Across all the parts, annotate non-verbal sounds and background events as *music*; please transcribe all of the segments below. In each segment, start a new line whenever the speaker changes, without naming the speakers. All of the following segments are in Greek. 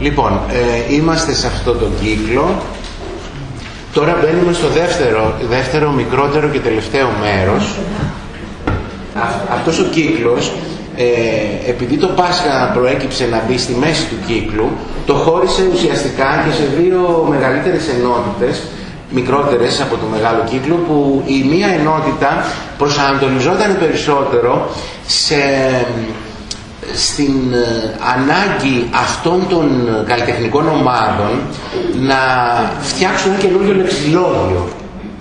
Λοιπόν, ε, είμαστε σε αυτό το κύκλο. Τώρα μπαίνουμε στο δεύτερο, δεύτερο μικρότερο και τελευταίο μέρος. Α, αυτός ο κύκλος, ε, επειδή το Πάσχα προέκυψε να μπει στη μέση του κύκλου, το χώρισε ουσιαστικά και σε δύο μεγαλύτερες ενότητες, μικρότερες από το μεγάλο κύκλο, που η μία ενότητα προσανατολιζόταν περισσότερο σε στην ε, ανάγκη αυτών των καλλιτεχνικών ομάδων να φτιάξουν ένα καινούργιο λεξιλόγιο.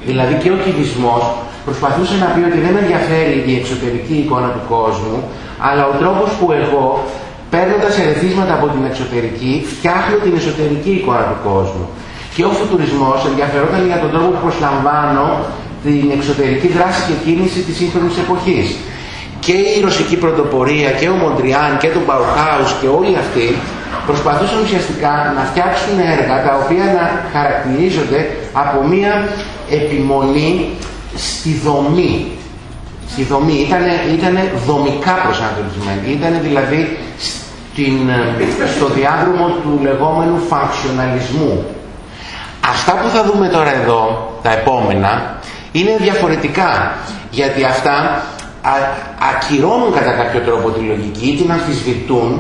Δηλαδή και ο κυβισμός προσπαθούσε να πει ότι δεν με ενδιαφέρει η εξωτερική εικόνα του κόσμου, αλλά ο τρόπος που εγώ παίρνοντας ερεθίσματα από την εξωτερική φτιάχνω την εσωτερική εικόνα του κόσμου. Και ο φουτουρισμός ενδιαφερόταν για τον τρόπο που προσλαμβάνω την εξωτερική δράση και κίνηση της σύγχρονης εποχής και η ρωσική πρωτοπορία και ο Μοντριάν και το Bauhaus και όλοι αυτοί προσπαθούσαν ουσιαστικά να φτιάξουν έργα τα οποία να χαρακτηρίζονται από μία επιμονή στη δομή. Στη δομή. Ήτανε, ήτανε δομικά προσανατολισμένοι. Ήτανε δηλαδή στην, στο διάδρομο του λεγόμενου φανκσιοναλισμού. Αυτά που θα δούμε τώρα εδώ, τα επόμενα, είναι διαφορετικά. Γιατί αυτά ακυρώνουν κατά κάποιο τρόπο τη λογική, την αμφισβητούν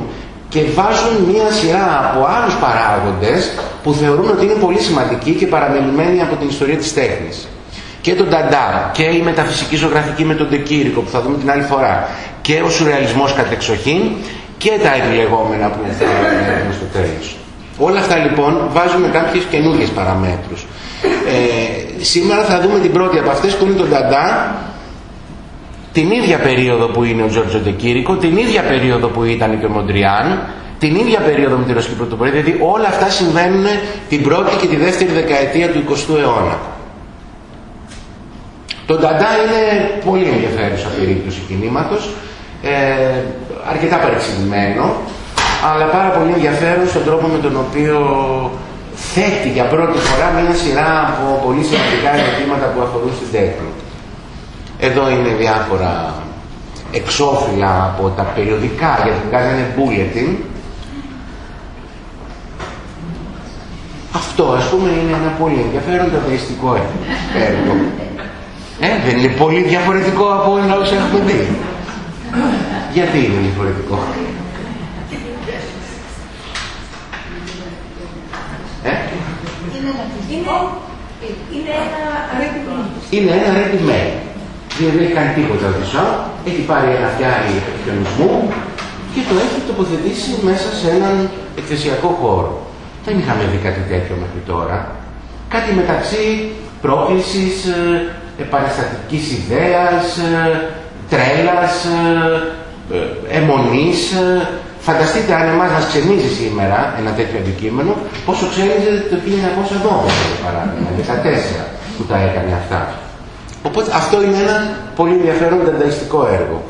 και βάζουν μία σειρά από άλλους παράγοντες που θεωρούν ότι είναι πολύ σημαντικοί και παραμελημένοι από την ιστορία της τέχνης. Και τον Νταντά και η μεταφυσική ζωγραφική με τον Τεκύρικο που θα δούμε την άλλη φορά και ο σουρεαλισμός κατεξοχήν και τα επιλεγόμενα που θα δούμε στο τέλος. Όλα αυτά λοιπόν βάζουν κάποιες καινούργιες παραμέτρους. Ε, σήμερα θα δούμε την πρώτη από αυτές που είναι τον Νταντά την ίδια περίοδο που είναι ο Τζόρτζο Ντεκύρικο, την ίδια περίοδο που ήταν και ο Μοντριάν, την ίδια περίοδο με τη Ρωσική Πρωτοπορία, δηλαδή όλα αυτά συμβαίνουν την πρώτη και τη δεύτερη δεκαετία του 20ου αιώνα. Το Νταντά είναι πολύ ενδιαφέρουσα περίπτωση κινήματος, ε, αρκετά παρεξηγημένο, αλλά πάρα πολύ ενδιαφέρον στον τρόπο με τον οποίο θέτει για πρώτη φορά μια σειρά από πολύ σημαντικά ερωτήματα που αφορούν στην τέχνη. Εδώ είναι διάφορα εξώφυλλα από τα περιοδικά, γιατί βγάζανε bulletin. Αυτό, ας πούμε, είναι ένα πολύ ενδιαφέρον δεδοιστικό έργο. Ε, δεν είναι πολύ διαφορετικό από όλα όσα έχουμε δει. Γιατί είναι διαφορετικό;
Ε; Είναι, είναι,
είναι ένα ready-made δεν έχει κάνει τίποτα ο έχει πάρει ένα φτιάρι χιονισμού και το έχει τοποθετήσει μέσα σε έναν εκθεσιακό χώρο. Δεν είχαμε δει κάτι τέτοιο μέχρι τώρα. Κάτι μεταξύ πρόκλησης, ε, επαναστατικής ιδέας, ε, τρέλας, ε, αιμονής. Φανταστείτε αν εμάς μας ξενίζει σήμερα ένα τέτοιο αντικείμενο, πόσο ξένιζε το 1912, για παράδειγμα, 14 που τα έκανε αυτά. Οπότε αυτό είναι ένα πολύ ενδιαφέρον δενταϊστικό έργο.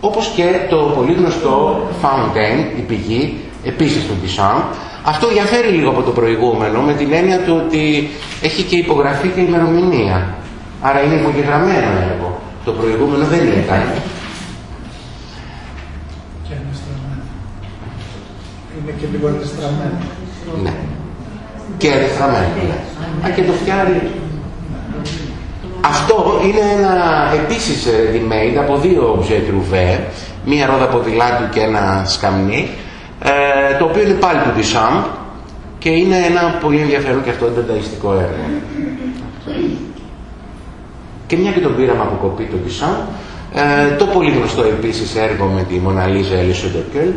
Όπως και το πολύ γνωστό Fountain, η πηγή, επίσης του Duchamp, αυτό διαφέρει λίγο από το προηγούμενο με την έννοια του ότι έχει και υπογραφή και ημερομηνία. Άρα είναι υπογεγραμμένο έργο. Το προηγούμενο δεν είναι κάτι.
Και Είναι και λίγο αντιστραμμένο.
Ναι. Και αντιστραμμένο, ναι. Α, και το φτιάρι αυτό είναι ένα επίσης ready-made από δύο objet trouvé, μία ρόδα ποδηλάτου και ένα σκαμνί, ε, το οποίο είναι πάλι του Duchamp και είναι ένα πολύ ενδιαφέρον και αυτό ενταταϊστικό έργο. Και μια και τον πήραμε από κοπή του Duchamp, ε, το πολύ γνωστό επίσης έργο με τη Μοναλίζα Ελισόντερκελ, ε,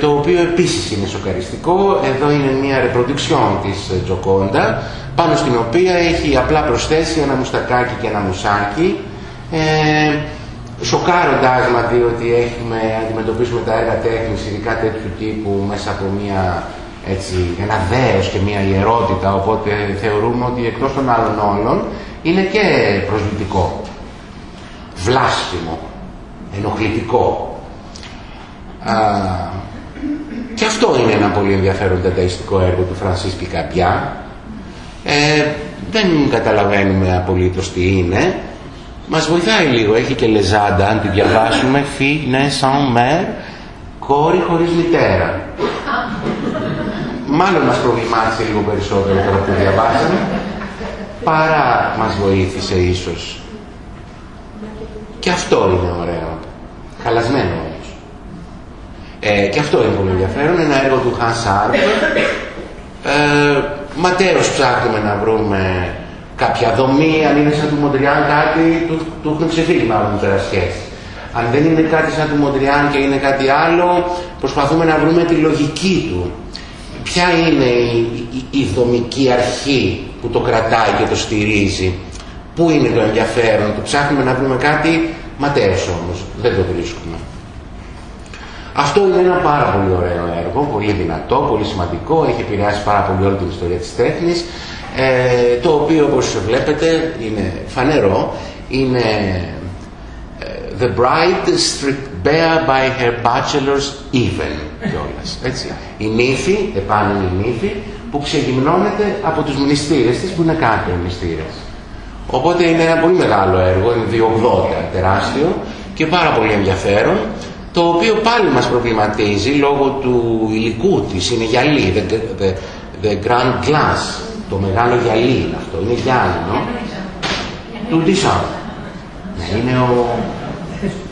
το οποίο επίσης είναι σοκαριστικό. Εδώ είναι μια reproduction της Τζοκόντα, πάνω στην οποία έχει απλά προσθέσει ένα μουστακάκι και ένα μουσάκι, ε, σοκάροντάς δηλαδή ότι έχουμε, αντιμετωπίσουμε τα έργα τέχνης, ειδικά τέτοιου τύπου, μέσα από μια, έτσι, ένα δέος και μια ιερότητα, οπότε θεωρούμε ότι εκτός των άλλων όλων είναι και προσβλητικό, βλάσφημο, ενοχλητικό. Α, και αυτό είναι ένα πολύ ενδιαφέρον τεταϊστικό έργο του Φρανσίς Πικαμπιά. Ε, δεν καταλαβαίνουμε απολύτως τι είναι. Μας βοηθάει λίγο, έχει και λεζάντα, αν τη διαβάσουμε, φι, ναι, σαν μέρ, κόρη χωρίς μητέρα. μάλλον μας προβλημάτισε λίγο περισσότερο τώρα που διαβάσαμε, παρά μας βοήθησε ίσως. Και αυτό είναι ωραίο. Χαλασμένο όμως. Ε, και αυτό είναι πολύ ενδιαφέρον. Ένα έργο του Hans Arp. Ε, ματέως ψάχνουμε να βρούμε κάποια δομή, αν είναι σαν του Μοντριάν κάτι, του, του έχουν ξεφύγει μάλλον τερασιές. Αν δεν είναι κάτι σαν του Μοντριάν και είναι κάτι άλλο, προσπαθούμε να βρούμε τη λογική του. Ποια είναι η, η, η δομική αρχή που το κρατάει και το στηρίζει; Πού είναι το ενδιαφέρον, το ψάχνουμε να βρούμε κάτι, ματέως όμως, δεν το βρίσκουμε. Αυτό είναι ένα πάρα πολύ ωραίο έργο, πολύ δυνατό, πολύ σημαντικό, έχει επηρεάσει πάρα πολύ όλη την ιστορία της τέχνης, ε, το οποίο όπως βλέπετε είναι φανερό, είναι ε, The bride stripped bare by her bachelor's even κιόλας, έτσι. Η νύφη, επάνω είναι η νύφη, που ξεγυμνώνεται από τους μνηστήρες της, που είναι κάτω οι μνηστήρες. Οπότε είναι ένα πολύ μεγάλο έργο, είναι 280 τεράστιο και πάρα πολύ ενδιαφέρον το οποίο πάλι μας προβληματίζει λόγω του υλικού της, είναι γυαλί, the, the, the Grand Glass, το μεγάλο γυαλί είναι αυτό, είναι γυάλινο, του Ντισάν. Ναι, είναι ο,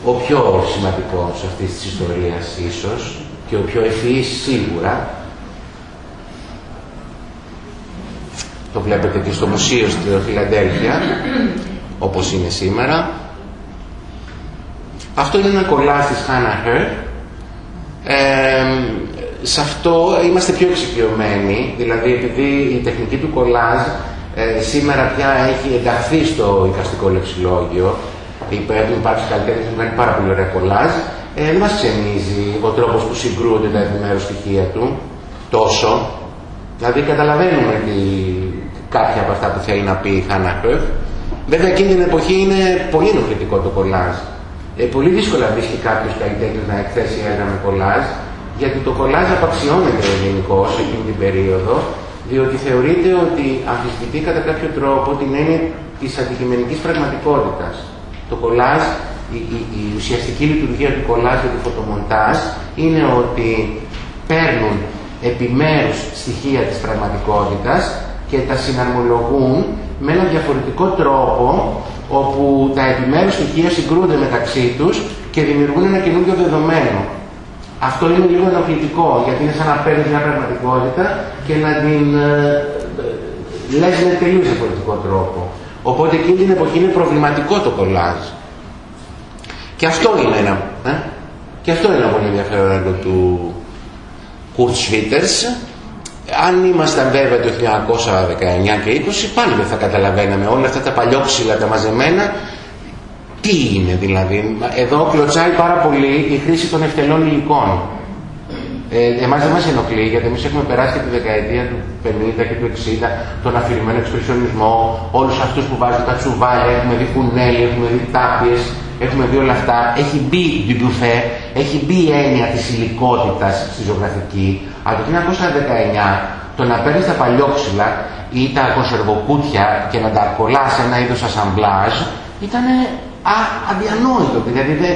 ο πιο σημαντικός αυτής της ιστορίας ίσως και ο πιο ευφυής σίγουρα. Το βλέπετε και στο μουσείο στη Φιλαντέλφια, όπως είναι σήμερα. Αυτό είναι ένα κολλάζ της Hannah Her. Ε, σε αυτό είμαστε πιο εξοικειωμένοι, δηλαδή επειδή η τεχνική του κολλάζ ε, σήμερα πια έχει ενταχθεί στο οικαστικό λεξιλόγιο, έχουν υπάρξει καλλιτέχνες που κάνει πάρα πολύ ωραία κολλάζ, ε, δεν μας ξενίζει ο τρόπος που συγκρούονται τα επιμέρους στοιχεία του τόσο. Δηλαδή καταλαβαίνουμε ότι κάποια από αυτά που θέλει να πει η Hannah Her. Βέβαια εκείνη την εποχή είναι πολύ ενοχλητικό το κολλάζ. Ε, πολύ δύσκολα βρίσκει κάποιος καλλιτέχνη να εκθέσει έργα με κολλάζ, γιατί το κολλάζ απαξιώνεται γενικώ εκείνη την περίοδο, διότι θεωρείται ότι αμφισβητεί κατά κάποιο τρόπο την έννοια της αντικειμενικής πραγματικότητας. Το κολλάζ, η, η, η, ουσιαστική λειτουργία του κολλάζ και του φωτομοντάζ είναι ότι παίρνουν επιμέρους στοιχεία της πραγματικότητας και τα συναρμολογούν με ένα διαφορετικό τρόπο όπου τα επιμέρους στοιχεία συγκρούνται μεταξύ τους και δημιουργούν ένα καινούργιο δεδομένο. Αυτό είναι λίγο ενοχλητικό, γιατί είναι σαν να παίρνει μια πραγματικότητα και να την ε, ε λες με τελείως διαφορετικό τρόπο. Οπότε εκείνη την εποχή είναι προβληματικό το κολλάζ. Και αυτό είναι ένα, ε; και αυτό είναι ένα πολύ ενδιαφέρον έργο του Kurt Schwitters, αν ήμασταν βέβαια το 1919 και 20 πάλι δεν θα καταλαβαίναμε όλα αυτά τα παλιόξυλα τα μαζεμένα τι είναι δηλαδή; Εδώ κλωτσάει πάρα πολύ η χρήση των ευτελών υλικών. Ε, εμάς δεν μας ενοχλεί γιατί εμείς έχουμε περάσει και τη δεκαετία του 50 και του 60 τον αφηρημένο εξπρεσιονισμό, όλους αυτούς που βάζουν τα τσουβάλια, έχουμε δει κουνέλι, έχουμε δει τάπιες, έχουμε δει όλα αυτά. Έχει μπει Ντουμπιουφέ, έχει μπει η έννοια της υλικότητας στη ζωγραφική, από το 1919 το να παίρνεις τα παλιόξυλα ή τα κονσερβοκούτια και να τα κολλάς σε ένα είδος ασαμπλάζ ήταν αδιανόητο. Δηλαδή δεν,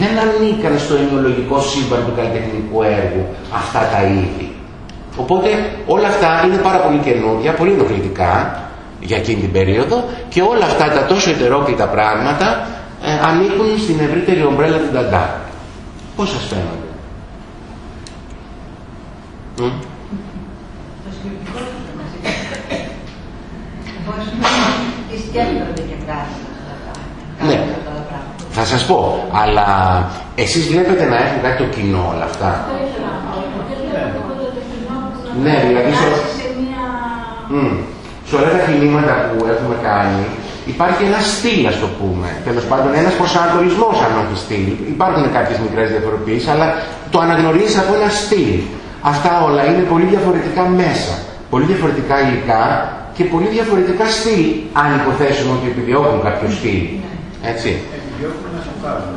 δεν ανήκαν στο ενοιολογικό σύμπαν του καλλιτεχνικού έργου αυτά τα είδη. Οπότε όλα αυτά είναι πάρα πολύ καινούργια, πολύ ενοχλητικά για εκείνη την περίοδο και όλα αυτά τα τόσο ετερόκλητα πράγματα ε, ανήκουν στην ευρύτερη ομπρέλα του Νταντά. Πώς σας φαίνονται;
Το σκεπτικό του μας σκέφτονται και
Ναι, θα σας πω, αλλά εσείς βλέπετε να έχουν κάτι το κοινό όλα αυτά. Ναι, δηλαδή σε όλα τα κινήματα που έχουμε κάνει υπάρχει ένα στυλ, ας το πούμε. Τέλος πάντων, ένας προσανατολισμός, αν όχι στυλ. Υπάρχουν κάποιες μικρές διαφοροποιήσει, αλλά το αναγνωρίζεις από ένα στυλ. Αυτά όλα είναι πολύ διαφορετικά μέσα, πολύ διαφορετικά υλικά και πολύ διαφορετικά στυλ, αν υποθέσουμε ότι επιδιώκουν κάποιο στυλ. Έτσι.
Επιδιώκουν να σοκάρουν.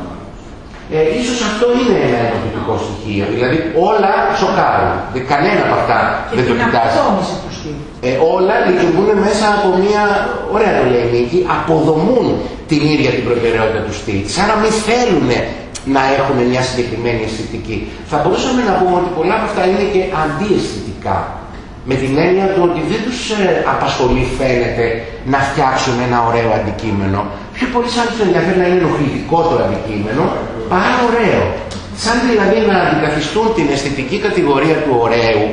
Ε, ίσως αυτό είναι ένα ενοχλητικό στοιχείο. Δηλαδή όλα σοκάρουν. Κανένα από αυτά δεν το κοιτάζει. Ε, όλα λειτουργούν μέσα από μια, ωραία το λέει Νίκη, αποδομούν την ίδια την προτεραιότητα του στυλ. Σαν να μην θέλουν να έχουν μια συγκεκριμένη αισθητική. Θα μπορούσαμε να πούμε ότι πολλά από αυτά είναι και αντιαισθητικά. Με την έννοια του ότι δεν τους ε, απασχολεί φαίνεται να φτιάξουν ένα ωραίο αντικείμενο. Πιο πολύ σαν τους ενδιαφέρει να είναι ενοχλητικό το αντικείμενο, παρά ωραίο. Σαν δηλαδή να αντικαθιστούν την αισθητική κατηγορία του ωραίου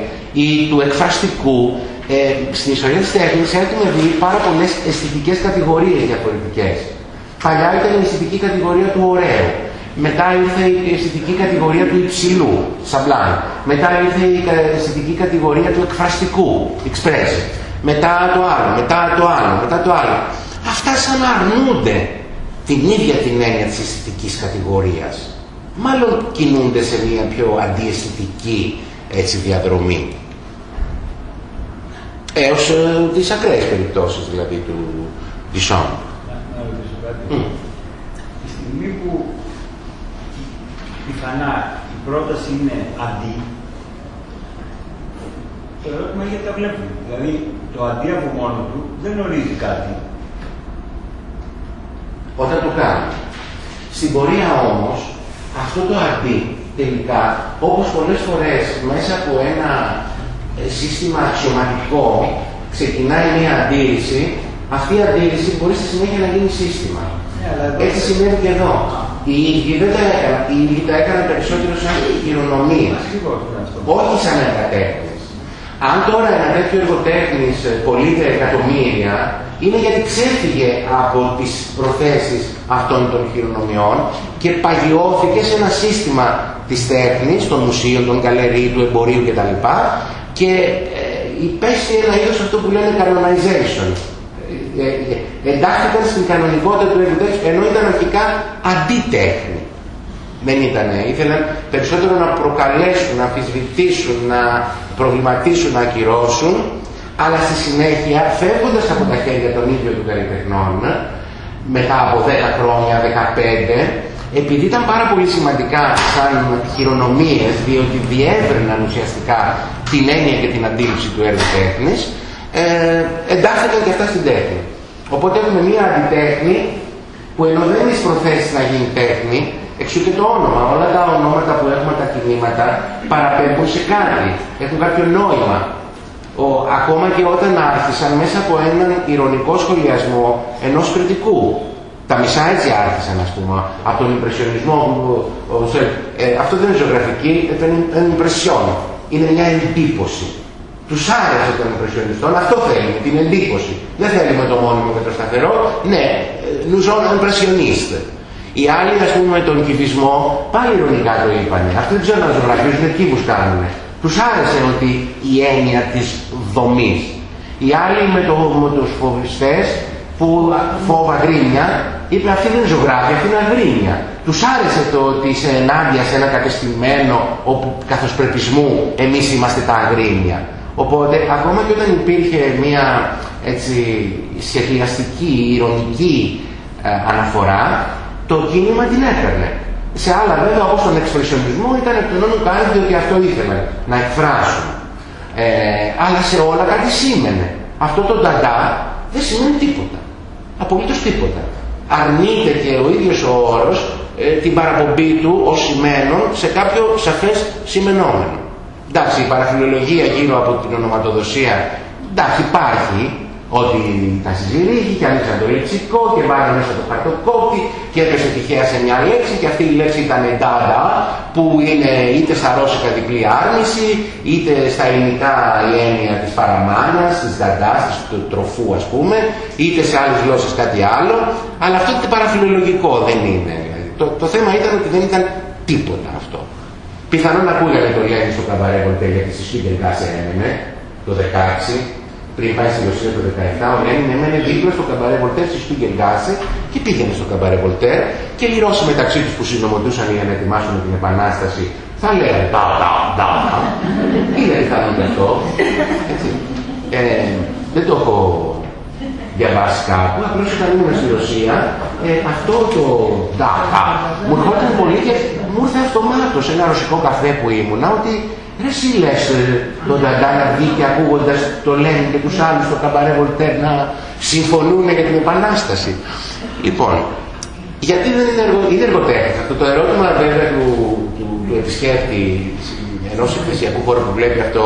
ή του εκφραστικού. Ε, στην ιστορία της τέχνης έχουμε δει πάρα πολλές αισθητικές κατηγορίες διαφορετικές. Παλιά ήταν η αισθητική κατηγορία του ωραίου. Μετά ήρθε η αισθητική κατηγορία του υψηλού, σαμπλάν. Μετά ήρθε η αισθητική κατηγορία του εκφραστικού, expressive. Μετά το άλλο, μετά το άλλο, μετά το άλλο. Αυτά σαν να αρνούνται την ίδια την έννοια της αισθητικής κατηγορίας. Μάλλον κινούνται σε μια πιο αντιαισθητική έτσι, διαδρομή. Έως ε, τις ακραίες περιπτώσεις δηλαδή του Dishon.
Να ρωτήσω κάτι. Τη στιγμή που πιθανά η πρόταση είναι αντί, το ερώτημα είναι γιατί τα βλέπουμε. Δηλαδή το αντί από μόνο του δεν ορίζει κάτι.
Όταν το κάνει. Στην πορεία όμως, αυτό το αντί τελικά, όπως πολλές φορές μέσα από ένα ε, σύστημα αξιωματικό ξεκινάει μια αντίρρηση, αυτή η αντίρρηση μπορεί στη συνέχεια να γίνει σύστημα.
Ναι,
Έτσι σημαίνει και εδώ. Οι ίδιοι δεν τα έκαναν, οι ίδιοι τα έκαναν περισσότερο σαν χειρονομία,
Ακριβώς είναι αυτό.
όχι σαν εργατέχνης. Αν τώρα ένα τέτοιο εργοτέχνης πωλείται εκατομμύρια, είναι γιατί ξέφυγε από τις προθέσεις αυτών των χειρονομιών και παγιώθηκε σε ένα σύστημα της τέχνης, των μουσείων, των γκαλερί, του εμπορίου κτλ. Και ε, υπέστη ένα είδος αυτό που λένε canonization. Ε, ε, εντάχθηκαν στην κανονικότητα του εργοτέχνης, ενώ ήταν αρχικά αντίτέχνη. Δεν ήταν, ήθελαν περισσότερο να προκαλέσουν, να αμφισβητήσουν, να προβληματίσουν, να ακυρώσουν, αλλά στη συνέχεια, φεύγοντας από τα χέρια των ίδιων των καλλιτεχνών, μετά από 10 χρόνια, 15, επειδή ήταν πάρα πολύ σημαντικά σαν χειρονομίες, διότι διεύρυναν ουσιαστικά την έννοια και την αντίληψη του έργου τέχνης, ε, εντάχθηκαν και αυτά στην τέχνη. Οπότε έχουμε μία αντιτέχνη που ενώ δεν έχει προθέσεις να γίνει τέχνη, εξού και το όνομα. Όλα τα ονόματα που έχουμε τα κινήματα παραπέμπουν σε κάτι, έχουν κάποιο νόημα. Ο, ακόμα και όταν άρχισαν μέσα από έναν ηρωνικό σχολιασμό ενός κριτικού. Τα μισά έτσι άρχισαν, ας πούμε, από τον Ιμπρεσιονισμό. Ε, αυτό δεν είναι ζωγραφική, δεν είναι Ιμπρεσιόν. Είναι μια εντύπωση. Τους άρεσε των Ιμπρεσιονιστών, αυτό θέλουμε, την εντύπωση. Δεν θέλουμε το μόνιμο και το σταθερό. Ναι, nous sommes impressionnistes. Οι άλλοι, ας πούμε, με τον κυβισμό, πάλι ηρωνικά το είπανε. Αυτοί δεν ξέρουν να ζωγραφίζουν, κύβους κάνουνε. Τους άρεσε ότι η έννοια της δομής. Οι άλλοι με, το, με τους φοβιστές που φόβα γκρίνια, είπε αυτή δεν είναι ζωγράφη, αυτή είναι αγρίνια. Τους άρεσε το ότι σε ενάντια σε ένα κατεστημένο όπου καθώς πρεπισμού εμείς είμαστε τα αγρίνια. Οπότε ακόμα και όταν υπήρχε μια έτσι σχεδιαστική, ηρωνική ε, αναφορά, το κίνημα την έπαιρνε. Σε άλλα βέβαια όπως τον εξπρεσιονισμό ήταν εκ των όνων κάνει διότι αυτό ήθελαν να εκφράσουν. Ε, αλλά σε όλα κάτι σήμαινε. Αυτό το νταντά δεν σημαίνει τίποτα. Απολύτως τίποτα. Αρνείται και ο ίδιος ο όρος ε, την παραπομπή του ως σημαίνον σε κάποιο σαφές σημενόμενο. Εντάξει, η παραφιλολογία γύρω από την ονοματοδοσία, εντάξει, υπάρχει, ότι τα συζηρήγει και άνοιξαν το λεξικό και βάλανε μέσα το χαρτοκόπτη και έπεσε τυχαία σε μια λέξη και αυτή η λέξη ήταν ντάντα που είναι είτε στα ρώσικα διπλή άρνηση είτε στα ελληνικά η έννοια της παραμάνιας, της νταντάς, του τροφού ας πούμε είτε σε άλλες γλώσσες κάτι άλλο. Αλλά αυτό είναι παραφιλολογικό δεν είναι το, το θέμα ήταν ότι δεν ήταν τίποτα αυτό. Πιθανόν να ακούγανε το Λένι στο καμπαρέ γιατί στη Σφίγγελ έμενε το 16 πριν πάει στη Ρωσία το 17, ο Λένιν έμενε δίπλα στο καμπαρέ Βολτέρ στη Σπίγκελγκάσε και πήγαινε στο καμπαρέ Βολτέρ και οι Ρώσοι μεταξύ τους που συνομωτούσαν για να ετοιμάσουν την Επανάσταση θα λέγανε τα τα τα τα. Τι δεν θα δουν αυτό. Έτσι. Ε, δεν το έχω διαβάσει κάπου, απλώς όταν ήμουν στη Ρωσία, ε, αυτό το τα τα μου ερχόταν πολύ και μου ήρθε αυτομάτως ένα ρωσικό καφέ που ήμουνα ότι Ρε εσύ λες ε, τον Νταντά να βγει και ακούγοντας το λένε και τους άλλους στο καμπαρέ Βολτέρ να συμφωνούν για την Επανάσταση. Λοιπόν, γιατί δεν είναι, εργο, είναι εργοτέχνης. Αυτό το ερώτημα βέβαια του, του, του επισκέπτη ενός εκκλησιακού χώρου που βλέπει αυτό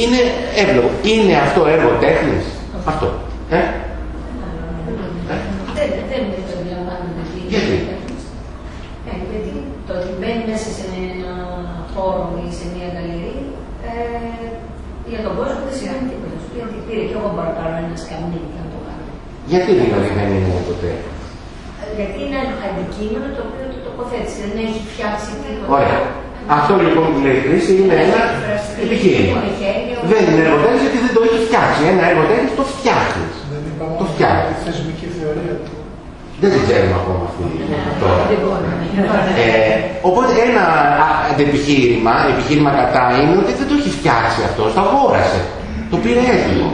είναι εύλογο. Είναι αυτό έργο τέχνης; Αυτό. Ε;
Δεν δεν το αντιλαμβάνομαι τι
Γιατί;
Ε, γιατί το ότι μπαίνει μέσα σε ένα χώρο ή σε μια γαλερί, ε, για τον κόσμο δεν σημαίνει τίποτα. Σου πει ότι πήρε και εγώ μπορώ να πάρω ένα σκαμνί και να το κάνω.
Γιατί δηλαδή δεν είναι έργο τέχνης.
Ε, Γιατί είναι ένα αντικείμενο το οποίο το τοποθέτησε, δεν έχει φτιάξει τίποτα.
Ωραία. Αυτό λοιπόν που λέει η Χρήση είναι ένα επιχείρημα. Δεν είναι έργο τέχνης γιατί δεν το έχει φτιάξει. Ένα έργο τέχνης το φτιάχνεις.
Δεν είπαμε
Το
ότι
φτιάχνεις.
η θεσμική θεωρία του.
Δεν την ξέρουμε ακόμα αυτή τώρα.
Δεν μπορεί να είναι.
Ε, οπότε ένα α- αντεπιχείρημα, επιχείρημα κατά είναι ότι δεν το έχει φτιάξει αυτός, το αγόρασε. Το πήρε έτοιμο.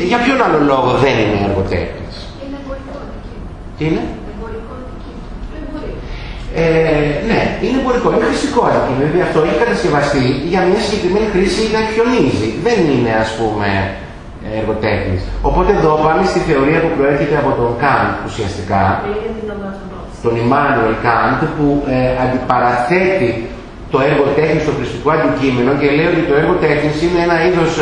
Ε, για ποιον άλλο λόγο δεν είναι έργο τέχνης.
Είναι εμπορικό αντικείμενο.
Τι είναι;
Εμπορικό αντικείμενο. Δεν μπορεί.
Ε, ναι, είναι εμπορικό, είναι χρηστικό αντικείμενο. Δηλαδή αυτό έχει κατασκευαστεί για μια συγκεκριμένη χρήση να χιονίζει. Δεν είναι ας πούμε έργο τέχνης. Οπότε εδώ πάμε στη θεωρία που προέρχεται από τον Καντ ουσιαστικά,
Λέγεται την ομορφωνότητα.
τον Immanuel Kant που ε, αντιπαραθέτει το έργο τέχνης στο χρηστικό αντικείμενο και λέει ότι το έργο τέχνης είναι ένα είδος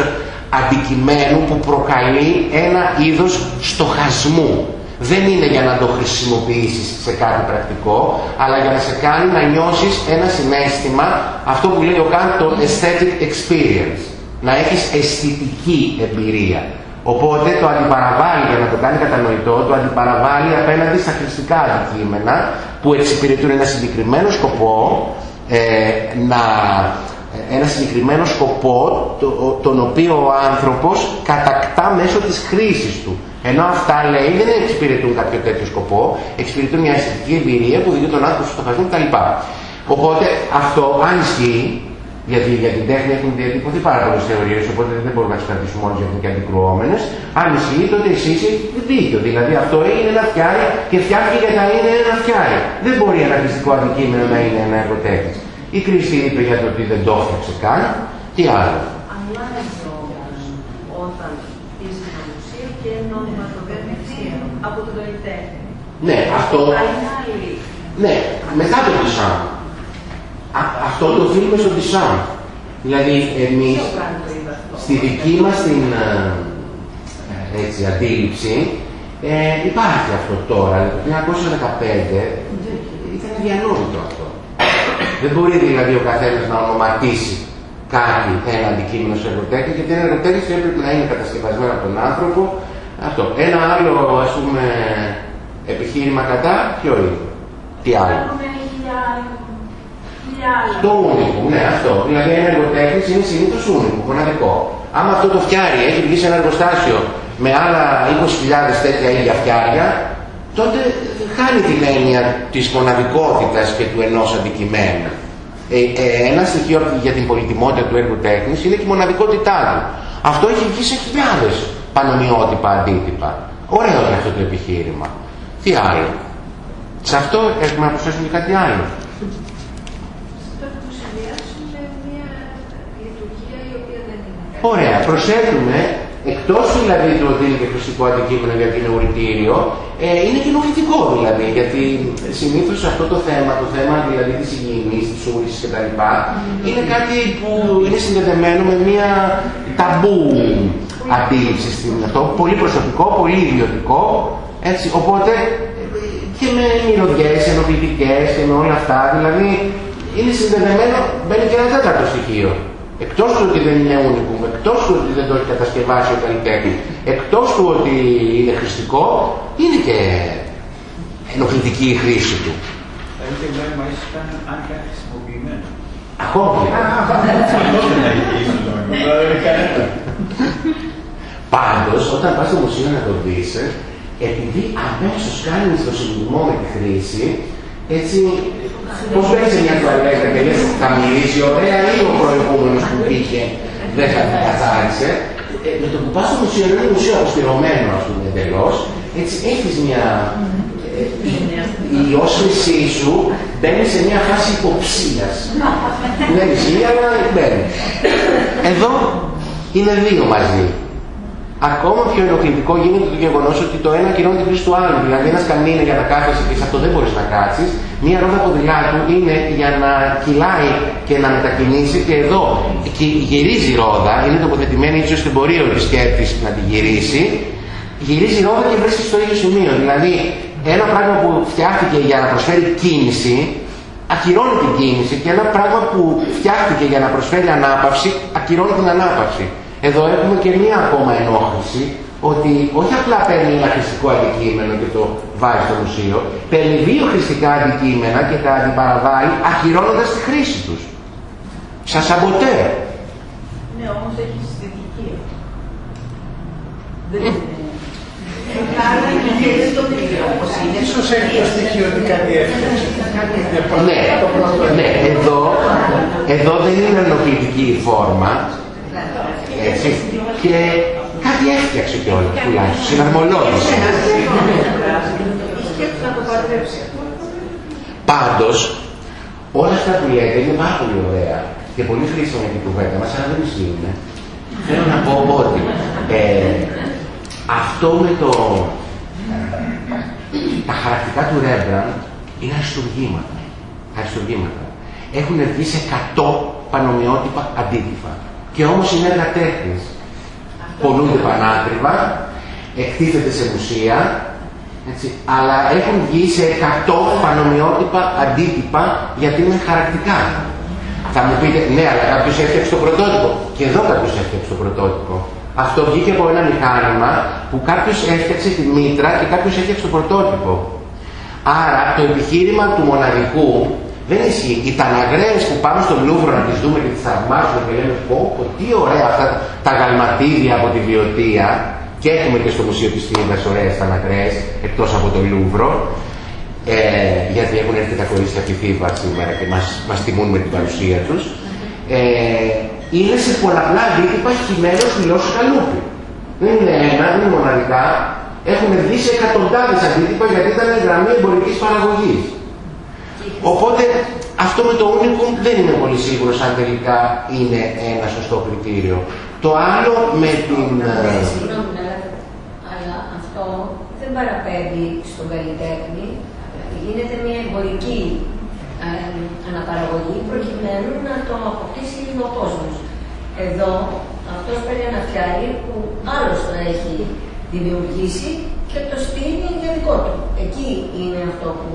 αντικειμένου που προκαλεί ένα είδος στοχασμού. Δεν είναι για να το χρησιμοποιήσεις σε κάτι πρακτικό, αλλά για να σε κάνει να νιώσεις ένα συνέστημα, αυτό που λέει ο Καντ το aesthetic experience. Να έχεις αισθητική εμπειρία. Οπότε το αντιπαραβάλλει για να το κάνει κατανοητό, το αντιπαραβάλλει απέναντι στα χρηστικά αντικείμενα που εξυπηρετούν ένα συγκεκριμένο σκοπό, ε, να, ένα συγκεκριμένο σκοπό το- τον οποίο ο άνθρωπος κατακτά μέσω της χρήσης του. Ενώ αυτά λέει δεν εξυπηρετούν κάποιο τέτοιο σκοπό, εξυπηρετούν μια αισθητική εμπειρία που οδηγεί τον άνθρωπο στο χασμό κτλ. Οπότε αυτό αν ισχύει, γιατί για την τέχνη έχουν διατυπωθεί πάρα πολλές θεωρίες, οπότε δεν μπορούμε να τι κρατήσουμε όλες γιατί είναι και αντικρουόμενες. Αν ισχύει, τότε εσύ είσαι δίκιο. Δηλαδή αυτό είναι ένα φτιάρι και φτιάχτηκε για να είναι ένα φτιάρι. Δεν μπορεί ένα χρηστικό αντικείμενο να είναι ένα έργο τέχνης. Η κρίση είπε για το ότι δεν το έφτιαξε καν. Τι άλλο;
Αλλάζει όμως όταν είσαι στην ουσία και νομιματοδοτηθεί από τον καλλιτέχνη.
Ναι, αυτό.
Είναι άλλη.
Ναι, μετά το Τισάν. Αυτό το οφείλουμε στο Τισάν. Δηλαδή εμείς
Ποιο κάνει το είδα αυτό;
στη δική μας την ε, ε, έτσι, αντίληψη ε, υπάρχει αυτό τώρα. Το 1915 ήταν αδιανόητο αυτό. Δεν μπορεί δηλαδή ο καθένας να ονοματίσει κάτι ένα αντικείμενο σε εργοτέχνη γιατί ένα εργοτέχνη έπρεπε να είναι κατασκευασμένο από τον άνθρωπο. Αυτό. Ένα άλλο ας πούμε επιχείρημα κατά, ποιο είναι; Τι άλλο;
Έχουμε χιλιάδε. Χιλιάδε.
Το ούνικο, ναι, αυτό. Δηλαδή ένα εργοτέχνη είναι συνήθως ούνικο, μοναδικό. Άμα αυτό το φτιάρι έχει βγει σε ένα εργοστάσιο με άλλα 20.000 τέτοια ίδια φτιάρια, τότε χάνει την έννοια της μοναδικότητας και του ενός αντικειμένου. Ε, ε, ένα στοιχείο για την πολυτιμότητα του έργου τέχνης είναι και η μοναδικότητά του. Αυτό έχει βγει σε χιλιάδες πανομοιότυπα αντίτυπα. Ωραίο είναι αυτό το επιχείρημα. Τι άλλο; Σε αυτό έχουμε να προσθέσουμε και κάτι άλλο.
Πρέπει να το συνδυάσουμε με μια λειτουργία η οποία δεν είναι.
Ωραία, προσθέτουμε, εκτός δηλαδή του ότι είναι και χρηστικό αντικείμενο γιατί είναι ουρητήριο, ε, είναι και νοητικό δηλαδή, γιατί συνήθως αυτό το θέμα, το θέμα δηλαδή της υγιεινής, της ούρησης κτλ. είναι κάτι που είναι συνδεδεμένο με μια ταμπού αντίληψη στην αυτό, πολύ προσωπικό, πολύ ιδιωτικό, έτσι, οπότε ε, και με μυρωδιές, ενοποιητικές και με όλα αυτά, δηλαδή είναι συνδεδεμένο, μπαίνει και ένα τέταρτο στοιχείο. Εκτός του ότι δεν είναι unicum, εκτός του ότι δεν το έχει κατασκευάσει ο καλλιτέχνης, εκτός του ότι είναι χρηστικό, είναι και ενοχλητική η χρήση του.
Δηλαδή και νόημα ίσως ήταν αν και αν χρησιμοποιημένο.
Ακόμη.
Αυτό δεν θα έχει ίσως νόημα. Δεν είναι κανένα.
Πάντως, όταν πας στο μουσείο να το δεις, ε, επειδή αμέσως κάνεις το συνδυμό με τη χρήση, έτσι, πώς μπαίνεις σε μια τουαλέτα και λες θα μιλήσει ωραία ή ο προηγούμενος που πήγε δεν θα την καθάρισε. Ε, με το που πας στο μουσείο, είναι ένα μουσείο αποστηρωμένο ας πούμε εντελώς, έτσι έχεις μια... ε, η όσφρησή σου μπαίνει σε μια φάση υποψίας. Δεν ισχύει, αλλά μπαίνει. Εδώ είναι δύο μαζί. Ακόμα πιο ενοχλητικό γίνεται το γεγονός ότι το ένα ακυρώνει την χρήση του άλλου. Δηλαδή, ένας καμίνι είναι για να κάθεσαι και σε αυτό δεν μπορείς να κάτσεις. Μία ρόδα ποδηλάτου είναι για να κυλάει και να μετακινήσει. Και εδώ γυρίζει η ρόδα, είναι τοποθετημένη έτσι ώστε μπορεί ο επισκέπτης να τη γυρίσει. Γυρίζει η ρόδα και βρίσκεται στο ίδιο σημείο. Δηλαδή, ένα πράγμα που φτιάχτηκε για να προσφέρει κίνηση, ακυρώνει την κίνηση και ένα πράγμα που φτιάχτηκε για να προσφέρει ανάπαυση, ακυρώνει την ανάπαυση. Εδώ έχουμε και μία ακόμα ενόχληση, ότι όχι απλά παίρνει ένα χρηστικό αντικείμενο και το βάζει στο μουσείο, παίρνει δύο χρηστικά αντικείμενα και τα αντιπαραβάει ακυρώνοντας τη χρήση τους. Σα σαμποτέ.
Ναι, όμως έχει συστητική. Δεν είναι.
Ίσως έχει το στοιχείο ότι κάτι έφτιαξε.
Ναι, ναι, εδώ, εδώ δεν είναι ενοχλητική η φόρμα, έτσι, και κάτι έφτιαξε κιόλας τουλάχιστον, συναρμολόγησε. Πάντως, όλα αυτά που λέτε είναι πάρα πολύ ωραία και πολύ χρήσιμα για την κουβέντα μας, αλλά δεν ισχύουν. Θέλω να πω ότι ε, αυτό με το, τα χαρακτικά του Ρέμπραντ είναι αριστουργήματα. αριστουργήματα. Έχουν βγει σε 100 πανομοιότυπα αντίτυπα. Και όμως είναι έργα τέχνης. Πολλούνται πανάκριβα, εκτίθεται σε μουσεία, έτσι, αλλά έχουν βγει σε 100 πανομοιότυπα αντίτυπα γιατί είναι χαρακτικά. Θα μου πείτε, ναι, αλλά κάποιος έφτιαξε το πρωτότυπο. Και εδώ κάποιος έφτιαξε το πρωτότυπο. Αυτό βγήκε από ένα μηχάνημα που κάποιος έφτιαξε τη μήτρα και κάποιος έφτιαξε το πρωτότυπο. Άρα το επιχείρημα του μοναδικού δεν ισχύει. Οι ταναγρέες που πάμε στο Λούβρο να τις δούμε και τις θαυμάζουμε και λέμε πω, πω τι ωραία αυτά τα γαλματίδια από τη Βιωτία και έχουμε και στο Μουσείο της Θήβας ωραίες ταναγρέες εκτός από το Λούβρο ε, γιατί έχουν έρθει τα κορίτσια από τη Θήβα σήμερα και μας, μας τιμούν με την παρουσία τους ε, είναι σε πολλαπλά αντίτυπα χειμένος δηλώσει καλούπι. Δεν είναι ένα, δεν είναι μοναδικά. Έχουν βγει σε εκατοντάδες αντίτυπα γιατί ήταν γραμμή εμπορικής παραγωγής. Οπότε αυτό με το Unicum δεν είμαι πολύ σίγουρος αν τελικά είναι ένα σωστό κριτήριο. Το άλλο με την...
Ναι, συγγνώμη, αλλά αυτό δεν παραπέμπει στον καλλιτέχνη. Γίνεται μια εμπορική ε, αναπαραγωγή προκειμένου να το αποκτήσει ο κόσμος. Εδώ αυτός παίρνει ένα φτιάρι που άλλος το έχει δημιουργήσει και το στείλει για δικό του. Εκεί είναι αυτό που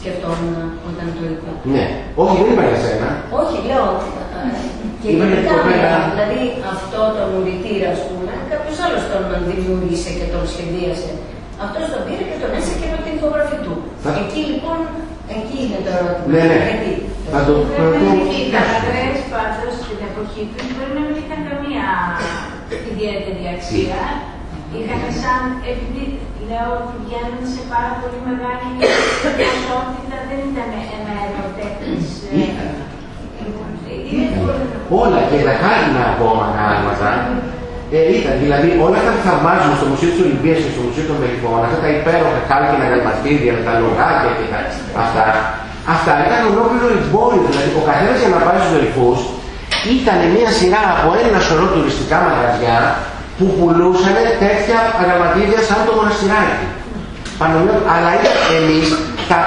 σκεφτόμουν όταν το είπα.
Ναι, όχι, δεν είπα για σένα.
Όχι, λέω. Και γενικά, δηλαδή αυτό το ουρητήρα, ας πούμε, κάποιος άλλος τον δημιούργησε και τον σχεδίασε. Αυτός τον πήρε και τον έσαι με την υπογραφή του. Εκεί λοιπόν, εκεί είναι το ερώτημα.
Ναι, ναι.
Γιατί;
Θα το
Οι καταγρές πάντως στην εποχή τους μπορεί να μην είχαν καμία ιδιαίτερη αξία. Είχαν σαν, επειδή λέω ότι βγαίνουν σε πάρα πολύ μεγάλη ποσότητα, δεν ήταν ένα έργο τέχνης.
Όλα και τα χάρτινα ακόμα γάλματα ε, ήταν, δηλαδή όλα αυτά που θαυμάζουμε στο Μουσείο της Ολυμπίας και στο Μουσείο των Μερικών, αυτά τα υπέροχα χάλκινα γαλματίδια με τα λογάκια και τα, αυτά, αυτά ήταν ολόκληρο εμπόριο. Δηλαδή ο καθένας για να πάει στους Δελφούς ήταν μια σειρά από ένα σωρό τουριστικά μαγαζιά που πουλούσαν τέτοια γαλματίδια σαν το μοναστηράκι. Αλλά εμείς τα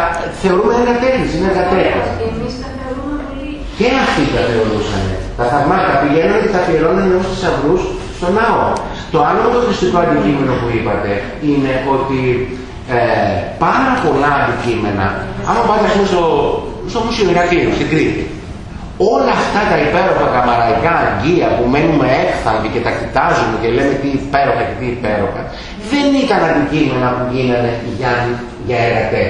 θεωρούμε ένα τέχνης, είναι ένα τέχνης.
Εμείς τα θεωρούμε πολύ.
Και αυτοί τα θεωρούσαν. Τα θαυμάτα πηγαίνουν και τα αφιερώνουν ως θησαυρούς στο ναό. Το άλλο με το χρηστικό αντικείμενο που είπατε είναι ότι ε, πάρα πολλά αντικείμενα, άμα πάτε πούμε, στο, στο Μουσείο Ηρακλείου, στην Κρήτη, όλα αυτά τα υπέροχα καμαραϊκά αγκία που μένουμε έκθαμβοι και τα κοιτάζουμε και λέμε τι υπέροχα και τι υπέροχα, δεν ήταν αντικείμενα που γίνανε για, για έργα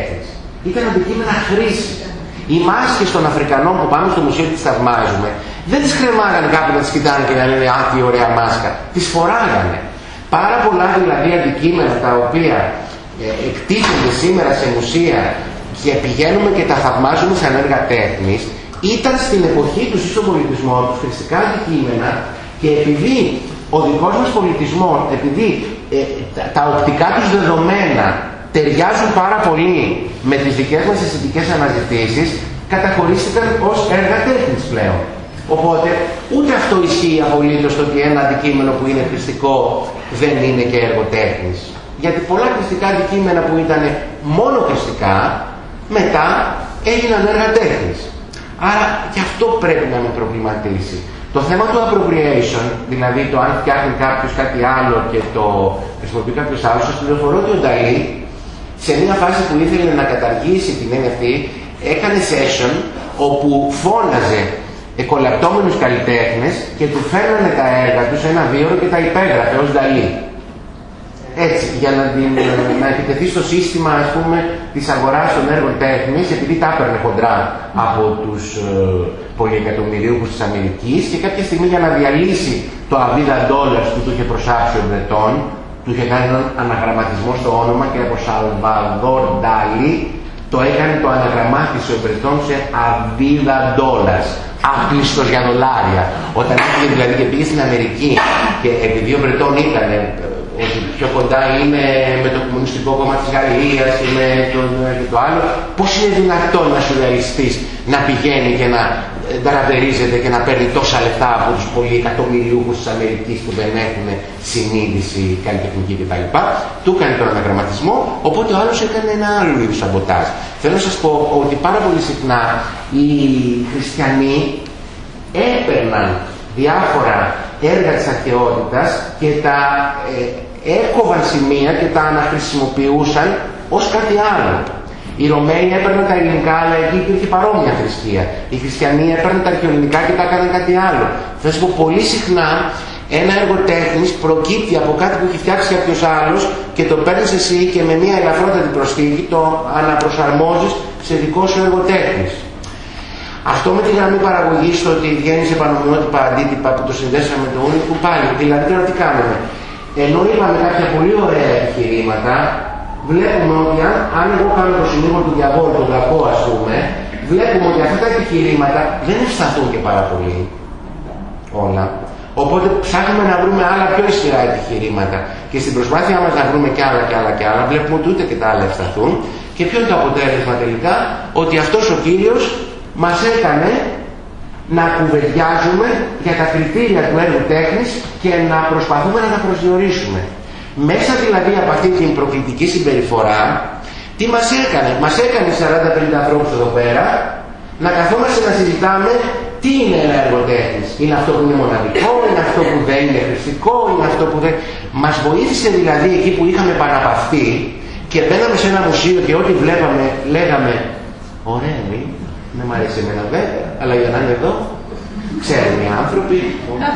Ήταν αντικείμενα χρήση. Οι μάσκες των Αφρικανών που πάμε στο μουσείο τις θαυμάζουμε, δεν τις κρεμάγανε κάποιοι να τις κοιτάνε και να λένε «Α, τι ωραία μάσκα». Τις φοράγανε. Πάρα πολλά δηλαδή αντικείμενα τα οποία ε, εκτίθενται σήμερα σε μουσεία και πηγαίνουμε και τα θαυμάζουμε σαν έργα τέχνης, ήταν στην εποχή του ή στον πολιτισμό τους χρηστικά αντικείμενα και επειδή ο δικός μας πολιτισμός, επειδή ε, τα, τα οπτικά τους δεδομένα ταιριάζουν πάρα πολύ με τις δικές μας αισθητικές αναζητήσεις, καταχωρίστηκαν ως έργα τέχνης πλέον. Οπότε ούτε αυτό ισχύει απολύτως το ότι ένα αντικείμενο που είναι χρηστικό δεν είναι και έργο τέχνης. Γιατί πολλά χρηστικά αντικείμενα που ήταν μόνο χρηστικά μετά έγιναν έργα τέχνης. Άρα και αυτό πρέπει να με προβληματίσει. Το θέμα του appropriation, δηλαδή το αν φτιάχνει κάποιος κάτι άλλο και το χρησιμοποιεί κάποιος άλλος, σας πληροφορώ ότι ο Νταλή σε μια φάση που ήθελε να καταργήσει την έννοια αυτή, έκανε session όπου φώναζε εκολαπτώμενους καλλιτέχνες και του φέρνανε τα έργα τους σε ένα βίωρο και τα υπέγραφε ως Νταλή. Έτσι, για να, την, να επιτεθεί στο σύστημα ας πούμε, της αγοράς των έργων τέχνης, επειδή τα έπαιρνε χοντρά από τους ε, πολυεκατομμυρίουχους της Αμερικής και κάποια στιγμή για να διαλύσει το αβίδα dollars που του είχε προσάψει ο Μπρετών, του είχε κάνει έναν αναγραμματισμό στο όνομα και από Σαλβαδόρ Ντάλι το έκανε το αναγραμμάτισε ο Μπρετών σε αβίδα dollars άπλιστος για δολάρια. Όταν έφυγε δηλαδή και πήγε στην Αμερική και επειδή ο Μπρετών ήταν ε, ότι πιο κοντά είναι με το Κομμουνιστικό Κόμμα της Γαλλίας και με το, και το άλλο, πώς είναι δυνατόν να σου να πηγαίνει και να ταραβερίζεται και να παίρνει τόσα λεφτά από τους πολλοί εκατομμυριούχους της Αμερικής που δεν έχουν συνείδηση καλλιτεχνική κτλ. Του έκανε τον αναγραμματισμό, οπότε ο άλλος έκανε ένα άλλο είδους σαμποτάζ. Θέλω να σας πω ότι πάρα πολύ συχνά οι χριστιανοί έπαιρναν διάφορα έργα της αρχαιότητας και τα ε, έκοβαν σημεία και τα αναχρησιμοποιούσαν ως κάτι άλλο. Οι Ρωμαίοι έπαιρναν τα ελληνικά, αλλά εκεί υπήρχε παρόμοια θρησκεία. Οι χριστιανοί έπαιρναν τα αρχαιολινικά και τα έκαναν κάτι άλλο. Θα σου πω πολύ συχνά ένα έργο τέχνης προκύπτει από κάτι που έχει φτιάξει κάποιος άλλος και το παίρνεις εσύ και με μια ελαφρότατη προσθήκη το αναπροσαρμόζεις σε δικό σου έργο τέχνης. Αυτό με τη γραμμή παραγωγής στο ότι βγαίνει σε πανομοιότυπα αντίτυπα που το συνδέσαμε με το που πάλι. Δηλαδή τώρα τι κάνουμε. Ενώ είπαμε κάποια πολύ ωραία επιχειρήματα, βλέπουμε ότι αν, αν εγώ κάνω το συνήγορο του διαβόλου, τον κακό ας πούμε, βλέπουμε ότι αυτά τα επιχειρήματα δεν ευσταθούν και πάρα πολύ όλα. Οπότε ψάχνουμε να βρούμε άλλα πιο ισχυρά επιχειρήματα και στην προσπάθειά μας να βρούμε και άλλα και άλλα και άλλα βλέπουμε ότι ούτε και τα άλλα ευσταθούν και ποιο είναι το αποτέλεσμα τελικά; Ότι αυτός ο Κύριος μας έκανε να κουβεντιάζουμε για τα κριτήρια του έργου τέχνης και να προσπαθούμε να τα προσδιορίσουμε. Μέσα δηλαδή από αυτή την προκλητική συμπεριφορά, τι μας έκανε; Μας έκανε 40-50 ανθρώπους εδώ πέρα να καθόμαστε να συζητάμε τι είναι ένα έργο τέχνης. Είναι αυτό που είναι μοναδικό, είναι αυτό που δεν είναι χρηστικό, είναι αυτό που δεν... Μας βοήθησε δηλαδή εκεί που είχαμε παραπαυτεί και μπαίναμε σε ένα μουσείο και ό,τι βλέπαμε λέγαμε ωραία δεν μου αρέσει εμένα βέβαια, αλλά για να είναι εδώ, ξέρουν οι άνθρωποι,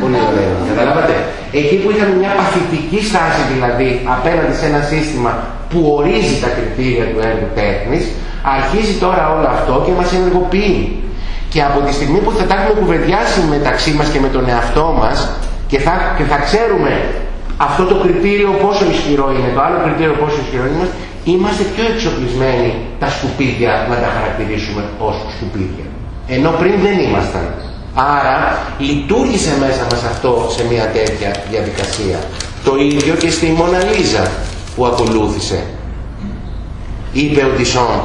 πολύ ωραίο. Καταλάβατε; Εκεί που είχαμε μια παθητική στάση δηλαδή απέναντι σε ένα σύστημα που ορίζει τα κριτήρια του έργου τέχνης, αρχίζει τώρα όλο αυτό και μας ενεργοποιεί. Και από τη στιγμή που θα τα έχουμε κουβεντιάσει μεταξύ μας και με τον εαυτό μας και θα, και θα ξέρουμε αυτό το κριτήριο πόσο ισχυρό είναι, το άλλο κριτήριο πόσο ισχυρό είναι, είμαστε πιο εξοπλισμένοι τα σκουπίδια να τα χαρακτηρίσουμε ως σκουπίδια. Ενώ πριν δεν ήμασταν. Άρα λειτουργήσε μέσα μας αυτό σε μια τέτοια διαδικασία. Το ίδιο και στη Μοναλίζα που ακολούθησε. Είπε ο Ντισόν,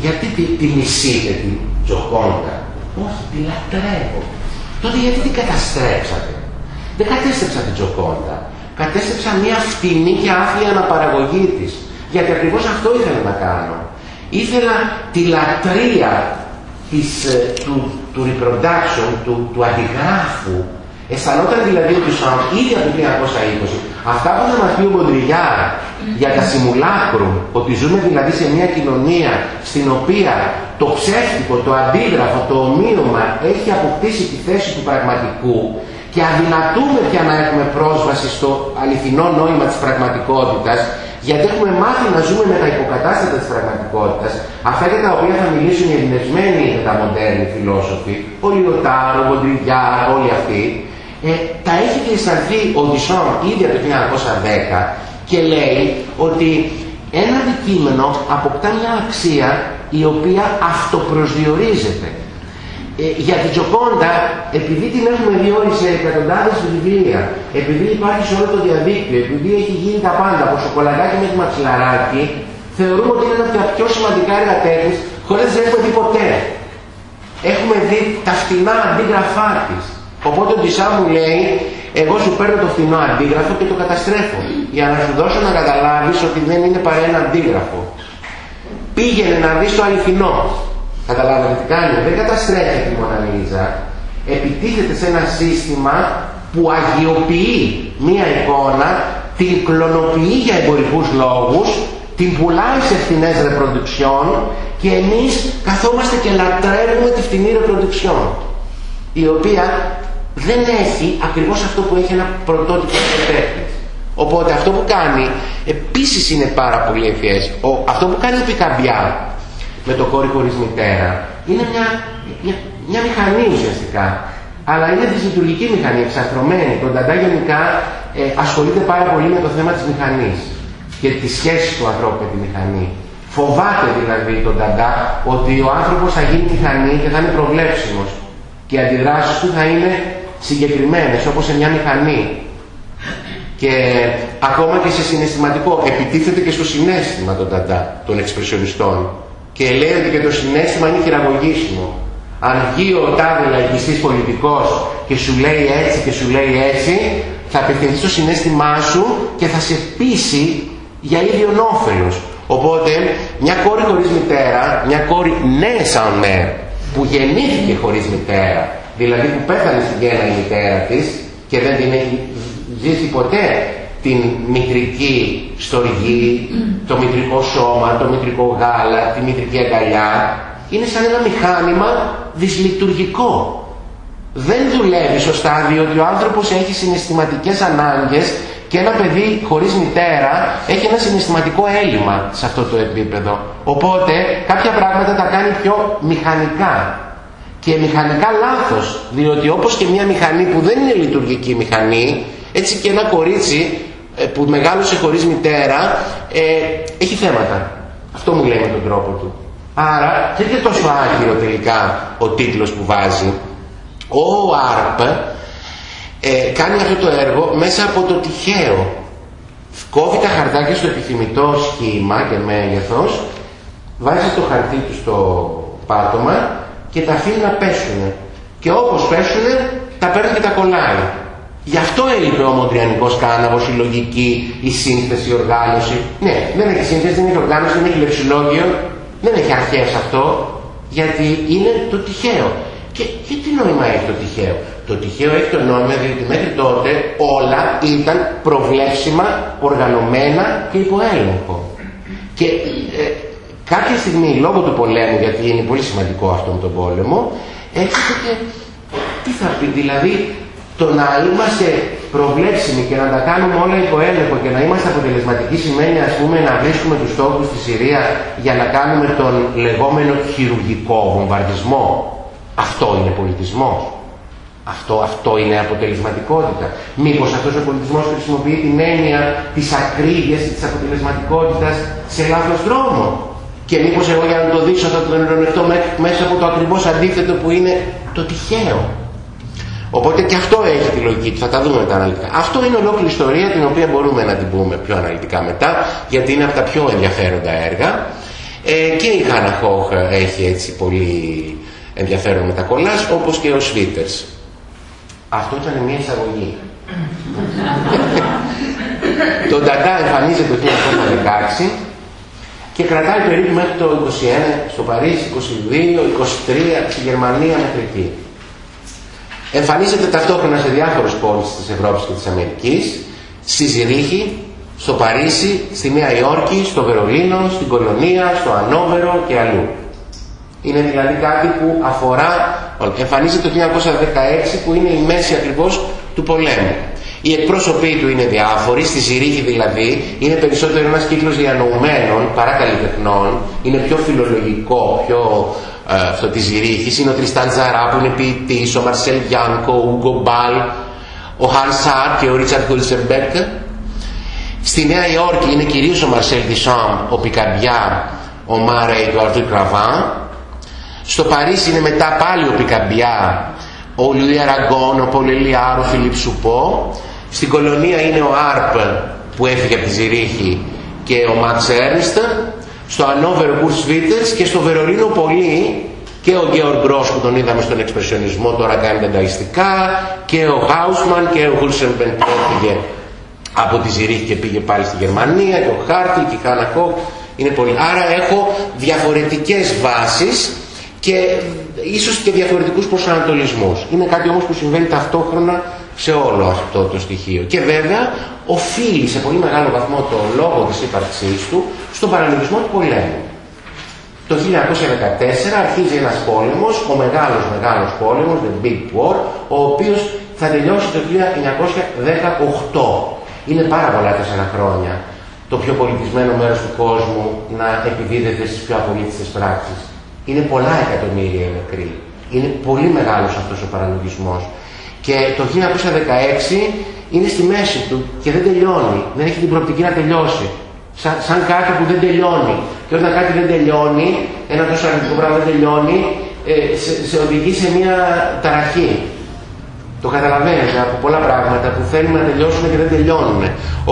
γιατί τη, τη μισείτε την Τζοκόντα. Όχι, τη λατρεύω. Τότε γιατί την καταστρέψατε; Δεν κατέστρεψα την Τζοκόντα κατέστρεψα μια φτηνή και άθλια αναπαραγωγή της. Γιατί ακριβώς αυτό ήθελα να κάνω. Ήθελα τη λατρεία της, ε, του, του reproduction, του, του αντιγράφου. Αισθανόταν δηλαδή ότι σαν ήδη από το 1920 αυτά που θα μας πει ο Μποντριγιάρ για τα simulacrum, ότι ζούμε δηλαδή σε μια κοινωνία στην οποία το ψεύτικο, το αντίγραφο, το ομοίωμα έχει αποκτήσει τη θέση του πραγματικού και αδυνατούμε πια να έχουμε πρόσβαση στο αληθινό νόημα της πραγματικότητας γιατί έχουμε μάθει να ζούμε με τα υποκατάστατα της πραγματικότητας αυτά για τα οποία θα μιλήσουν οι εμπνευσμένοι μεταμοντέρνοι φιλόσοφοι ο Λιωτάρο, ο Βοντριγιά, όλοι αυτοί. Ε, τα έχει αισθανθεί ο Ντισόν ήδη από το 1910 και λέει ότι ένα αντικείμενο αποκτά μια αξία η οποία αυτοπροσδιορίζεται ε, για την Τζοκόντα, επειδή την έχουμε δει όλοι σε εκατοντάδες βιβλία, επειδή υπάρχει σε όλο το διαδίκτυο, επειδή έχει γίνει τα πάντα από σοκολατάκι μέχρι μαξιλαράκι, θεωρούμε ότι είναι ένα από τα πιο σημαντικά έργα τέχνης, χωρίς να έχουμε δει ποτέ. Έχουμε έχουμε δει τα φτηνά αντίγραφά της. Οπότε ο Ντισά μου λέει, εγώ σου παίρνω το φτηνό αντίγραφο και το καταστρέφω. Για να σου δώσω να καταλάβεις ότι δεν είναι παρά ένα αντίγραφο. Πήγαινε να δεις το αληθινό. Καταλάβατε τι κάνει. Δεν καταστρέφει τη Μοναλίζα. Επιτίθεται σε ένα σύστημα που αγιοποιεί μία εικόνα, την κλωνοποιεί για εμπορικούς λόγους, την πουλάει σε φθηνές ρεπροδουξιών και εμείς καθόμαστε και λατρεύουμε τη φτηνή ρεπροδουξιόν η οποία δεν έχει ακριβώς αυτό που έχει ένα πρωτότυπο τέχνης. Οπότε αυτό που κάνει επίσης είναι πάρα πολύ ευφυές. αυτό που κάνει η Πικαμπιά με το κόρη χωρίς μητέρα είναι μια, μια, μια μηχανή ουσιαστικά. Αλλά είναι δυσλειτουργική μηχανή, εξαρτρωμένη. Το Νταντά γενικά ε, ασχολείται πάρα πολύ με το θέμα της μηχανής και της σχέσης του ανθρώπου με τη μηχανή. Φοβάται δηλαδή τον Νταντά ότι ο άνθρωπος θα γίνει μηχανή και θα είναι προβλέψιμος και οι αντιδράσεις του θα είναι συγκεκριμένες όπως σε μια μηχανή και ακόμα και σε συναισθηματικό επιτίθεται και στο συνέστημα των Νταντά των εξπρεσιονιστών και λέει ότι και το συνέστημα είναι χειραγωγήσιμο αν βγει ο τάδε λαϊκιστής πολιτικός και σου λέει έτσι και σου λέει έτσι θα απευθυνθεί στο συνέστημά σου και θα σε πείσει για ίδιον όφελος. Οπότε μια κόρη χωρίς μητέρα, μια κόρη ναι σαν ναι, που γεννήθηκε χωρίς μητέρα, δηλαδή που πέθανε στην γέννα η μητέρα της και δεν την έχει ζήσει ποτέ την μητρική στοργή, το μητρικό σώμα, το μητρικό γάλα, τη μητρική αγκαλιά, είναι σαν ένα μηχάνημα δυσλειτουργικό. Δεν δουλεύει σωστά διότι ο άνθρωπος έχει συναισθηματικές ανάγκες και ένα παιδί χωρίς μητέρα έχει ένα συναισθηματικό έλλειμμα σε αυτό το επίπεδο. Οπότε κάποια πράγματα τα κάνει πιο μηχανικά. Και μηχανικά λάθος, διότι όπως και μια μηχανή που δεν είναι λειτουργική μηχανή, έτσι και ένα κορίτσι ε, που μεγάλωσε χωρίς μητέρα ε, έχει θέματα. Αυτό μου λέει με τον τρόπο του. Άρα δεν είναι τόσο άκυρο τελικά ο τίτλος που βάζει. Ο ΑΡΠ ε, κάνει αυτό το έργο μέσα από το τυχαίο. Κόβει τα χαρτάκια στο επιθυμητό σχήμα και μέγεθος, βάζει το χαρτί του στο πάτωμα και τα αφήνει να πέσουν. Και όπως πέσουν τα παίρνει και τα κολλάει. Γι' αυτό έλειπε ο Μοντριανικός κάναβος, η λογική, η σύνθεση, η οργάνωση. Ναι, δεν έχει σύνθεση, δεν έχει οργάνωση, δεν έχει λεξιλόγιο, δεν έχει αρχές αυτό, γιατί είναι το τυχαίο. Και, και τι νόημα έχει το τυχαίο; Το τυχαίο έχει το νόημα διότι μέχρι τότε όλα ήταν προβλέψιμα, οργανωμένα και υποέλεγχο. Και ε, κάποια στιγμή λόγω του πολέμου, γιατί είναι πολύ σημαντικό αυτό με τον πόλεμο, έρχεται και τι θα πει, δηλαδή το να είμαστε προβλέψιμοι και να τα κάνουμε όλα υπό έλεγχο και να είμαστε αποτελεσματικοί σημαίνει ας πούμε να βρίσκουμε τους στόχους στη Συρία για να κάνουμε τον λεγόμενο χειρουργικό βομβαρδισμό. Αυτό είναι πολιτισμός. Αυτό, αυτό είναι αποτελεσματικότητα. Μήπως αυτός ο πολιτισμός χρησιμοποιεί την έννοια της ακρίβειας και της αποτελεσματικότητας σε λάθος δρόμο; Και μήπως εγώ για να το δείξω θα τον ειρωνευτώ μέσα από το ακριβώς αντίθετο που είναι το τυχαίο. Οπότε και αυτό έχει τη λογική του, θα τα δούμε τα αναλυτικά. Αυτό είναι ολόκληρη ιστορία την οποία μπορούμε να την πούμε πιο αναλυτικά μετά, γιατί είναι από τα πιο ενδιαφέροντα έργα. Ε, και η Χάνα Χόχ έχει έτσι πολύ ενδιαφέρον με τα κολλάς, όπως και ο Σβίτερς. Αυτό ήταν μια εισαγωγή. *laughs* το Νταντά εμφανίζεται το 1916 και κρατάει περίπου μέχρι το 21 στο Παρίσι, 22, 23 στη Γερμανία μέχρι εκεί. Εμφανίζεται ταυτόχρονα σε διάφορες πόλεις της Ευρώπης και της Αμερικής, στη Ζηρίχη, στο Παρίσι, στη Νέα Υόρκη, στο Βερολίνο, στην Κολονία, στο Ανόβερο και αλλού. Είναι δηλαδή κάτι που αφορά, εμφανίζεται το 1916 που είναι η μέση ακριβώς του πολέμου. Οι εκπρόσωποι του είναι διάφοροι, στη Ζηρίχη δηλαδή είναι περισσότερο ένας κύκλος διανοουμένων παρά καλλιτεχνών, είναι πιο φιλολογικό, πιο ε, αυτό της Ζηρίχης, είναι ο Τριστάν Ζαρά που είναι ποιητής, ο Μαρσέλ Γιάνκο, ο Ούγκο Μπάλ, ο Χαν Σάρ και ο Ρίτσαρντ Κουλσερμπέκ. Στη Νέα Υόρκη είναι κυρίως ο Μαρσέλ Δισάμ, ο Πικαμπιά, ο Μάρεϊ του Αρτού Κραβάν στο Παρίσι είναι μετά πάλι ο Πικαμπιά, ο Λουί Αραγκόν, ο Πολελιάρ, ο Φιλίπ Σουπό. Στην κολονία είναι ο Άρπ που έφυγε από τη Ζηρίχη και ο Μαξ Έρνστ. Στο Ανόβερο Κουρς Βίτερς και στο Βερολίνο πολύ Και ο Γκέορ Γκρός που τον είδαμε στον εξπρεσιονισμό τώρα κάνει δενταϊστικά και ο Χάουσμαν και ο Χούλσενμπεν που έφυγε από τη Ζηρίχη και πήγε πάλι στη Γερμανία και ο Χάρτη και η Χάνα Κόκ. Είναι πολύ. Άρα έχω διαφορετικές βάσεις και ίσως και διαφορετικούς προσανατολισμούς. Είναι κάτι όμως που συμβαίνει ταυτόχρονα σε όλο αυτό το στοιχείο. Και βέβαια οφείλει σε πολύ μεγάλο βαθμό το λόγο της ύπαρξής του στον παραλογισμό του πολέμου. Το 1914 αρχίζει ένας πόλεμος, ο μεγάλος μεγάλος πόλεμος, the Big War, ο οποίος θα τελειώσει το 1918. Είναι πάρα πολλά τέσσερα χρόνια το πιο πολιτισμένο μέρος του κόσμου να επιδίδεται στις πιο απολύτιστες πράξεις. Είναι πολλά εκατομμύρια νεκροί. Είναι πολύ μεγάλος αυτός ο παραλογισμός. Και το 1916 είναι στη μέση του και δεν τελειώνει. Δεν έχει την προοπτική να τελειώσει. Σαν, σαν κάτι που δεν τελειώνει. Και όταν κάτι δεν τελειώνει, ένα τόσο αρνητικό πράγμα δεν τελειώνει, ε, σε, σε οδηγεί σε μια ταραχή. Το καταλαβαίνετε από πολλά πράγματα που θέλουμε να τελειώσουν και δεν τελειώνουν.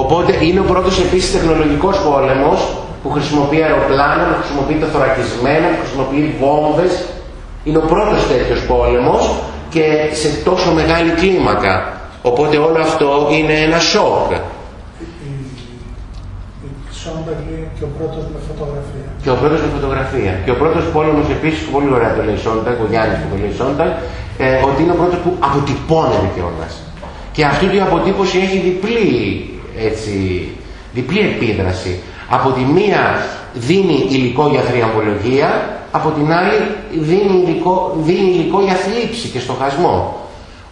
Οπότε είναι ο πρώτος επίσης τεχνολογικός πόλεμος που χρησιμοποιεί αεροπλάνα, που χρησιμοποιεί τεθωρακισμένα, που χρησιμοποιεί βόμβες. Είναι ο πρώτος τέτοιος πόλεμος και σε τόσο μεγάλη κλίμακα. Οπότε όλο αυτό είναι ένα σοκ.
Σόνταγ και ο πρώτος με φωτογραφία.
Και ο πρώτος με φωτογραφία. Και ο πρώτος πόλεμος επίσης, πολύ ωραία το λέει Σόνταγ, ο Γιάννης που το λέει Σόνταγ, ε, ότι είναι ο πρώτος που αποτυπώνεται κιόλας. Και αυτή η αποτύπωση έχει διπλή, έτσι, διπλή επίδραση. Από τη μία δίνει υλικό για θριαμβολογία, από την άλλη δίνει υλικό, δίνει υλικό για θλίψη και στοχασμό.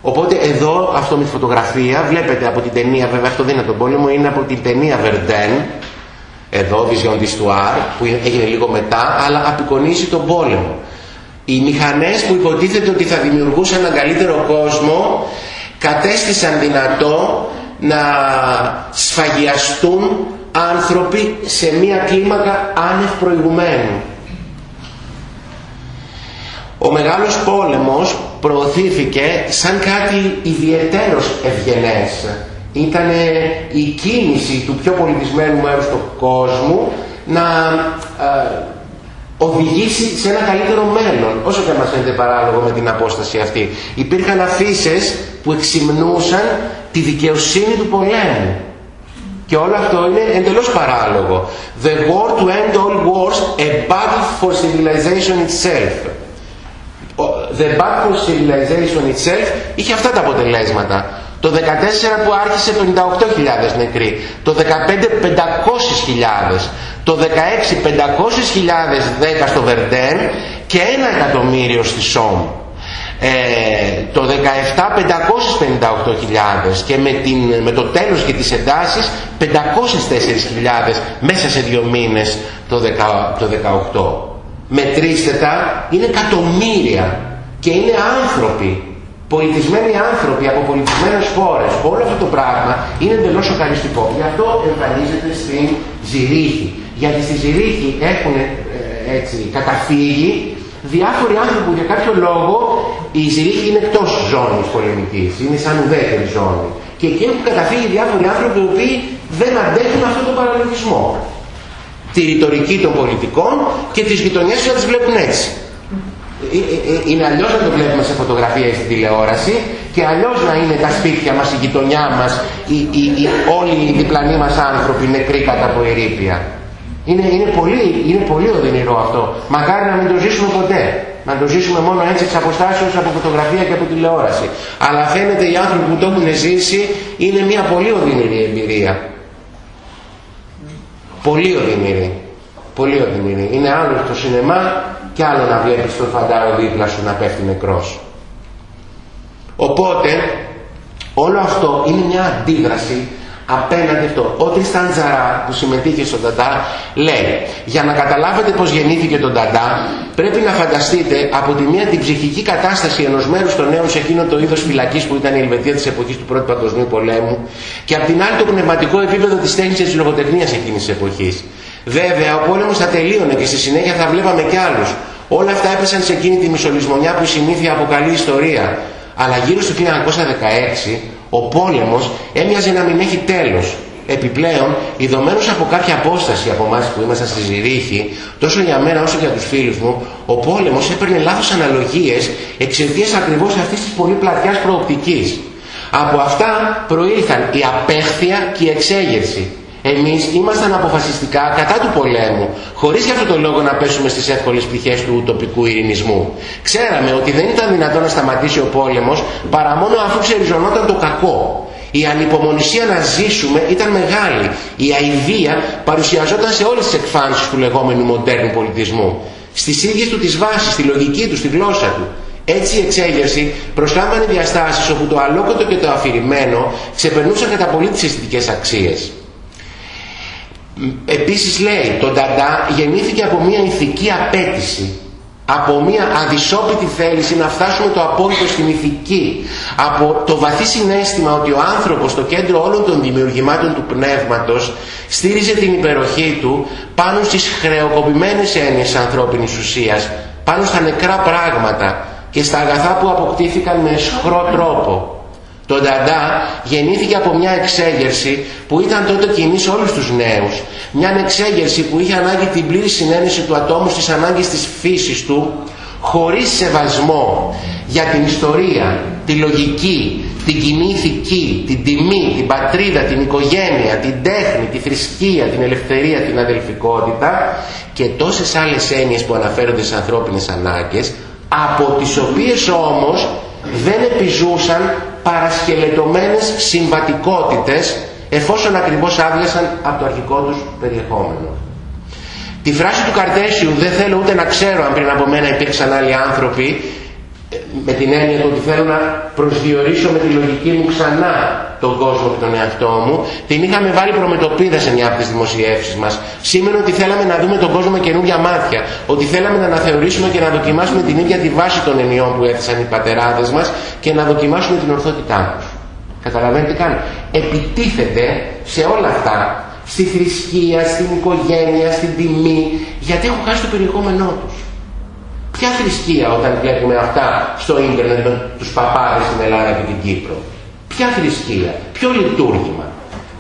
Οπότε εδώ αυτό με τη φωτογραφία, βλέπετε από την ταινία, βέβαια αυτό δεν είναι τον πόλεμο, είναι από την ταινία Verdun, εδώ, Vision d'Histoire, που έγινε λίγο μετά, αλλά απεικονίζει τον πόλεμο. Οι μηχανές που υποτίθεται ότι θα δημιουργούσαν έναν καλύτερο κόσμο, κατέστησαν δυνατό να σφαγιαστούν άνθρωποι σε μία κλίμακα άνευ προηγουμένου. Ο Μεγάλος Πόλεμος προωθήθηκε σαν κάτι ιδιαίτερος ευγενές ήταν η κίνηση του πιο πολιτισμένου μέρους του κόσμου να ε, οδηγήσει σε ένα καλύτερο μέλλον, όσο και μας φαίνεται παράλογο με την απόσταση αυτή. Υπήρχαν αφήσεις που εξυμνούσαν τη δικαιοσύνη του πολέμου. Και όλο αυτό είναι εντελώς παράλογο. The war to end all wars, a battle for civilization itself. The battle for civilization itself είχε αυτά τα αποτελέσματα. Το 14 που άρχισε 58.000 νεκροί. Το 15 500.000. Το 16 500.000 10 στο Βερντέν και ένα εκατομμύριο στη Σόμ. Ε, το 17 558.000 και με, την, με το τέλος και τις εντάσεις 504.000 μέσα σε δύο μήνες το, 10, το 18. Μετρήστε τα, είναι εκατομμύρια και είναι άνθρωποι πολιτισμένοι άνθρωποι από πολιτισμένες χώρες, όλο αυτό το πράγμα είναι εντελώς σοκαριστικό. Γι' αυτό εμφανίζεται στην Ζηρίχη. Γιατί στη Ζηρίχη έχουν ε, έτσι, καταφύγει διάφοροι άνθρωποι που για κάποιο λόγο η Ζηρίχη είναι εκτός ζώνης πολεμικής, είναι σαν ουδέτερη ζώνη. Και εκεί έχουν καταφύγει διάφοροι άνθρωποι οι οποίοι δεν αντέχουν αυτόν τον παραλογισμό. Τη ρητορική των πολιτικών και τις γειτονιές τους να τις βλέπουν έτσι. Ε, ε, ε, είναι αλλιώς να το βλέπουμε σε φωτογραφία ή στην τηλεόραση και αλλιώς να είναι τα σπίτια μας, η γειτονιά μας, οι, οι, οι, όλοι οι διπλανοί μας άνθρωποι νεκροί κατά από ερήπια. Είναι, είναι, πολύ, είναι πολύ οδυνηρό αυτό. Μακάρι να μην το ζήσουμε ποτέ. Να το ζήσουμε μόνο έτσι εξ αποστάσεως από φωτογραφία και από τηλεόραση. Αλλά φαίνεται οι άνθρωποι που το έχουν ζήσει είναι μια πολύ οδυνηρή εμπειρία. Πολύ οδυνηρή. Πολύ οδυνηρή. Είναι άλλο στο σινεμά κι άλλο να βλέπεις τον φαντάρο δίπλα σου να πέφτει νεκρός. Οπότε όλο αυτό είναι μια αντίδραση απέναντι αυτό. Ο Τριστάν Τζαρά που συμμετείχε στον Ταντά λέει για να καταλάβετε πως γεννήθηκε τον Ταντά πρέπει να φανταστείτε από τη μία την ψυχική κατάσταση ενός μέρους των νέων σε εκείνο το είδος φυλακής που ήταν η Ελβετία της εποχής του Πρώτου Παγκοσμίου Πολέμου και από την άλλη το πνευματικό επίπεδο της τέχνης και της λογοτεχνίας εκείνης της εποχής. Βέβαια, ο πόλεμος θα τελείωνε και στη συνέχεια θα βλέπαμε κι άλλους. Όλα αυτά έπεσαν σε εκείνη τη μισολισμονιά που η συνήθεια αποκαλεί ιστορία. Αλλά γύρω στο 1916 ο πόλεμος έμοιαζε να μην έχει τέλος. Επιπλέον, ειδωμένος από κάποια απόσταση από εμάς που ήμασταν στη Ζηρίχη, τόσο για μένα όσο και για τους φίλους μου, ο πόλεμος έπαιρνε λάθος αναλογίες εξαιτίας ακριβώς αυτής της πολύ πλατιάς προοπτικής. Από αυτά προήλθαν η απέχθεια και η εξέγερση. Εμείς ήμασταν αποφασιστικά κατά του πολέμου, χωρίς για αυτό το λόγο να πέσουμε στις εύκολες πτυχές του τοπικού ειρηνισμού. Ξέραμε ότι δεν ήταν δυνατόν να σταματήσει ο πόλεμος παρά μόνο αφού ξεριζωνόταν το κακό. Η ανυπομονησία να ζήσουμε ήταν μεγάλη. Η αηδία παρουσιαζόταν σε όλες τις εκφάνσεις του λεγόμενου μοντέρνου πολιτισμού. Στις ίδιες του τις βάσεις, στη λογική του, στη γλώσσα του. Έτσι η εξέγερση προσλάμβανε διαστάσεις όπου το αλόκοτο και το αφηρημένο ξεπερνούσαν κατά πολύ τις αισθητικές αξίες. Επίσης λέει, το Νταντά γεννήθηκε από μια ηθική απέτηση από μια αδυσόπιτη θέληση να φτάσουμε το απόλυτο στην ηθική, από το βαθύ συνέστημα ότι ο άνθρωπος στο κέντρο όλων των δημιουργημάτων του πνεύματος στήριζε την υπεροχή του πάνω στις χρεοκοπημένες έννοιες ανθρώπινης ουσίας, πάνω στα νεκρά πράγματα και στα αγαθά που αποκτήθηκαν με σχρό τρόπο. Το Νταντά γεννήθηκε από μια εξέγερση που ήταν τότε κοινής σε όλους τους νέους. Μια εξέγερση που είχε ανάγκη την πλήρη συνένεση του ατόμου στις ανάγκες της φύσης του, χωρίς σεβασμό για την ιστορία, τη λογική, την κοινή ηθική, την τιμή, την πατρίδα, την οικογένεια, την τέχνη, τη θρησκεία, την ελευθερία, την αδελφικότητα και τόσες άλλες έννοιες που αναφέρονται σε ανθρώπινες ανάγκες, από τις οποίες όμως δεν επιζούσαν παρασκελετωμένες συμβατικότητες εφόσον ακριβώς άδειασαν από το αρχικό τους περιεχόμενο. Τη φράση του Καρτέσιου δεν θέλω ούτε να ξέρω αν πριν από μένα υπήρξαν άλλοι άνθρωποι με την έννοια του ότι θέλω να προσδιορίσω με τη λογική μου ξανά τον κόσμο και τον εαυτό μου, την είχαμε βάλει προμετωπίδα σε μια από τις δημοσιεύσεις μας. Σήμαινε ότι θέλαμε να δούμε τον κόσμο με καινούργια μάτια, ότι θέλαμε να αναθεωρήσουμε και να δοκιμάσουμε την ίδια τη βάση των ενιών που έθεσαν οι πατεράδες μας και να δοκιμάσουμε την ορθότητά τους. Καταλαβαίνετε τι κάνει. Επιτίθεται σε όλα αυτά, στη θρησκεία, στην οικογένεια, στην τιμή, γιατί έχουν χάσει το περιεχόμενό τους. Ποια θρησκεία όταν βλέπουμε αυτά στο ίντερνετ με τους παπάδες στην Ελλάδα και την Κύπρο; Ποια θρησκεία, ποιο λειτουργήμα,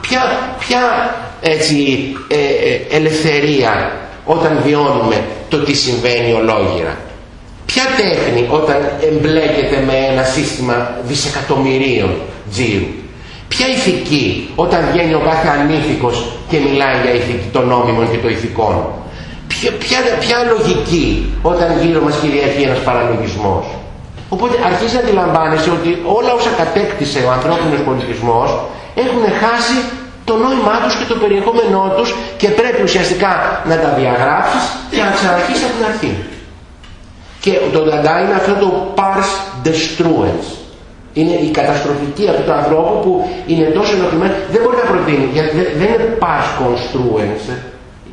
ποια, ποια έτσι, ε, ε, ελευθερία όταν βιώνουμε το τι συμβαίνει ολόγυρα. Ποια τέχνη όταν εμπλέκεται με ένα σύστημα δισεκατομμυρίων τζίρου. Ποια ηθική όταν βγαίνει ο κάθε ανήθικος και μιλάει για ηθική των νόμιμων και των ηθικών ποια, ποια, ποια λογική όταν γύρω μας κυριαρχεί ένας παραλογισμός. Οπότε αρχίζει να αντιλαμβάνεσαι ότι όλα όσα κατέκτησε ο ανθρώπινος πολιτισμός έχουν χάσει το νόημά τους και το περιεχόμενό τους και πρέπει ουσιαστικά να τα διαγράψεις και να ξαναρχίσεις από την αρχή. Και το Νταντά είναι αυτό το pars destruens. Είναι η καταστροφική αυτού του ανθρώπου που είναι τόσο ενοχλημένο. Δεν μπορεί να προτείνει, γιατί δεν είναι pars construens,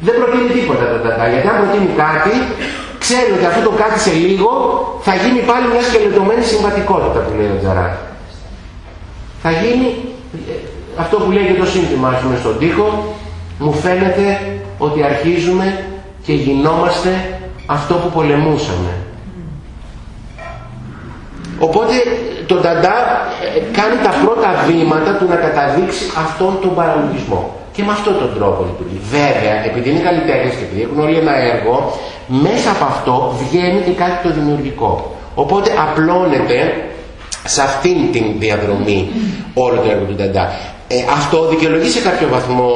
δεν προτείνει τίποτα το τατά. Γιατί αν προτείνει κάτι, ξέρει ότι αυτό το κάτι σε λίγο θα γίνει πάλι μια σκελετωμένη συμβατικότητα που λέει ο Τζαρά. Θα γίνει ε, αυτό που λέει και το σύνθημα πούμε στον τοίχο, μου φαίνεται ότι αρχίζουμε και γινόμαστε αυτό που πολεμούσαμε. Οπότε το Νταντά ε, κάνει τα πρώτα βήματα του να καταδείξει αυτόν τον παραλογισμό. Και με αυτόν τον τρόπο λειτουργεί. Βέβαια, επειδή είναι καλλιτέχνες και επειδή έχουν όλοι ένα έργο, μέσα από αυτό βγαίνει και κάτι το δημιουργικό. Οπότε απλώνεται σε αυτήν την διαδρομή όλο το έργο του Νταντά. Ε, αυτό δικαιολογεί σε κάποιο βαθμό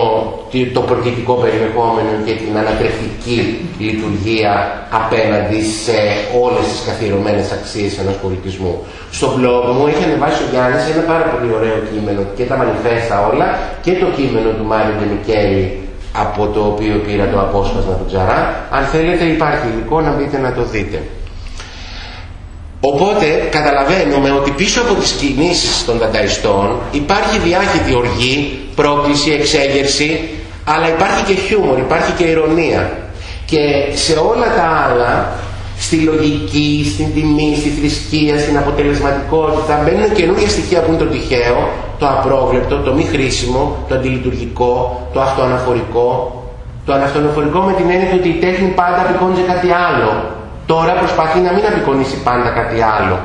το προκριτικό περιεχόμενο και την ανατρεφτική λειτουργία απέναντι σε όλες τις καθιερωμένες αξίες ενός πολιτισμού. Στο blog μου έχει ανεβάσει ο Γιάννης ένα πάρα πολύ ωραίο κείμενο και τα μανιφέστα όλα και το κείμενο του Μάριου Ντεμικέλη από το οποίο πήρα το απόσπασμα του Τζαρά. Αν θέλετε υπάρχει υλικό να μπείτε να το δείτε. Οπότε καταλαβαίνουμε ότι πίσω από τις κινήσεις των δανταϊστών υπάρχει διάχυτη οργή, πρόκληση, εξέγερση, αλλά υπάρχει και χιούμορ, υπάρχει και ηρωνία. Και σε όλα τα άλλα, στη λογική, στην τιμή, στη θρησκεία, στην αποτελεσματικότητα, μπαίνουν καινούργια στοιχεία που είναι το τυχαίο, το απρόβλεπτο, το μη χρήσιμο, το αντιλειτουργικό, το αυτοαναφορικό. Το αυτοαναφορικό με την έννοια ότι η τέχνη πάντα απεικόνιζε κάτι άλλο Τώρα προσπαθεί να μην απεικονίσει πάντα κάτι άλλο.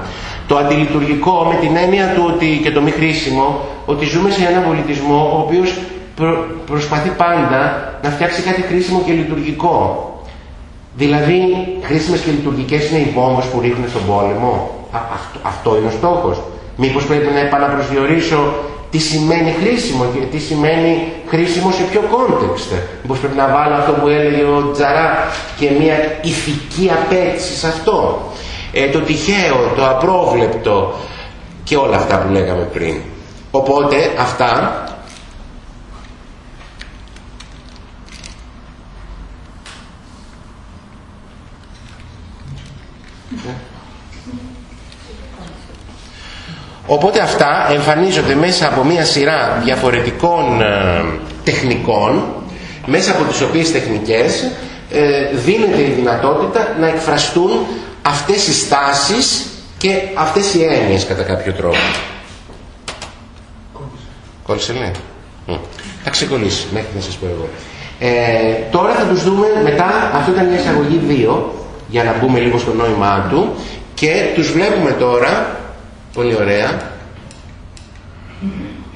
Το αντιλειτουργικό με την έννοια του ότι, και το μη χρήσιμο, ότι ζούμε σε έναν πολιτισμό ο οποίος προ, προσπαθεί πάντα να φτιάξει κάτι χρήσιμο και λειτουργικό. Δηλαδή, χρήσιμες και λειτουργικές είναι οι βόμβες που ρίχνουν στον πόλεμο. αυτό, αυτό είναι ο στόχος. Μήπως πρέπει να επαναπροσδιορίσω τι σημαίνει χρήσιμο και τι σημαίνει χρήσιμο σε ποιο context. Μήπως πρέπει να βάλω αυτό που έλεγε ο Τζαρά και μια ηθική απαίτηση σε αυτό. Ε, το τυχαίο, το απρόβλεπτο και όλα αυτά που λέγαμε πριν. Οπότε αυτά Οπότε αυτά εμφανίζονται μέσα από μια σειρά διαφορετικών ε, τεχνικών, μέσα από τις οποίες τεχνικές ε, δίνεται η δυνατότητα να εκφραστούν αυτές οι στάσεις και αυτές οι έννοιες κατά κάποιο τρόπο. Κόλλησε λέει. Θα ξεκολλήσει μέχρι να σας πω εγώ. Ε, τώρα θα τους δούμε μετά, αυτό ήταν μια εισαγωγή 2, για να μπούμε λίγο στο νόημά του και τους βλέπουμε τώρα Πολύ ωραία.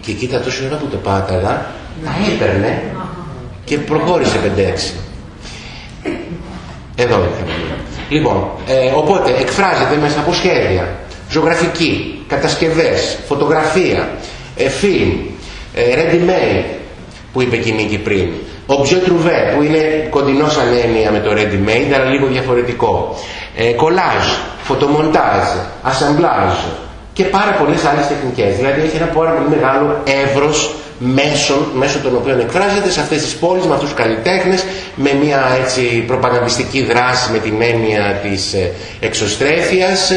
Και κοίτα τόση ώρα που το πάταγα, τα έπαιρνε και προχώρησε 5-6. Εδώ είχαμε. Λοιπόν, ε, οπότε εκφράζεται μέσα από σχέδια, ζωγραφική, κατασκευές, φωτογραφία, ε, φιλμ, ε, ready made, που είπε και η Νίκη πριν, objet trouvé, που είναι κοντινό σαν έννοια με το ready made, αλλά λίγο διαφορετικό, ε, collage, φωτομοντάζ, assemblage, και πάρα πολλές άλλες τεχνικές. Δηλαδή έχει ένα πάρα πολύ μεγάλο εύρος μέσων, μέσω των οποίων εκφράζεται σε αυτές τις πόλεις, με αυτούς τους καλλιτέχνες, με μια έτσι προπαγανδιστική δράση με την έννοια της ε, εξωστρέφειας,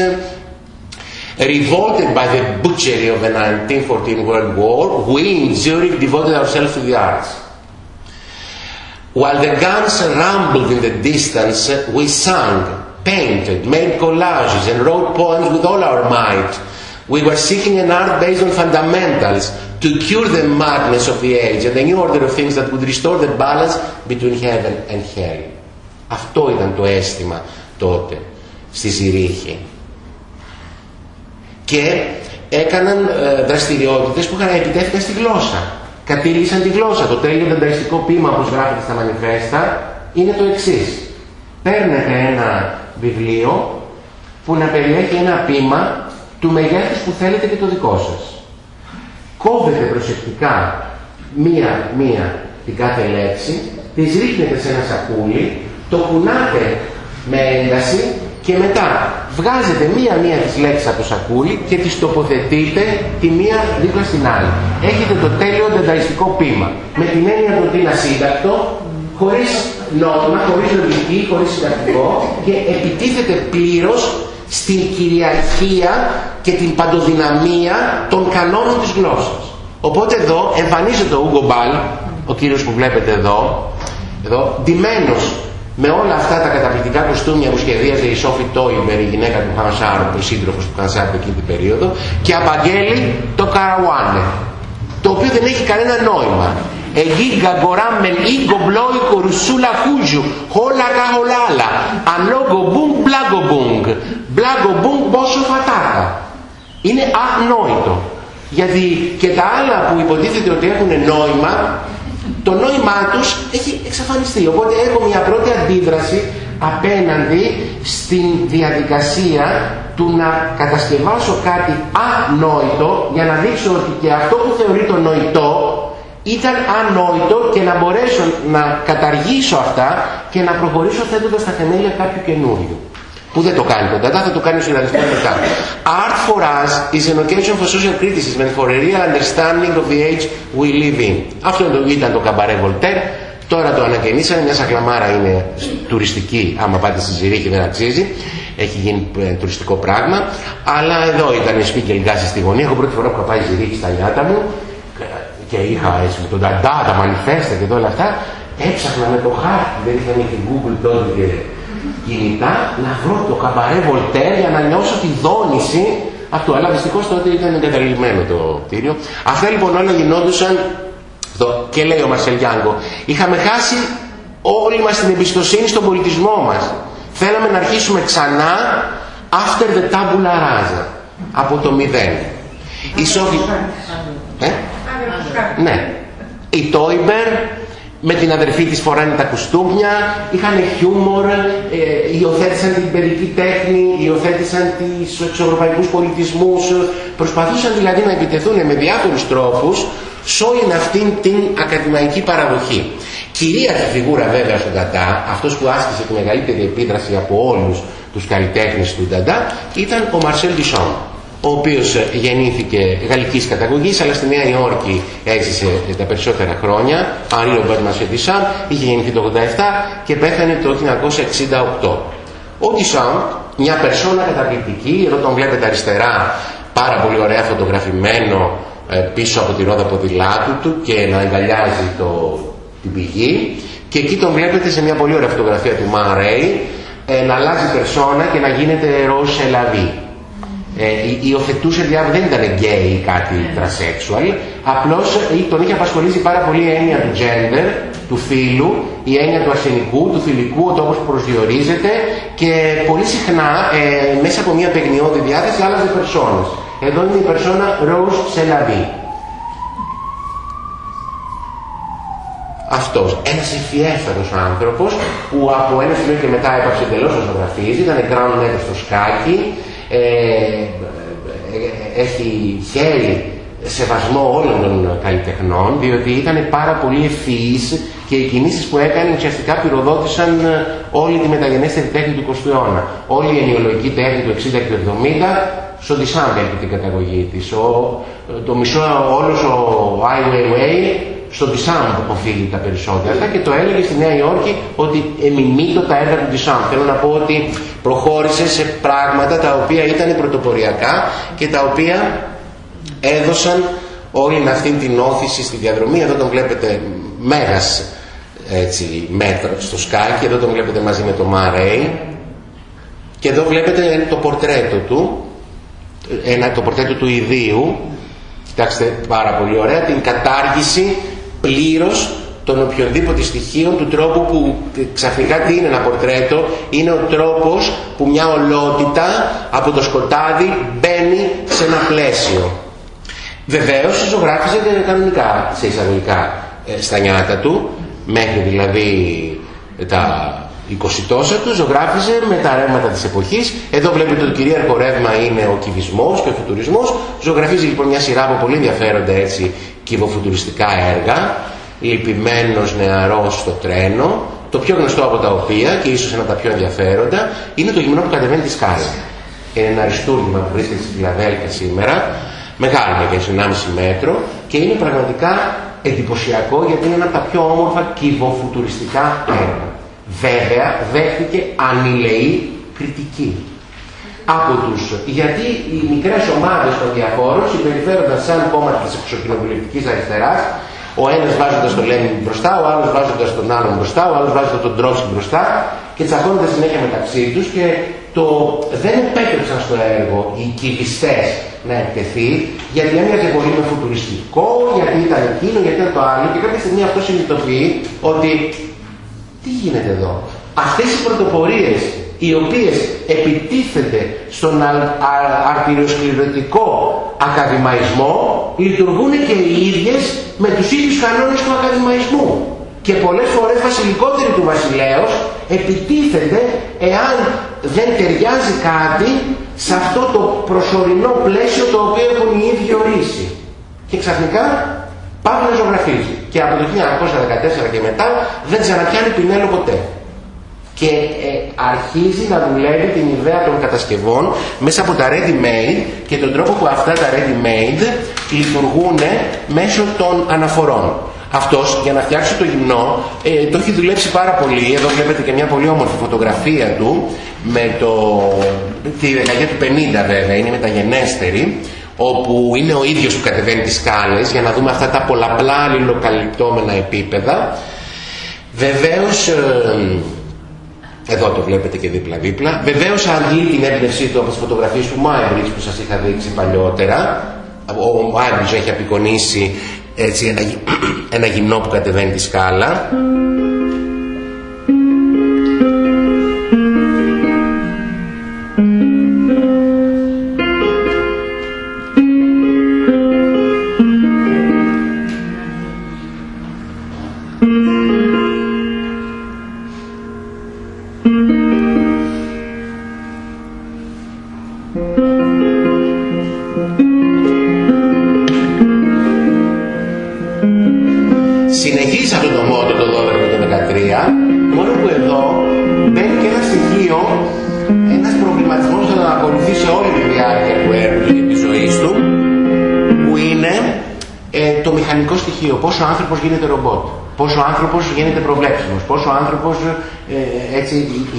Revolted by the butchery of the 1914 World War, we in Zurich devoted ourselves to the arts. While the guns rumbled in the distance, we sang, painted, made collages and wrote poems with all our might. We were seeking an art based on fundamentals to cure the madness of the age and a new order of things that would restore the balance between heaven and hell. Αυτό ήταν το αίσθημα τότε στη Ζηρίχη. Και έκαναν ε, δραστηριότητες που είχαν επιτέθηκαν στη γλώσσα. Κατήργησαν τη γλώσσα. Το τέλειο δενταριστικό πείμα όπως γράφεται στα μανιφέστα είναι το εξής. Παίρνετε ένα βιβλίο που να περιέχει ένα πείμα του μεγέθους που θέλετε και το δικό σας. Κόβετε προσεκτικά μία-μία την κάθε λέξη, τις ρίχνετε σε ένα σακούλι, το κουνάτε με ένταση και μετά βγάζετε μία-μία τις λέξεις από το σακούλι και τις τοποθετείτε τη μία δίπλα στην άλλη. Έχετε το τέλειο δενταριστικό πείμα. Με την έννοια ότι είναι ασύντακτο, χωρίς νόημα, χωρίς λογική, χωρίς συντακτικό και επιτίθεται πλήρως στην κυριαρχία και την παντοδυναμία των κανόνων της γλώσσας. Οπότε εδώ εμφανίζεται ο Ούγκο Μπάλ, ο κύριος που βλέπετε εδώ, εδώ ντυμένος με όλα αυτά τα καταπληκτικά κοστούμια που σχεδίαζε η Σόφι Τόιμπερ, η γυναίκα του Χανσάρ, ο σύντροφος του Χανσάρ εκείνη την περίοδο, και απαγγέλει το Καραουάνε, το οποίο δεν έχει κανένα νόημα. Εγίγκα γκοράμεν ίγκο μπλόικο ρουσούλα χούζου, χόλα καχολάλα, ανόγκο μπούγκ μπλάγκο μπούγκ, μπλάγκο μπούγκ πόσο φατάτα. Είναι ανόητο. Γιατί και τα άλλα που υποτίθεται ότι έχουν νόημα, το νόημά τους έχει εξαφανιστεί. Οπότε έχω μια πρώτη αντίδραση απέναντι στην διαδικασία του να κατασκευάσω κάτι ανόητο για να δείξω ότι και αυτό που θεωρεί το νοητό ήταν ανόητο και να μπορέσω να καταργήσω αυτά και να προχωρήσω θέτοντας τα θεμέλια κάποιου καινούριου. Που δεν το κάνει τον θα το κάνει ο συναδελφός μετά. Art for us is an occasion for social criticism and for a real understanding of the age we live in. Αυτό ήταν το καμπαρέ Βολτέρ. Τώρα το ανακαινήσανε, μια σακλαμάρα είναι τουριστική, άμα πάτε στη Ζηρίχη δεν αξίζει. Έχει γίνει ε, τουριστικό πράγμα. Αλλά εδώ ήταν η Σπίγκελ Γκάση στη γωνία. Έχω πρώτη φορά που είχα πάει Ζηρίχη στα νιάτα μου και είχα έτσι με τον Ταντά, τα μανιφέστα και όλα αυτά, έψαχνα με το χάρτη, δεν είχαμε και Google τότε και κινητά, να βρω το καμπαρέ Βολτέρ για να νιώσω τη δόνηση αυτού. Αλλά δυστυχώς τότε ήταν εγκαταλειμμένο το κτίριο. Αυτά λοιπόν όλα γινόντουσαν, εδώ, και λέει ο Μαρσελ Γιάνγκο, είχαμε χάσει όλη μας την εμπιστοσύνη στον πολιτισμό μας. Θέλαμε να αρχίσουμε ξανά after the tabula rasa, από το μηδέν. Η Σόφη... Ε; Ναι. η Τόιμπερ, με την αδερφή της φοράνε τα κουστούμια, είχαν χιούμορ, ε, υιοθέτησαν την παιδική τέχνη, υιοθέτησαν τους ευρωπαϊκούς πολιτισμούς, προσπαθούσαν δηλαδή να επιτεθούν με διάφορους τρόπους σε όλη αυτήν την ακαδημαϊκή παραδοχή. Κυρίαρχη φιγούρα βέβαια στον Ταντά, αυτός που άσκησε τη μεγαλύτερη επίδραση από όλους τους καλλιτέχνες του Νταντά, ήταν ο Μαρσέλ Ντισόν ο οποίος ε, γεννήθηκε γαλλικής καταγωγής αλλά στη Νέα Υόρκη έζησε τα περισσότερα χρόνια. Henri Robert Marcel είχε γεννηθεί το 87 και πέθανε το 1968 ο Τισάν, μια περσόνα καταπληκτική εδώ τον βλέπετε αριστερά πάρα πολύ ωραία φωτογραφημένο ε, πίσω από τη ρόδα ποδηλάτου του και να αγκαλιάζει το, την πηγή. Και εκεί τον βλέπετε σε μια πολύ ωραία φωτογραφία του Man Ray ε, να αλλάζει περσόνα και να γίνεται ροζ ελαβή ε, υιοθετούσε διάφορα, δεν ήταν γκέι ή κάτι τρασέξουαλ, απλώς ε, τον είχε απασχολήσει πάρα πολύ η έννοια του gender, του φίλου, η έννοια του αρσενικού, του φιλικού, ο τόπος που προσδιορίζεται και πολύ συχνά ε, μέσα από μια παιγνιώδη διάθεση άλλαζε περσόνες. Εδώ είναι η περσόνα Rose Selavi. Αυτός, ένας ευφιέστατος άνθρωπος που από ένα σημείο και μετά έπαψε εντελώς να ζωγραφίζει, ήταν ground στο σκάκι, ε, ε, έχει χέρι σεβασμό όλων των καλλιτεχνών διότι ήταν πάρα πολύ ευφυής και οι κινήσεις που έκανε ουσιαστικά πυροδότησαν ε, όλη τη μεταγενέστερη τέχνη του 20ου αιώνα. Όλη η ενοιολογική τέχνη του 60 και του 70 στο Δισάμπ έχει την καταγωγή της. Ο, το μισό, όλος ο Ai Weiwei στο Ντισάμπ οφείλει τα περισσότερα και το έλεγε στη Νέα Υόρκη ότι εμιμείτο τα έργα του Ντισάμπ. Θέλω να πω ότι προχώρησε σε πράγματα τα οποία ήταν πρωτοποριακά και τα οποία έδωσαν όλη αυτή την όθηση στη διαδρομή. Εδώ τον βλέπετε μέγας έτσι, μέτρο στο σκάκι, εδώ τον βλέπετε μαζί με το Μαρέι και εδώ βλέπετε το πορτρέτο του, ένα, το πορτρέτο του ιδίου, κοιτάξτε πάρα πολύ ωραία, την κατάργηση πλήρως των οποιονδήποτε στοιχείων του τρόπου που ξαφνικά τι είναι ένα πορτρέτο είναι ο τρόπος που μια ολότητα από το σκοτάδι μπαίνει σε ένα πλαίσιο. Βεβαίως ζωγράφιζε κανονικά σε εισαγωγικά ε, στα νιάτα του μέχρι δηλαδή τα 20 τόσα τους ζωγράφιζε με τα ρεύματα της εποχής. Εδώ βλέπετε ότι το κυρίαρχο ρεύμα είναι ο κυβισμός και ο φουτουρισμός. Ζωγραφίζει λοιπόν μια σειρά από πολύ ενδιαφέροντα έτσι κυβοφουτουριστικά έργα, λυπημένος νεαρός στο τρένο, το πιο γνωστό από τα οποία και ίσως ένα από τα πιο ενδιαφέροντα είναι το γυμνό που κατεβαίνει τη σκάλα. Είναι ένα αριστούργημα που βρίσκεται στη Φιλαδέλφια σήμερα, μεγάλο μεγέθους 1,5 μέτρο. Και είναι πραγματικά εντυπωσιακό γιατί είναι ένα από τα πιο όμορφα κυβοφουτουριστικά έργα. Βέβαια δέχτηκε ανηλεή κριτική από τους. Γιατί οι μικρές ομάδες των διαφόρων συμπεριφέρονταν σαν κόμματα της εξοκοινοβουλευτικής αριστεράς, ο ένας βάζοντας τον Λένιν μπροστά, ο άλλος βάζοντας τον άλλον μπροστά, ο άλλος βάζοντας τον Τρόσκι μπροστά και τσακώνονται συνέχεια μεταξύ τους και το δεν επέτρεψαν στο έργο οι κυβιστές να εκτεθεί γιατί έμοιαζε πολύ με φουτουριστικό, γιατί ήταν εκείνο, γιατί ήταν το άλλο και κάποια στιγμή αυτό συνειδητοποιεί ότι τι γίνεται εδώ; Αυτές οι πρωτοπορίες οι οποίες επιτίθεται στον αρτηριοσκληρωτικό ακαδημαϊσμό λειτουργούν και οι ίδιες με τους ίδιους κανόνες του ακαδημαϊσμού και πολλές φορές βασιλικότεροι του βασιλέως επιτίθεται εάν δεν ταιριάζει κάτι σε αυτό το προσωρινό πλαίσιο το οποίο έχουν οι ίδιοι ορίσει και ξαφνικά πάβει να ζωγραφίζει και από το 1914 και μετά δεν ξαναπιάνει πινέλο ποτέ και ε, αρχίζει να δουλεύει την ιδέα των κατασκευών μέσα από τα ready-made και τον τρόπο που αυτά τα ready-made λειτουργούν μέσω των αναφορών. Αυτός για να φτιάξει το γυμνό ε, το έχει δουλέψει πάρα πολύ. Εδώ βλέπετε και μια πολύ όμορφη φωτογραφία του με το, τη δεκαετία του 50 βέβαια, είναι μεταγενέστερη όπου είναι ο ίδιος που κατεβαίνει τις σκάλες για να δούμε αυτά τα πολλαπλά αλληλοκαλυπτόμενα επίπεδα. Βεβαίως ε, εδώ το βλέπετε και δίπλα-δίπλα. Βεβαίως αντλεί την έμπνευσή του από τις φωτογραφίες του Μάιμπριτζ που σας είχα δείξει παλιότερα. Ο Μάιμπριτζ έχει απεικονίσει έτσι, ένα, *clears throat* ένα γυμνό που κατεβαίνει τη σκάλα.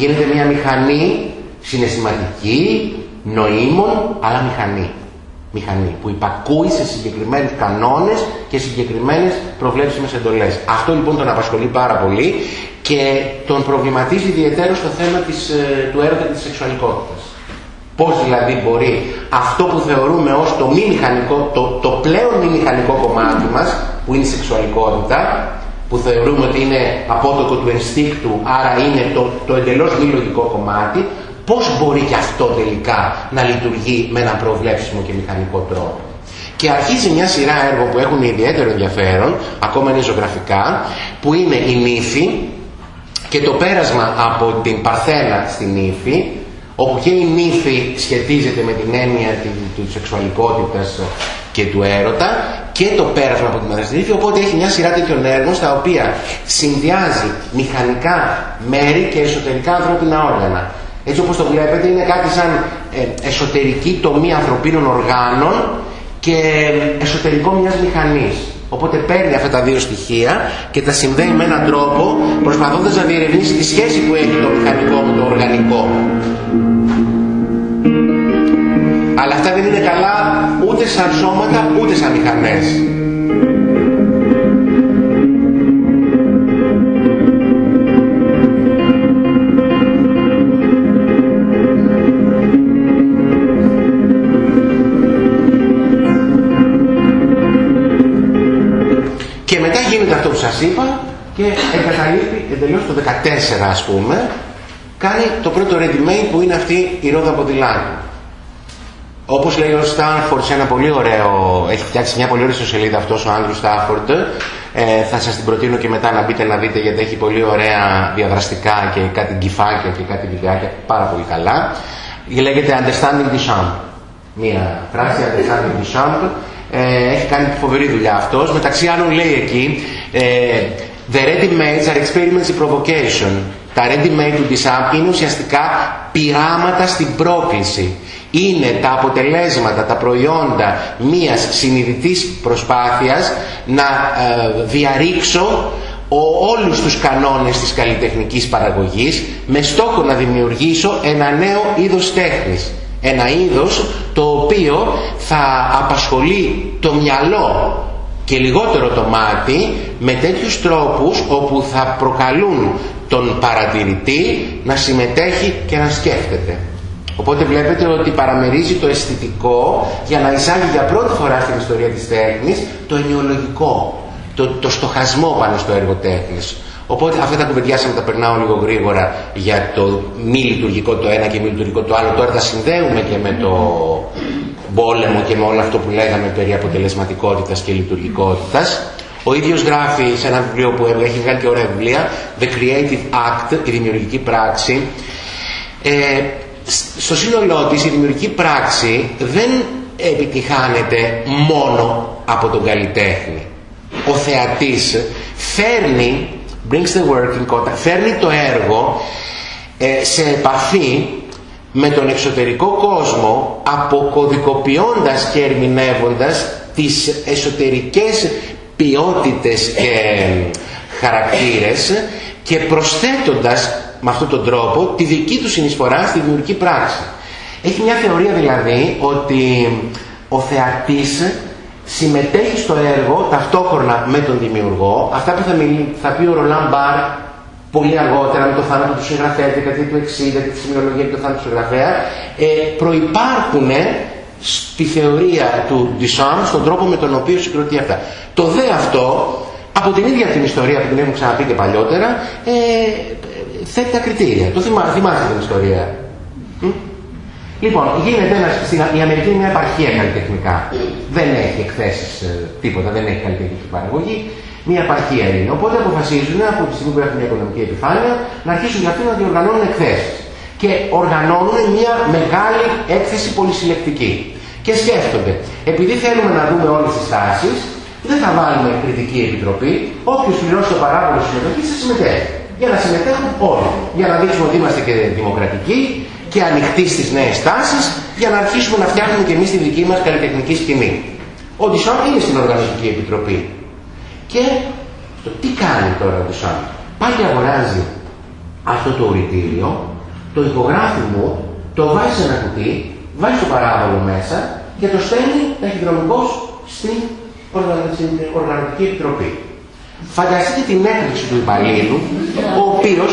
Γίνεται μια μηχανή συναισθηματική, νοήμων, αλλά μηχανή μηχανή που υπακούει σε συγκεκριμένους κανόνες και συγκεκριμένες προβλέψιμες εντολές. Αυτό λοιπόν τον απασχολεί πάρα πολύ και τον προβληματίζει ιδιαίτερα στο θέμα της, ε, του έρωτα και της σεξουαλικότητας. Πώς δηλαδή μπορεί αυτό που θεωρούμε ως το, μη μηχανικό, το, το πλέον μη μηχανικό κομμάτι μας, που είναι η σεξουαλικότητα, που θεωρούμε ότι είναι απότοκο του ενστίκτου, άρα είναι το, το εντελώς μη λογικό κομμάτι, Πώς μπορεί και αυτό τελικά να λειτουργεί με έναν προβλέψιμο και μηχανικό τρόπο. Και αρχίζει μια σειρά έργων που έχουν ιδιαίτερο ενδιαφέρον, ακόμα είναι ζωγραφικά, που είναι η νύφη και το πέρασμα από την Παρθένα στη νύφη, όπου και η νύφη σχετίζεται με την έννοια του σεξουαλικότητας και του έρωτα και το πέρασμα από την νύφη, οπότε έχει μια σειρά τέτοιων έργων στα οποία συνδυάζει μηχανικά μέρη και εσωτερικά ανθρώπινα όργανα. Έτσι όπως το βλέπετε είναι κάτι σαν ε, εσωτερική τομή ανθρωπίνων οργάνων και εσωτερικό μιας μηχανής. Οπότε παίρνει αυτά τα δύο στοιχεία και τα συνδέει με έναν τρόπο προσπαθώντας να διερευνήσει τη σχέση που έχει το μηχανικό με το οργανικό. Αλλά αυτά δεν είναι καλά ούτε σαν σώματα ούτε σαν μηχανές. σας είπα και εγκαταλείπει εντελώς το 14 ας πούμε κάνει το πρώτο ready που είναι αυτή η ρόδα ποδηλάτου. Όπως λέει ο Στάνφορντ σε ένα πολύ ωραίο, έχει φτιάξει μια πολύ ωραία σελίδα αυτός ο Άντρου Στάνφορντ, ε, θα σας την προτείνω και μετά να μπείτε να δείτε γιατί έχει πολύ ωραία διαδραστικά και κάτι γκυφάκια και κάτι βιντεάκια πάρα πολύ καλά. Λέγεται Understanding the Champ. Μια φράση Understanding the Champ ε, έχει κάνει φοβερή δουλειά αυτός. Μεταξύ άλλων λέει εκεί ε, The ready-mades are experiments in provocation. Τα ready-made του Disam είναι ουσιαστικά πειράματα στην πρόκληση. Είναι τα αποτελέσματα, τα προϊόντα μίας συνειδητής προσπάθειας να ε, διαρρήξω ο, όλους τους κανόνες της καλλιτεχνικής παραγωγής με στόχο να δημιουργήσω ένα νέο είδος τέχνης. Ένα είδος το οποίο θα απασχολεί το μυαλό και λιγότερο το μάτι με τέτοιους τρόπους όπου θα προκαλούν τον παρατηρητή να συμμετέχει και να σκέφτεται. Οπότε βλέπετε ότι παραμερίζει το αισθητικό για να εισάγει για πρώτη φορά στην ιστορία της τέχνης το ενοιολογικό, το, το στοχασμό πάνω στο έργο τέχνης. Οπότε αυτά τα κουβεντιάσαμε, τα περνάω λίγο γρήγορα για το μη λειτουργικό το ένα και μη λειτουργικό το άλλο. Τώρα τα συνδέουμε και με το πόλεμο και με όλο αυτό που λέγαμε περί αποτελεσματικότητας και λειτουργικότητας. Ο ίδιος γράφει σε ένα βιβλίο που έχει βγάλει και ωραία βιβλία, The Creative Act, η δημιουργική πράξη. Ε, στο σύνολό της η δημιουργική πράξη δεν επιτυχάνεται μόνο από τον καλλιτέχνη. Ο θεατής φέρνει brings the work in contact, φέρνει το έργο ε, σε επαφή με τον εξωτερικό κόσμο αποκωδικοποιώντας και ερμηνεύοντας τις εσωτερικές ποιότητες και χαρακτήρες και προσθέτοντας με αυτόν τον τρόπο τη δική του συνεισφορά στη δημιουργική πράξη. Έχει μια θεωρία δηλαδή ότι ο θεατής συμμετέχει στο έργο ταυτόχρονα με τον δημιουργό. Αυτά που θα, μιλεί, θα πει ο Ρολάν Μπάρ πολύ αργότερα με το θάνατο του συγγραφέα, τη δεκαετία του 60, τη σημειολογία και το θάνατο του συγγραφέα, ε, προϋπάρχουν στη θεωρία του Ντισάν στον τρόπο με τον οποίο συγκροτεί αυτά. Το δε αυτό, από την ίδια την ιστορία που την έχουμε ξαναπεί και παλιότερα, ε, θέτει τα κριτήρια. Το θυμά, θυμάστε την ιστορία. Λοιπόν, γίνεται ένας, στην, η Αμερική είναι μια επαρχία καλλιτεχνικά. Δεν έχει εκθέσεις ε, τίποτα, δεν έχει καλλιτεχνική παραγωγή. Μια επαρχία είναι. Οπότε αποφασίζουν από τη στιγμή που έχουν μια οικονομική επιφάνεια να αρχίσουν για να διοργανώνουν εκθέσεις. Και οργανώνουν μια μεγάλη έκθεση πολυσυλλεκτική. Και σκέφτονται, επειδή θέλουμε να δούμε όλες τις τάσεις, δεν θα βάλουμε κριτική επιτροπή, όποιος πληρώσει το παράγωγο συμμετοχή θα συμμετέχει. Για να συμμετέχουν όλοι. Για να δείξουμε ότι είμαστε και δημοκρατικοί και ανοιχτοί στις νέες τάσεις, για να αρχίσουμε να φτιάχνουμε και εμείς τη δική μας καλλιτεχνική σκηνή. Ο Ντισόν είναι στην Οργανωτική Επιτροπή. Και το τι κάνει τώρα ο Ντισόν. Πάει και αγοράζει αυτό το οριτήριο, το υπογράφει μου, το βάζει σε ένα κουτί, βάζει το παράβολο μέσα και το στέλνει ταχυδρομικός στην Οργανωτική Επιτροπή. Φανταστείτε την έκρηξη του υπαλλήλου, ο οποίος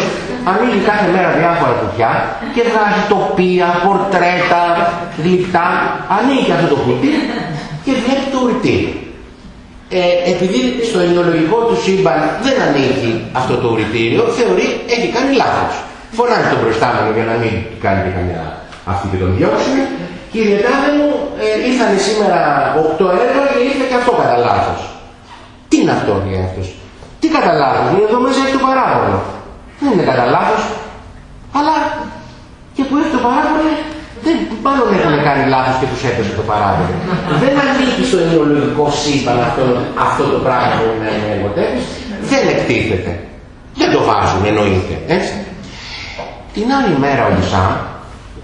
ανοίγει κάθε μέρα διάφορα κουτιά και βγάζει τοπία, πορτρέτα, γλυπτά, ανοίγει αυτό το κουτί και βλέπει το ουρητήριο. Ε, επειδή στο ενοιολογικό του σύμπαν δεν ανήκει αυτό το ουρητήριο, θεωρεί έχει κάνει λάθος. Φωνάζει τον προϊστάμενο για να μην κάνει και καμιά αυτή και τον διώξουν. Κύριε Τάδε μου, ε, ήρθαν σήμερα 8 έργα και ήρθε και αυτό κατά λάθος. Τι είναι αυτό, λέει αυτός; Τι κατά λάθος, είναι εδώ μέσα έχει το παράγωγο. Δεν είναι κατά λάθος, αλλά και που έχει το παράγωγο δεν μάλλον έχουν κάνει λάθος και τους έπεσε το παράδειγμα. δεν ανήκει στο ενοιολογικό σύμπαν αυτό, αυτό το πράγμα που είναι ένα εργοτέχνης, δεν εκτίθεται. Δεν το βάζουν, εννοείται. Έτσι. Την άλλη μέρα ο Μουσά,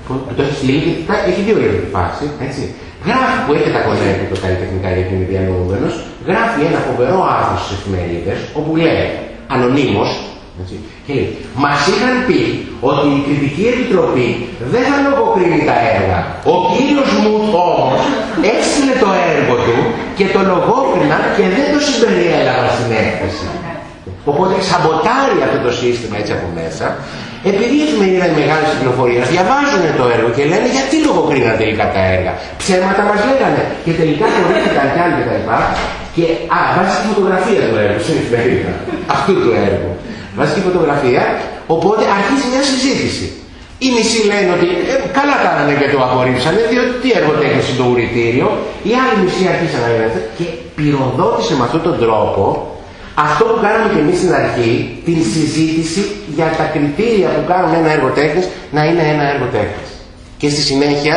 που το έχει στείλει, έχει δύο λεπτή φάση, έτσι. Γράφει που έχει τα κονέκτη το καλλιτεχνικά γιατί είναι διανοούμενος, γράφει ένα φοβερό άρθρο στις εφημερίδες, όπου λέει, ανωνύμως, έτσι. Και λέει, μας είχαν πει ότι η κριτική επιτροπή δεν θα λογοκρίνει τα έργα. Ο κύριος Μουτ όμως έστειλε το έργο του και το λογόκρινα και δεν το συμπεριέλαβα στην έκθεση. Οπότε σαμποτάρει αυτό το σύστημα έτσι από μέσα. Επειδή η εφημερίδα είναι μεγάλη κυκλοφορία, διαβάζουν το έργο και λένε γιατί λογοκρίναν τελικά τα έργα. Ψέματα μας λέγανε και τελικά κορίχθηκαν κι άλλοι κτλ. Και α, βάζεις τη φωτογραφία του έργου στην εφημερίδα αυτού του έργου βασική φωτογραφία, οπότε αρχίζει μια συζήτηση. Οι μισοί λένε ότι ε, καλά κάνανε και το απορρίψανε, διότι τι εργοτέχνηση το ουρητήριο. Οι άλλοι μισοί αρχίσαν να λένε και πυροδότησε με αυτόν τον τρόπο αυτό που κάναμε και εμείς στην αρχή, την συζήτηση για τα κριτήρια που κάνουμε ένα έργο να είναι ένα έργο Και στη συνέχεια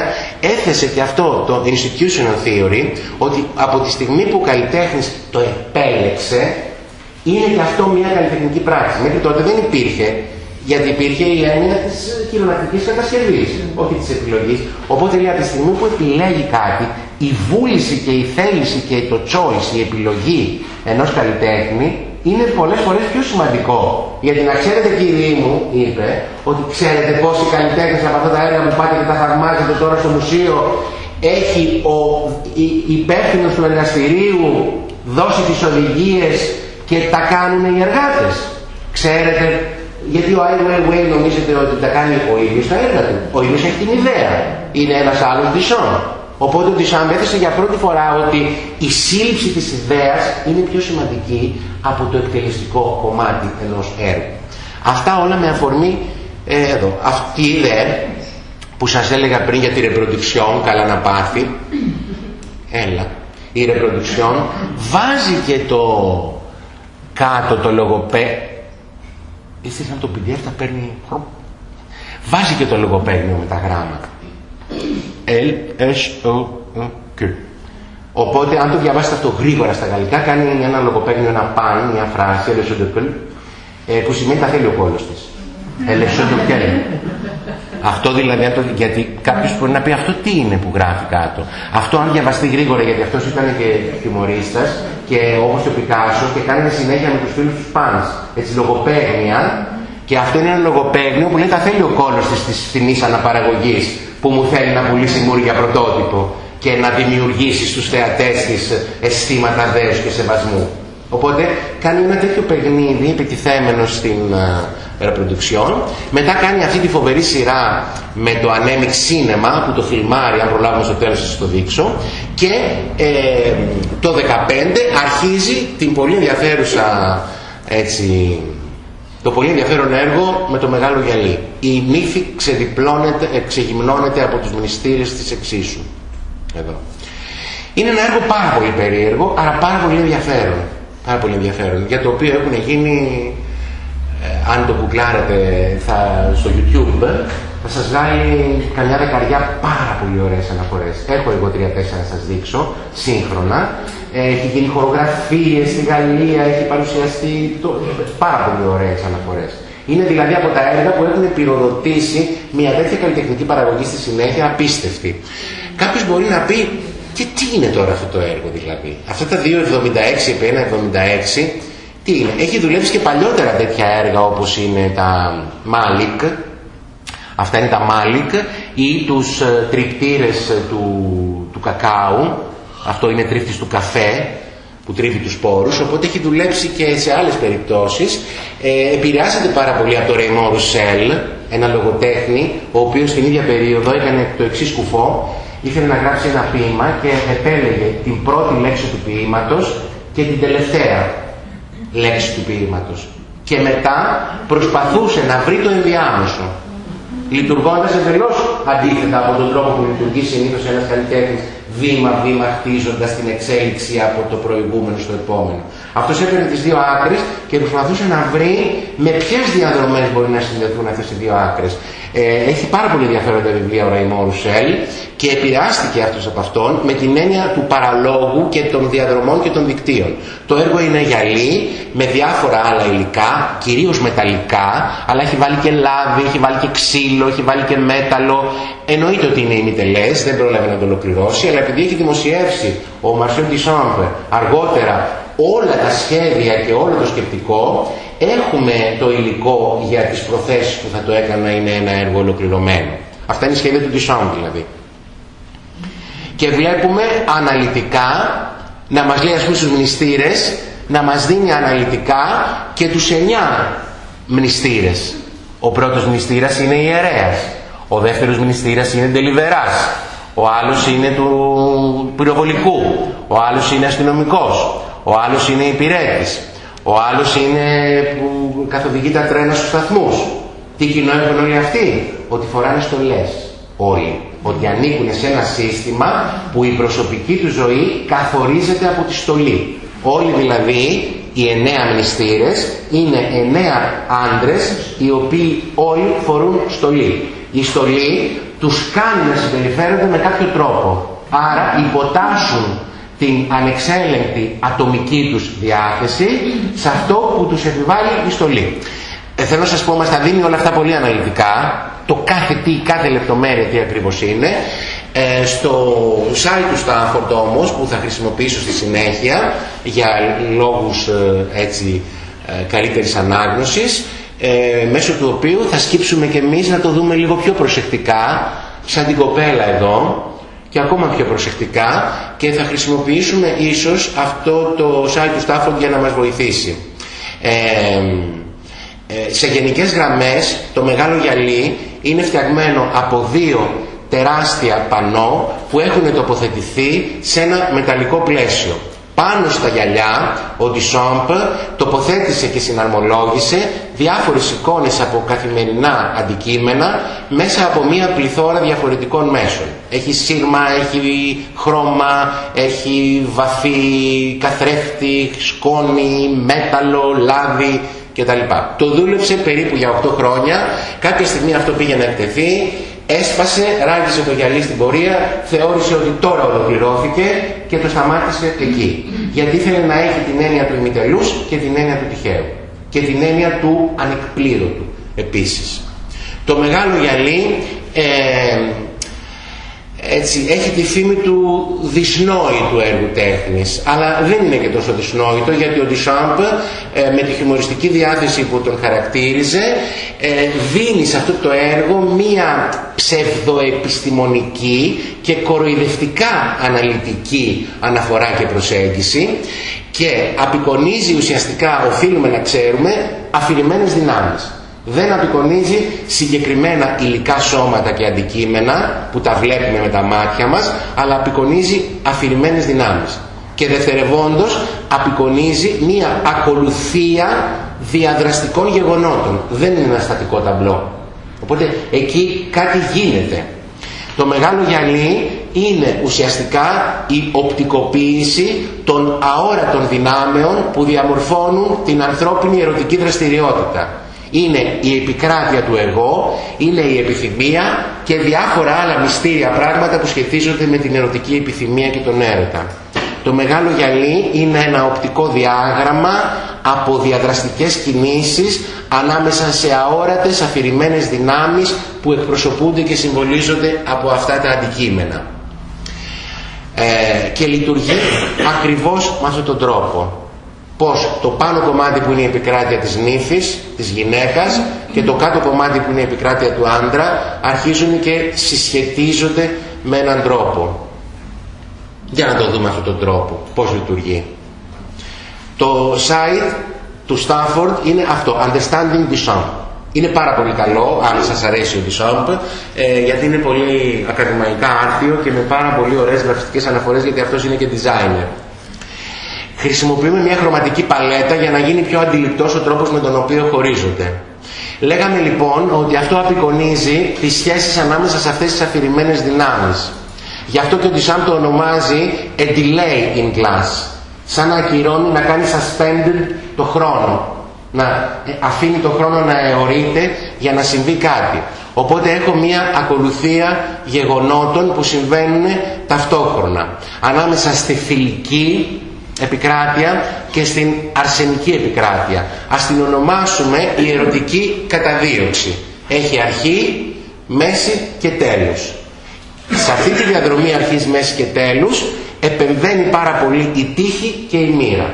έθεσε και αυτό το institutional theory ότι από τη στιγμή που ο καλλιτέχνης το επέλεξε είναι και αυτό μια καλλιτεχνική πράξη. Μέχρι τότε δεν υπήρχε, γιατί υπήρχε η έννοια της χειρονακτική κατασκευής, όχι της επιλογής. Οπότε λέει από τη στιγμή που επιλέγει κάτι, η βούληση και η θέληση και το choice, η επιλογή ενός καλλιτέχνη είναι πολλές φορές πιο σημαντικό. Γιατί να ξέρετε κύριοι μου, είπε, ότι ξέρετε πόσοι καλλιτέχνες από αυτά τα έργα που πάτε και τα θαυμάζετε τώρα στο μουσείο, έχει ο υπεύθυνος του εργαστηρίου δώσει τις οδηγίες και τα κάνουν οι εργάτες. Ξέρετε, γιατί ο Άι Weiwei νομίζετε ότι τα κάνει ο ίδιος τα έργα του. Ο ίδιος έχει την ιδέα. Είναι ένας άλλος Ντισόν. Οπότε ο Ντισόν έθεσε για πρώτη φορά ότι η σύλληψη της ιδέας είναι πιο σημαντική από το εκτελεστικό κομμάτι ενός έργου. Αυτά όλα με αφορμή ε, εδώ. Αυτή η ιδέα που σας έλεγα πριν για τη reproduction, καλά να πάθει, έλα, η reproduction βάζει και το κάτω το λογοπέ εσείς αν το PDF θα παίρνει βάζει και το λογοπαίγνιο με τα γράμματα L, S, O, Q οπότε αν το διαβάσετε αυτό γρήγορα στα γαλλικά κάνει ένα λογοπαίγνιο, ένα παν, μια φράση ε, που σημαίνει τα θέλει ο κόλος της αυτό δηλαδή, γιατί κάποιος μπορεί να πει αυτό τι είναι που γράφει κάτω. Αυτό αν διαβαστεί γρήγορα, γιατί αυτός ήταν και τιμωρίστας και όπως το Πικάσο και κάνει συνέχεια με τους φίλους τους Σπάνς, έτσι λογοπαίγνια. Και αυτό είναι ένα λογοπαίγνιο που λέει τα θέλει ο κόλος της, της φθηνής αναπαραγωγής που μου θέλει να πουλήσει μούρια πρωτότυπο και να δημιουργήσει στους θεατές της αισθήματα δέους και σεβασμού. Οπότε κάνει ένα τέτοιο παιχνίδι επιτιθέμενος στην, reproduction. Μετά κάνει αυτή τη φοβερή σειρά με το Anemic Cinema που το φιλμάρει, αν προλάβουμε στο τέλος θα το δείξω. Και ε, το 15 αρχίζει την πολύ ενδιαφέρουσα έτσι, το πολύ ενδιαφέρον έργο με το μεγάλο γυαλί. Η νύφη ξεδιπλώνεται, ε, ξεγυμνώνεται από τους μνηστήρες της εξίσου. Εδώ. Είναι ένα έργο πάρα πολύ περίεργο, αλλά πάρα πολύ ενδιαφέρον. Πάρα πολύ ενδιαφέρον, για το οποίο έχουν γίνει ε, αν το κουκλάρετε θα, στο YouTube θα θα σας βγάλει καμιά δεκαριά πάρα πολύ ωραίες αναφορές. Έχω εγώ τρία-τέσσερα να σας δείξω, σύγχρονα. Ε, έχει γίνει χορογραφίες στη Γαλλία, έχει παρουσιαστεί το, πάρα πολύ ωραίες αναφορές. Είναι δηλαδή από τα έργα που έχουν πυροδοτήσει μια τέτοια καλλιτεχνική παραγωγή στη συνέχεια απίστευτη. Κάποιος μπορεί να πει, και τι είναι τώρα αυτό το έργο δηλαδή; Αυτά τα 2,76 επί 1,76 τι είναι; Έχει δουλέψει και παλιότερα τέτοια έργα όπως είναι τα Malik, Αυτά είναι τα μάλικ ή τους ε, τριπτήρες ε, του, του κακάου. Αυτό είναι τρίφτης του καφέ που τρίβει τους σπόρους, οπότε έχει δουλέψει και σε άλλες περιπτώσεις. Ε, επηρεάζεται πάρα πολύ από το Ρεϊμό Ρουσέλ, ένα λογοτέχνη, ο οποίος στην ίδια περίοδο έκανε το εξής κουφό. Ήθελε να γράψει ένα ποίημα και επέλεγε την πρώτη λέξη του ποίηματος και την τελευταία λέξη του ποίηματος. Και μετά προσπαθούσε να βρει το ενδιάμεσο λειτουργώντας εντελώς αντίθετα από τον τρόπο που λειτουργεί συνήθως ένας καλλιτέχνης βήμα-βήμα χτίζοντας την εξέλιξη από το προηγούμενο στο επόμενο. Αυτός έπαιρνε τις δύο άκρες και προσπαθούσε να βρει με ποιες διαδρομές μπορεί να συνδεθούν αυτές οι δύο άκρες. Ε, έχει πάρα πολύ ενδιαφέροντα βιβλία ο Ραϊμό Ρουσέλ και επηρεάστηκε αυτός από αυτόν με την έννοια του παραλόγου και των διαδρομών και των δικτύων. Το έργο είναι γυαλί με διάφορα άλλα υλικά, κυρίως μεταλλικά, αλλά έχει βάλει και λάδι, έχει βάλει και ξύλο, έχει βάλει και μέταλλο. Εννοείται ότι είναι ημιτελές, δεν πρόλαβε να το ολοκληρώσει, αλλά επειδή έχει δημοσιεύσει ο Μαρσέλ Τισόμπε αργότερα όλα τα σχέδια και όλο το σκεπτικό, έχουμε το υλικό για τις προθέσεις που θα το έκανα να είναι ένα έργο ολοκληρωμένο. Αυτά είναι η σχέδια του Τισόμπε δηλαδή. Και βλέπουμε αναλυτικά να μας λέει ας πούμε στους μνηστήρες να μας δίνει αναλυτικά και τους εννιά μνηστήρες. Ο πρώτος μνηστήρας είναι ιερέας. Ο δεύτερος μνηστήρας είναι τελιβεράς. Ο άλλος είναι του πυροβολικού. Ο άλλος είναι αστυνομικός. Ο άλλος είναι υπηρέτης. Ο άλλος είναι που καθοδηγεί τα τρένα στους σταθμούς. Τι κοινό έχουν όλοι αυτοί; Ότι φοράνε στολές. Όλοι. Ότι ανήκουν σε ένα σύστημα που η προσωπική του ζωή καθορίζεται από τη στολή. Όλοι δηλαδή οι εννέα μνηστήρες είναι εννέα άντρες οι οποίοι όλοι φορούν στολή. Η στολή τους κάνει να συμπεριφέρονται με κάποιο τρόπο. Άρα υποτάσσουν την ανεξέλεγκτη ατομική τους διάθεση σε αυτό που τους επιβάλλει η στολή. Ε, θέλω να σας πω, μας τα δίνει όλα αυτά πολύ αναλυτικά, το κάθε τι, κάθε λεπτομέρεια τι ακριβώς είναι. Ε, στο site του Stanford όμως, που θα χρησιμοποιήσω στη συνέχεια για λόγους ε, έτσι, ε, καλύτερης ανάγνωσης, ε, μέσω του οποίου θα σκύψουμε και εμείς να το δούμε λίγο πιο προσεκτικά, σαν την κοπέλα εδώ, και ακόμα πιο προσεκτικά και θα χρησιμοποιήσουμε ίσως αυτό το site του Stafford για να μας βοηθήσει. Ε, ε, σε γενικές γραμμές το μεγάλο γυαλί είναι φτιαγμένο από δύο τεράστια πανό που έχουν τοποθετηθεί σε ένα μεταλλικό πλαίσιο. Πάνω στα γυαλιά ο Ντισόμπ τοποθέτησε και συναρμολόγησε διάφορες εικόνες από καθημερινά αντικείμενα μέσα από μία πληθώρα διαφορετικών μέσων. Έχει σύρμα, έχει χρώμα, έχει βαθύ καθρέφτη, σκόνη, μέταλλο, λάδι κτλ. Το δούλεψε περίπου για 8 χρόνια. Κάποια στιγμή αυτό πήγε να εκτεθεί, έσπασε, ράγισε το γυαλί στην πορεία, θεώρησε ότι τώρα ολοκληρώθηκε και το σταμάτησε εκεί. Γιατί ήθελε να έχει την έννοια του ημιτελούς και την έννοια του τυχαίου. Και την έννοια του ανεκπλήρωτου επίσης. Το μεγάλο γυαλί ε, έτσι, έχει τη φήμη του δυσνόητου έργου τέχνης. Αλλά δεν είναι και τόσο δυσνόητο γιατί ο Ντισάμπ ε, με τη χιουμοριστική διάθεση που τον χαρακτήριζε ε, δίνει σε αυτό το έργο μία ψευδοεπιστημονική και κοροϊδευτικά αναλυτική αναφορά και προσέγγιση και απεικονίζει ουσιαστικά, οφείλουμε να ξέρουμε, αφηρημένες δυνάμεις δεν απεικονίζει συγκεκριμένα υλικά σώματα και αντικείμενα που τα βλέπουμε με τα μάτια μας, αλλά απεικονίζει αφηρημένες δυνάμεις. Και δευτερευόντως απεικονίζει μία ακολουθία διαδραστικών γεγονότων. Δεν είναι ένα στατικό ταμπλό. Οπότε εκεί κάτι γίνεται. Το μεγάλο γυαλί είναι ουσιαστικά η οπτικοποίηση των αόρατων δυνάμεων που διαμορφώνουν την ανθρώπινη ερωτική δραστηριότητα Είναι η επικράτεια του εγώ, είναι η επιθυμία και διάφορα άλλα μυστήρια πράγματα που σχετίζονται με την ερωτική επιθυμία και τον έρωτα. Το μεγάλο γυαλί είναι ένα οπτικό διάγραμμα από διαδραστικές κινήσεις ανάμεσα σε αόρατες αφηρημένες δυνάμεις που εκπροσωπούνται και συμβολίζονται από αυτά τα αντικείμενα. Ε, και λειτουργεί ακριβώς με αυτόν τον τρόπο. Πως το πάνω κομμάτι που είναι η επικράτεια της νύφης, της γυναίκας και το κάτω κομμάτι που είναι η επικράτεια του άντρα αρχίζουν και συσχετίζονται με έναν τρόπο. Για να το δούμε αυτόν τον τρόπο, πώς λειτουργεί. Το site του Stafford είναι αυτό, Understanding Duchamp. Είναι πάρα πολύ καλό, αν σας αρέσει ο Duchamp, ε, γιατί είναι πολύ ακαδημαϊκά άρθιο και με πάρα πολύ ωραίες γραφιστικές αναφορές, γιατί αυτός είναι και designer. Χρησιμοποιούμε μια χρωματική παλέτα για να γίνει πιο αντιληπτός ο τρόπος με τον οποίο χωρίζονται. Λέγαμε λοιπόν ότι αυτό απεικονίζει τις σχέσεις ανάμεσα σε αυτές τις αφηρημένες δυνάμεις. Γι' αυτό και ο Duchamp το ονομάζει a delay in class σαν να ακυρώνει, να κάνει suspended το χρόνο. Να ε, αφήνει το χρόνο να αιωρείται για να συμβεί κάτι. Οπότε έχω μία ακολουθία γεγονότων που συμβαίνουν ταυτόχρονα. Ανάμεσα στη φιλική επικράτεια και στην αρσενική επικράτεια. Ας την ονομάσουμε η ερωτική καταδίωξη. Έχει αρχή, μέση και τέλος. Σε αυτή τη διαδρομή αρχής, μέση και τέλους επεμβαίνει πάρα πολύ η τύχη και η μοίρα.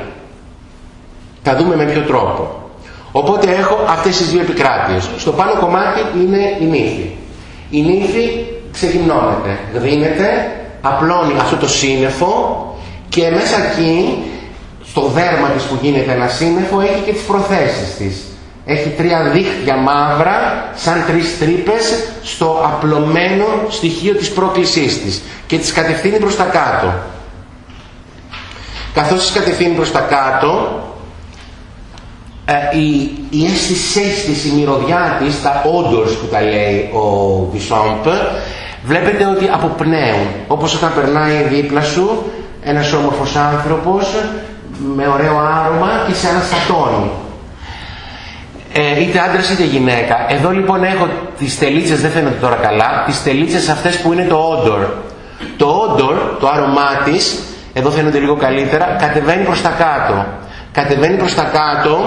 Θα δούμε με ποιο τρόπο. Οπότε έχω αυτές τις δύο επικράτειες. Στο πάνω κομμάτι είναι η νύφη. Η νύφη ξεγυμνώνεται, γδίνεται, απλώνει αυτό το σύννεφο και μέσα εκεί, στο δέρμα της που γίνεται ένα σύννεφο, έχει και τις προθέσεις της. Έχει τρία δίχτυα μαύρα, σαν τρεις τρύπες, στο απλωμένο στοιχείο της πρόκλησής της. Και τις κατευθύνει προς τα κάτω. Καθώς τις κατευθύνει προς τα κάτω ε, η, η αίσθησή της, η μυρωδιά της, τα όντως που τα λέει ο Βισόμπ βλέπετε ότι αποπνέουν όπως όταν περνάει δίπλα σου ένας όμορφος άνθρωπος με ωραίο άρωμα και σε αναστατώνει ε, είτε άντρας είτε γυναίκα. Εδώ λοιπόν έχω τις τελίτσες, δεν φαίνεται τώρα καλά τις τελίτσες αυτές που είναι το όντορ. Το όντορ, το άρωμά της εδώ φαίνονται λίγο καλύτερα, κατεβαίνει προς τα κάτω. Κατεβαίνει προς τα κάτω,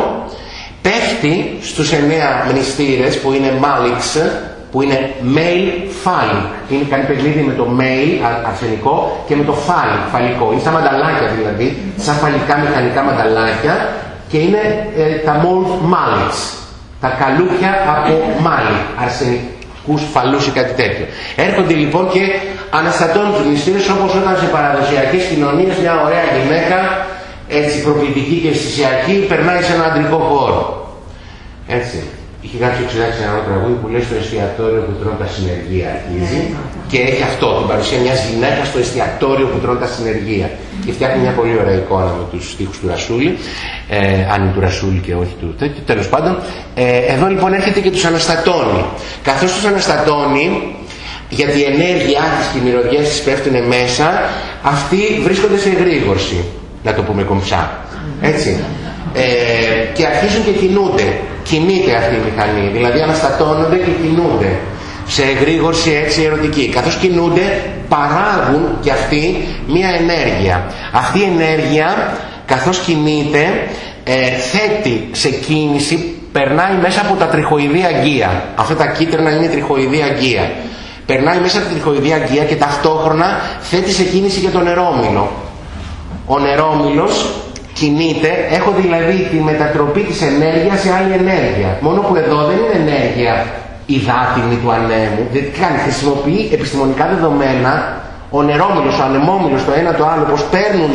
πέφτει στους εννέα μνηστήρες που είναι Malix, που είναι male phallic. Είναι κάνει παιχνίδι με το male αρσενικό και με το phallic, φαλικό. Είναι σαν μανταλάκια δηλαδή, σαν φαλικά μηχανικά μανταλάκια και είναι ε, τα mold malix, τα καλούπια από mali, αρσενικό φαλούς ή κάτι τέτοιο. Έρχονται λοιπόν και αναστατώνουν τους μυστήρες όπως όταν σε παραδοσιακές κοινωνίες μια ωραία γυναίκα έτσι προκλητική και αισθησιακή περνάει σε ένα αντρικό χώρο. Έτσι. Είχε κάποιο εξετάξει ένα τραγούδι που λέει στο εστιατόριο που τρώνε τα συνεργεία αρχίζει και έχει αυτό, την παρουσία μιας γυναίκας στο εστιατόριο που τρώνε τα συνεργεία. Και φτιάχνει μια πολύ ωραία εικόνα με τους στίχους του Ρασούλη, ε, αν είναι του Ρασούλη και όχι του τέτοιου. Τέλος πάντων, ε, εδώ λοιπόν έρχεται και τους αναστατώνει. Καθώς τους αναστατώνει, γιατί η ενέργειά της και οι μυρωδιές της πέφτουν μέσα, αυτοί βρίσκονται σε εγρήγορση, να το πούμε κομψά. Έτσι. Ε, και αρχίζουν και κινούνται κινείται αυτή η μηχανή, δηλαδή αναστατώνονται και κινούνται σε εγρήγορση έτσι ερωτική. Καθώς κινούνται παράγουν και αυτοί μία ενέργεια. Αυτή η ενέργεια καθώς κινείται ε, θέτει σε κίνηση, περνάει μέσα από τα τριχοειδή αγκία. Αυτά τα κίτρινα είναι τριχοειδή αγκία. Περνάει μέσα από τα τριχοειδή αγκία και ταυτόχρονα θέτει σε κίνηση και τον νερόμυλο. Ο νερόμυλος κινείται, έχω δηλαδή τη μετατροπή της ενέργειας σε άλλη ενέργεια. Μόνο που εδώ δεν είναι ενέργεια υδάτινη του ανέμου, δεν κάνει, χρησιμοποιεί επιστημονικά δεδομένα ο νερόμυλος, ο ανεμόμυλος, το ένα το άλλο, πως παίρνουν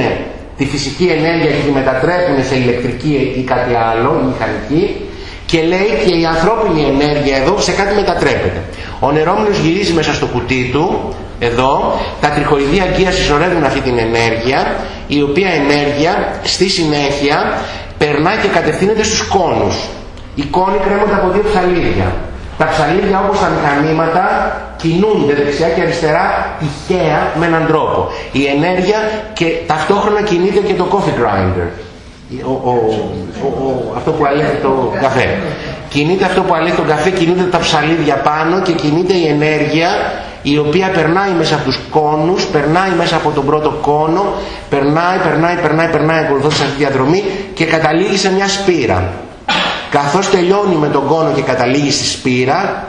τη φυσική ενέργεια και τη μετατρέπουν σε ηλεκτρική ή κάτι άλλο, μηχανική, και λέει και η ανθρώπινη ενέργεια εδώ σε κάτι μετατρέπεται. Ο νερόμυλος γυρίζει μέσα στο κουτί του, εδώ, τα τριχοειδή αγκίας συσσωρεύουν αυτή την ενέργεια, η οποία ενέργεια στη συνέχεια περνάει και κατευθύνεται στους κόνους. Οι κόνοι κρέμονται από δύο ψαλίδια. Τα ψαλίδια όπως τα μηχανήματα κινούνται δεξιά και αριστερά τυχαία με έναν τρόπο. Η ενέργεια και ταυτόχρονα κινείται και το coffee grinder. ο, ο, αυτό που αλέγει το καφέ. Κινείται αυτό που αλέγει το καφέ, κινούνται τα ψαλίδια πάνω και κινείται η ενέργεια η οποία περνάει μέσα από τους κόνους, περνάει μέσα από τον πρώτο κόνο, περνάει, περνάει, περνάει, περνάει ακολουθώντας αυτή τη διαδρομή και καταλήγει σε μια σπήρα. Καθώς τελειώνει με τον κόνο και καταλήγει στη σπήρα,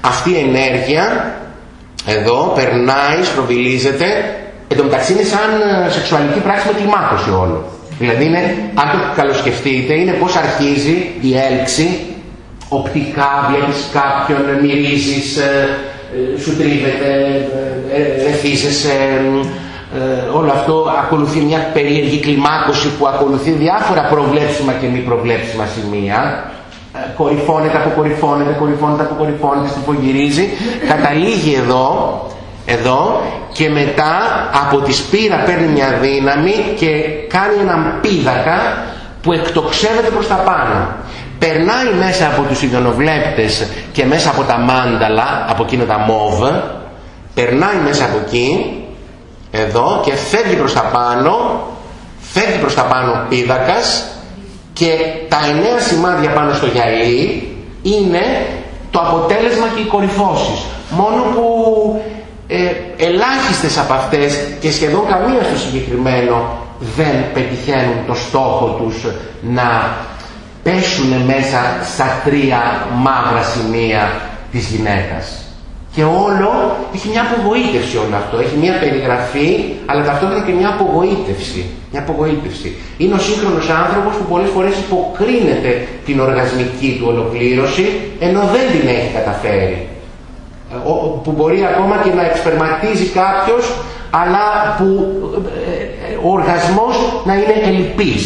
αυτή η ενέργεια εδώ περνάει, στροβιλίζεται, εν τω μεταξύ είναι σαν ε, σεξουαλική πράξη με κλιμάκωση όλο. Δηλαδή είναι, αν το καλοσκεφτείτε, είναι πώς αρχίζει η έλξη, οπτικά βλέπεις κάποιον, μυρίζεις, ε, ε, σου τρίβεται, ευθύσεσαι, όλο αυτό ακολουθεί μια περίεργη κλιμάκωση που ακολουθεί διάφορα προβλέψιμα και μη προβλέψιμα σημεία κορυφώνεται, αποκορυφώνεται, κορυφώνεται, αποκορυφώνεται, στριφογυρίζει, καταλήγει εδώ, εδώ και μετά από τη σπήρα παίρνει μια δύναμη και κάνει έναν πίδακα που εκτοξεύεται προς τα πάνω. Περνάει μέσα από τους ιδεονοβλέπτες και μέσα από τα μάνταλα, από εκείνα τα μόβ, περνάει μέσα από εκεί, εδώ και φεύγει προς τα πάνω, φεύγει προς τα πάνω πίδακας και τα εννέα σημάδια πάνω στο γυαλί είναι το αποτέλεσμα και οι κορυφώσεις. Μόνο που ε, ελάχιστες από αυτές και σχεδόν καμία στο συγκεκριμένο δεν πετυχαίνουν το στόχο τους να πέσουν μέσα στα τρία μαύρα σημεία της γυναίκας. Και όλο έχει μια απογοήτευση όλο αυτό. Έχει μια περιγραφή, αλλά ταυτόχρονα και μια απογοήτευση. Μια απογοήτευση. Είναι ο σύγχρονος άνθρωπος που πολλές φορές υποκρίνεται την οργασμική του ολοκλήρωση, ενώ δεν την έχει καταφέρει. Ε, που μπορεί ακόμα και να εξπερματίζει κάποιος, αλλά που ε, ε, ο οργασμός να είναι ελλειπής.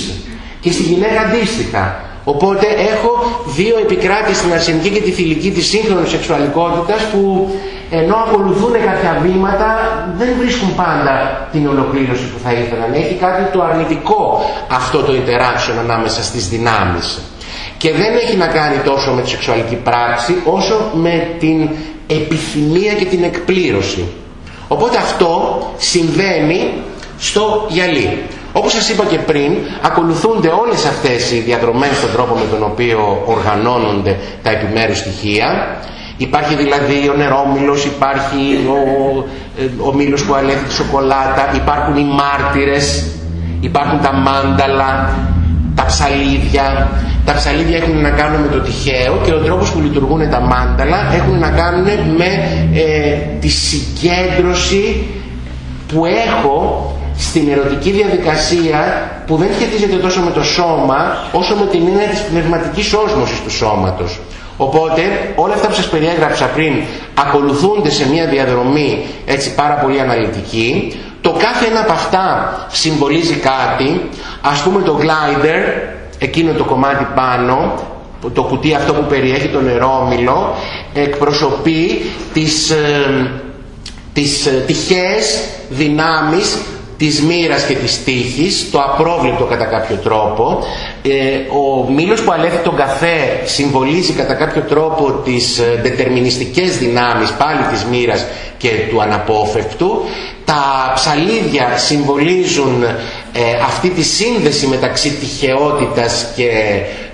Και στη γυναίκα αντίστοιχα. Οπότε έχω δύο επικράτες στην αρσενική και τη θηλυκή της σύγχρονης σεξουαλικότητας που ενώ ακολουθούν κάποια βήματα δεν βρίσκουν πάντα την ολοκλήρωση που θα ήθελαν. Έχει κάτι το αρνητικό αυτό το interaction ανάμεσα στις δυνάμεις. Και δεν έχει να κάνει τόσο με τη σεξουαλική πράξη όσο με την επιθυμία και την εκπλήρωση. Οπότε αυτό συμβαίνει στο γυαλί. Όπως σας είπα και πριν, ακολουθούνται όλες αυτές οι διαδρομές στον τρόπο με τον οποίο οργανώνονται τα επιμέρους στοιχεία. Υπάρχει δηλαδή ο νερόμυλος, υπάρχει ο, ο μήλος που αλέγει τη σοκολάτα, υπάρχουν οι μάρτυρες, υπάρχουν τα μάνταλα, τα ψαλίδια. Τα ψαλίδια έχουν να κάνουν με το τυχαίο και ο τρόπος που λειτουργούν τα μάνταλα έχουν να κάνουν με ε, τη συγκέντρωση που έχω στην ερωτική διαδικασία που δεν σχετίζεται τόσο με το σώμα όσο με την έννοια της πνευματικής όσμωσης του σώματος. Οπότε όλα αυτά που σας περιέγραψα πριν ακολουθούνται σε μια διαδρομή έτσι πάρα πολύ αναλυτική. Το κάθε ένα από αυτά συμβολίζει κάτι. Ας πούμε το glider, εκείνο το κομμάτι πάνω, το κουτί αυτό που περιέχει το νερόμυλο, εκπροσωπεί τις, ε, τις ε, τυχαίες δυνάμεις της μοίρας και της τύχης, το απρόβλεπτο κατά κάποιο τρόπο. Ε, ο μήλος που αλέθει τον καφέ συμβολίζει κατά κάποιο τρόπο τις ε, δετερμινιστικές δυνάμεις πάλι της μοίρας και του αναπόφευκτου. Τα ψαλίδια συμβολίζουν ε, αυτή τη σύνδεση μεταξύ τυχεότητας και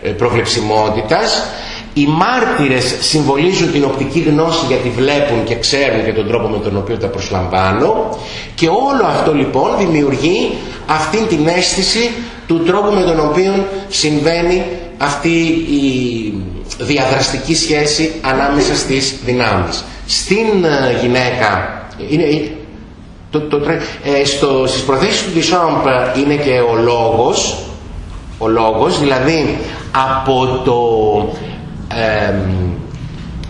ε, προβλεψιμότητας οι μάρτυρες συμβολίζουν την οπτική γνώση γιατί βλέπουν και ξέρουν και τον τρόπο με τον οποίο τα προσλαμβάνω και όλο αυτό λοιπόν δημιουργεί αυτή την αίσθηση του τρόπου με τον οποίο συμβαίνει αυτή η διαδραστική σχέση ανάμεσα στις δυνάμεις. Στην ε, γυναίκα, είναι, το, το, ε, στο, στις προθέσεις του Ντισόμπ είναι και ο λόγος, ο λόγος, δηλαδή από το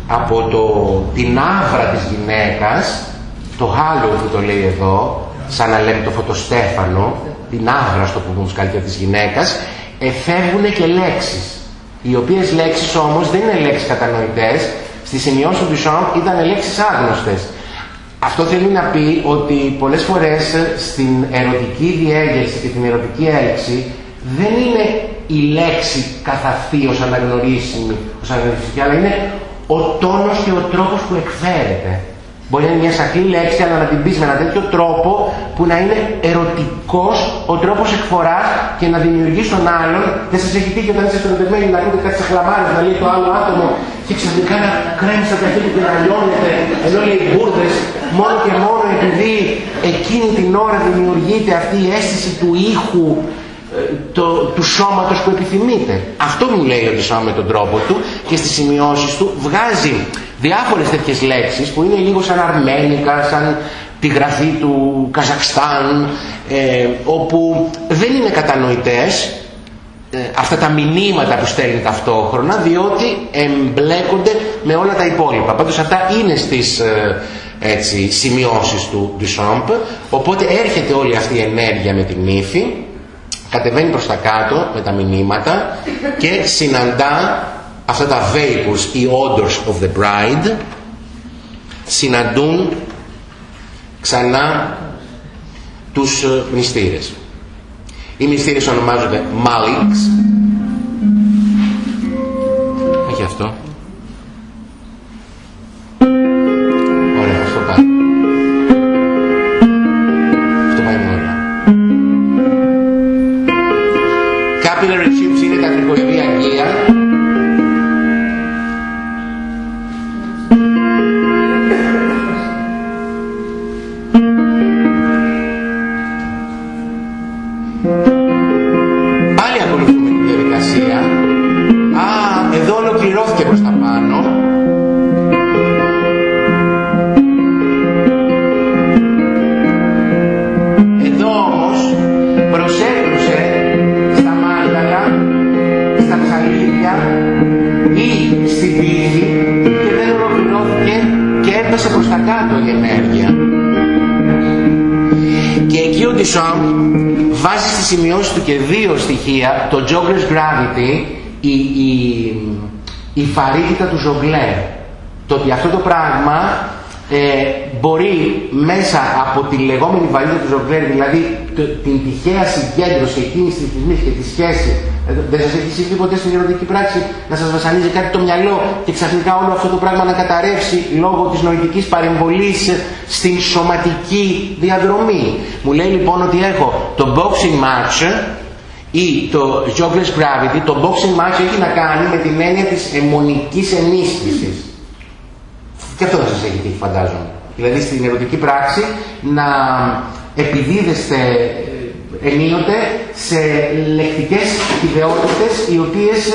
από το, την άβρα της γυναίκας, το άλλο που το λέει εδώ, σαν να λέμε το φωτοστέφανο, την άβρα στο που σκαλτία της γυναίκας, εφεύγουν και λέξεις. Οι οποίες λέξεις όμως δεν είναι λέξεις κατανοητές, στη σημειώση τους Μπισόν ήταν λέξεις άγνωστες. Αυτό θέλει να πει ότι πολλές φορές στην ερωτική διέγερση και την ερωτική έλξη δεν είναι η λέξη καθ' αυτή ως αναγνωρίσιμη, ως αναγνωρίσιμη, αλλά είναι ο τόνος και ο τρόπος που εκφέρεται. Μπορεί να είναι μια σαφή λέξη, αλλά να την πεις με ένα τέτοιο τρόπο που να είναι ερωτικός ο τρόπος εκφοράς και να δημιουργείς τον άλλον. Δεν σας έχει τύχει όταν είστε ερωτευμένοι να ακούτε κάτι σαχλαμάρες, να λέει το άλλο άτομο και ξαφνικά να κρέμισε τα χέρια και να λιώνετε, ενώ λέει μπουρδες, μόνο και μόνο επειδή εκείνη την ώρα δημιουργείται αυτή η αίσθηση του ήχου ε, το, του σώματος που επιθυμείτε. Αυτό μου λέει ο Ντισόν με τον τρόπο του και στις σημειώσεις του βγάζει διάφορες τέτοιες λέξεις που είναι λίγο σαν αρμένικα, σαν τη γραφή του Καζακστάν, ε, όπου δεν είναι κατανοητές ε, αυτά τα μηνύματα που στέλνει ταυτόχρονα, διότι εμπλέκονται με όλα τα υπόλοιπα. Πάντως αυτά είναι στις ε, έτσι, σημειώσεις του Ντισόμπ, οπότε έρχεται όλη αυτή η ενέργεια με την ύφη, κατεβαίνει προς τα κάτω με τα μηνύματα και συναντά αυτά τα vapors, οι odors of the bride, συναντούν ξανά τους ε, μυστήρες. Οι μυστήρες ονομάζονται Maliks. Έχει αυτό. Η φαρίτητα του ζογκλέρ. Το ότι αυτό το πράγμα ε, μπορεί μέσα από τη λεγόμενη βαρύτητα του ζογκλέρ, δηλαδή την τυχαία συγκέντρωση εκείνης της στιγμής και της σχέσης, ε, δεν σας έχει συμβεί ποτέ στην ερωτική πράξη να σας βασανίζει κάτι το μυαλό και ξαφνικά όλο αυτό το πράγμα να καταρρεύσει λόγω της νοητικής παρεμβολής στην σωματική διαδρομή. Μου λέει λοιπόν ότι έχω το boxing match ή το jogless gravity, το boxing match έχει να κάνει με την έννοια της αιμονικής ενίσχυσης. Και αυτό θα σας έχει τύχει φαντάζομαι. Δηλαδή στην ερωτική πράξη να επιδίδεστε ε, ενίοτε σε λεκτικές ιδεότητες οι οποίες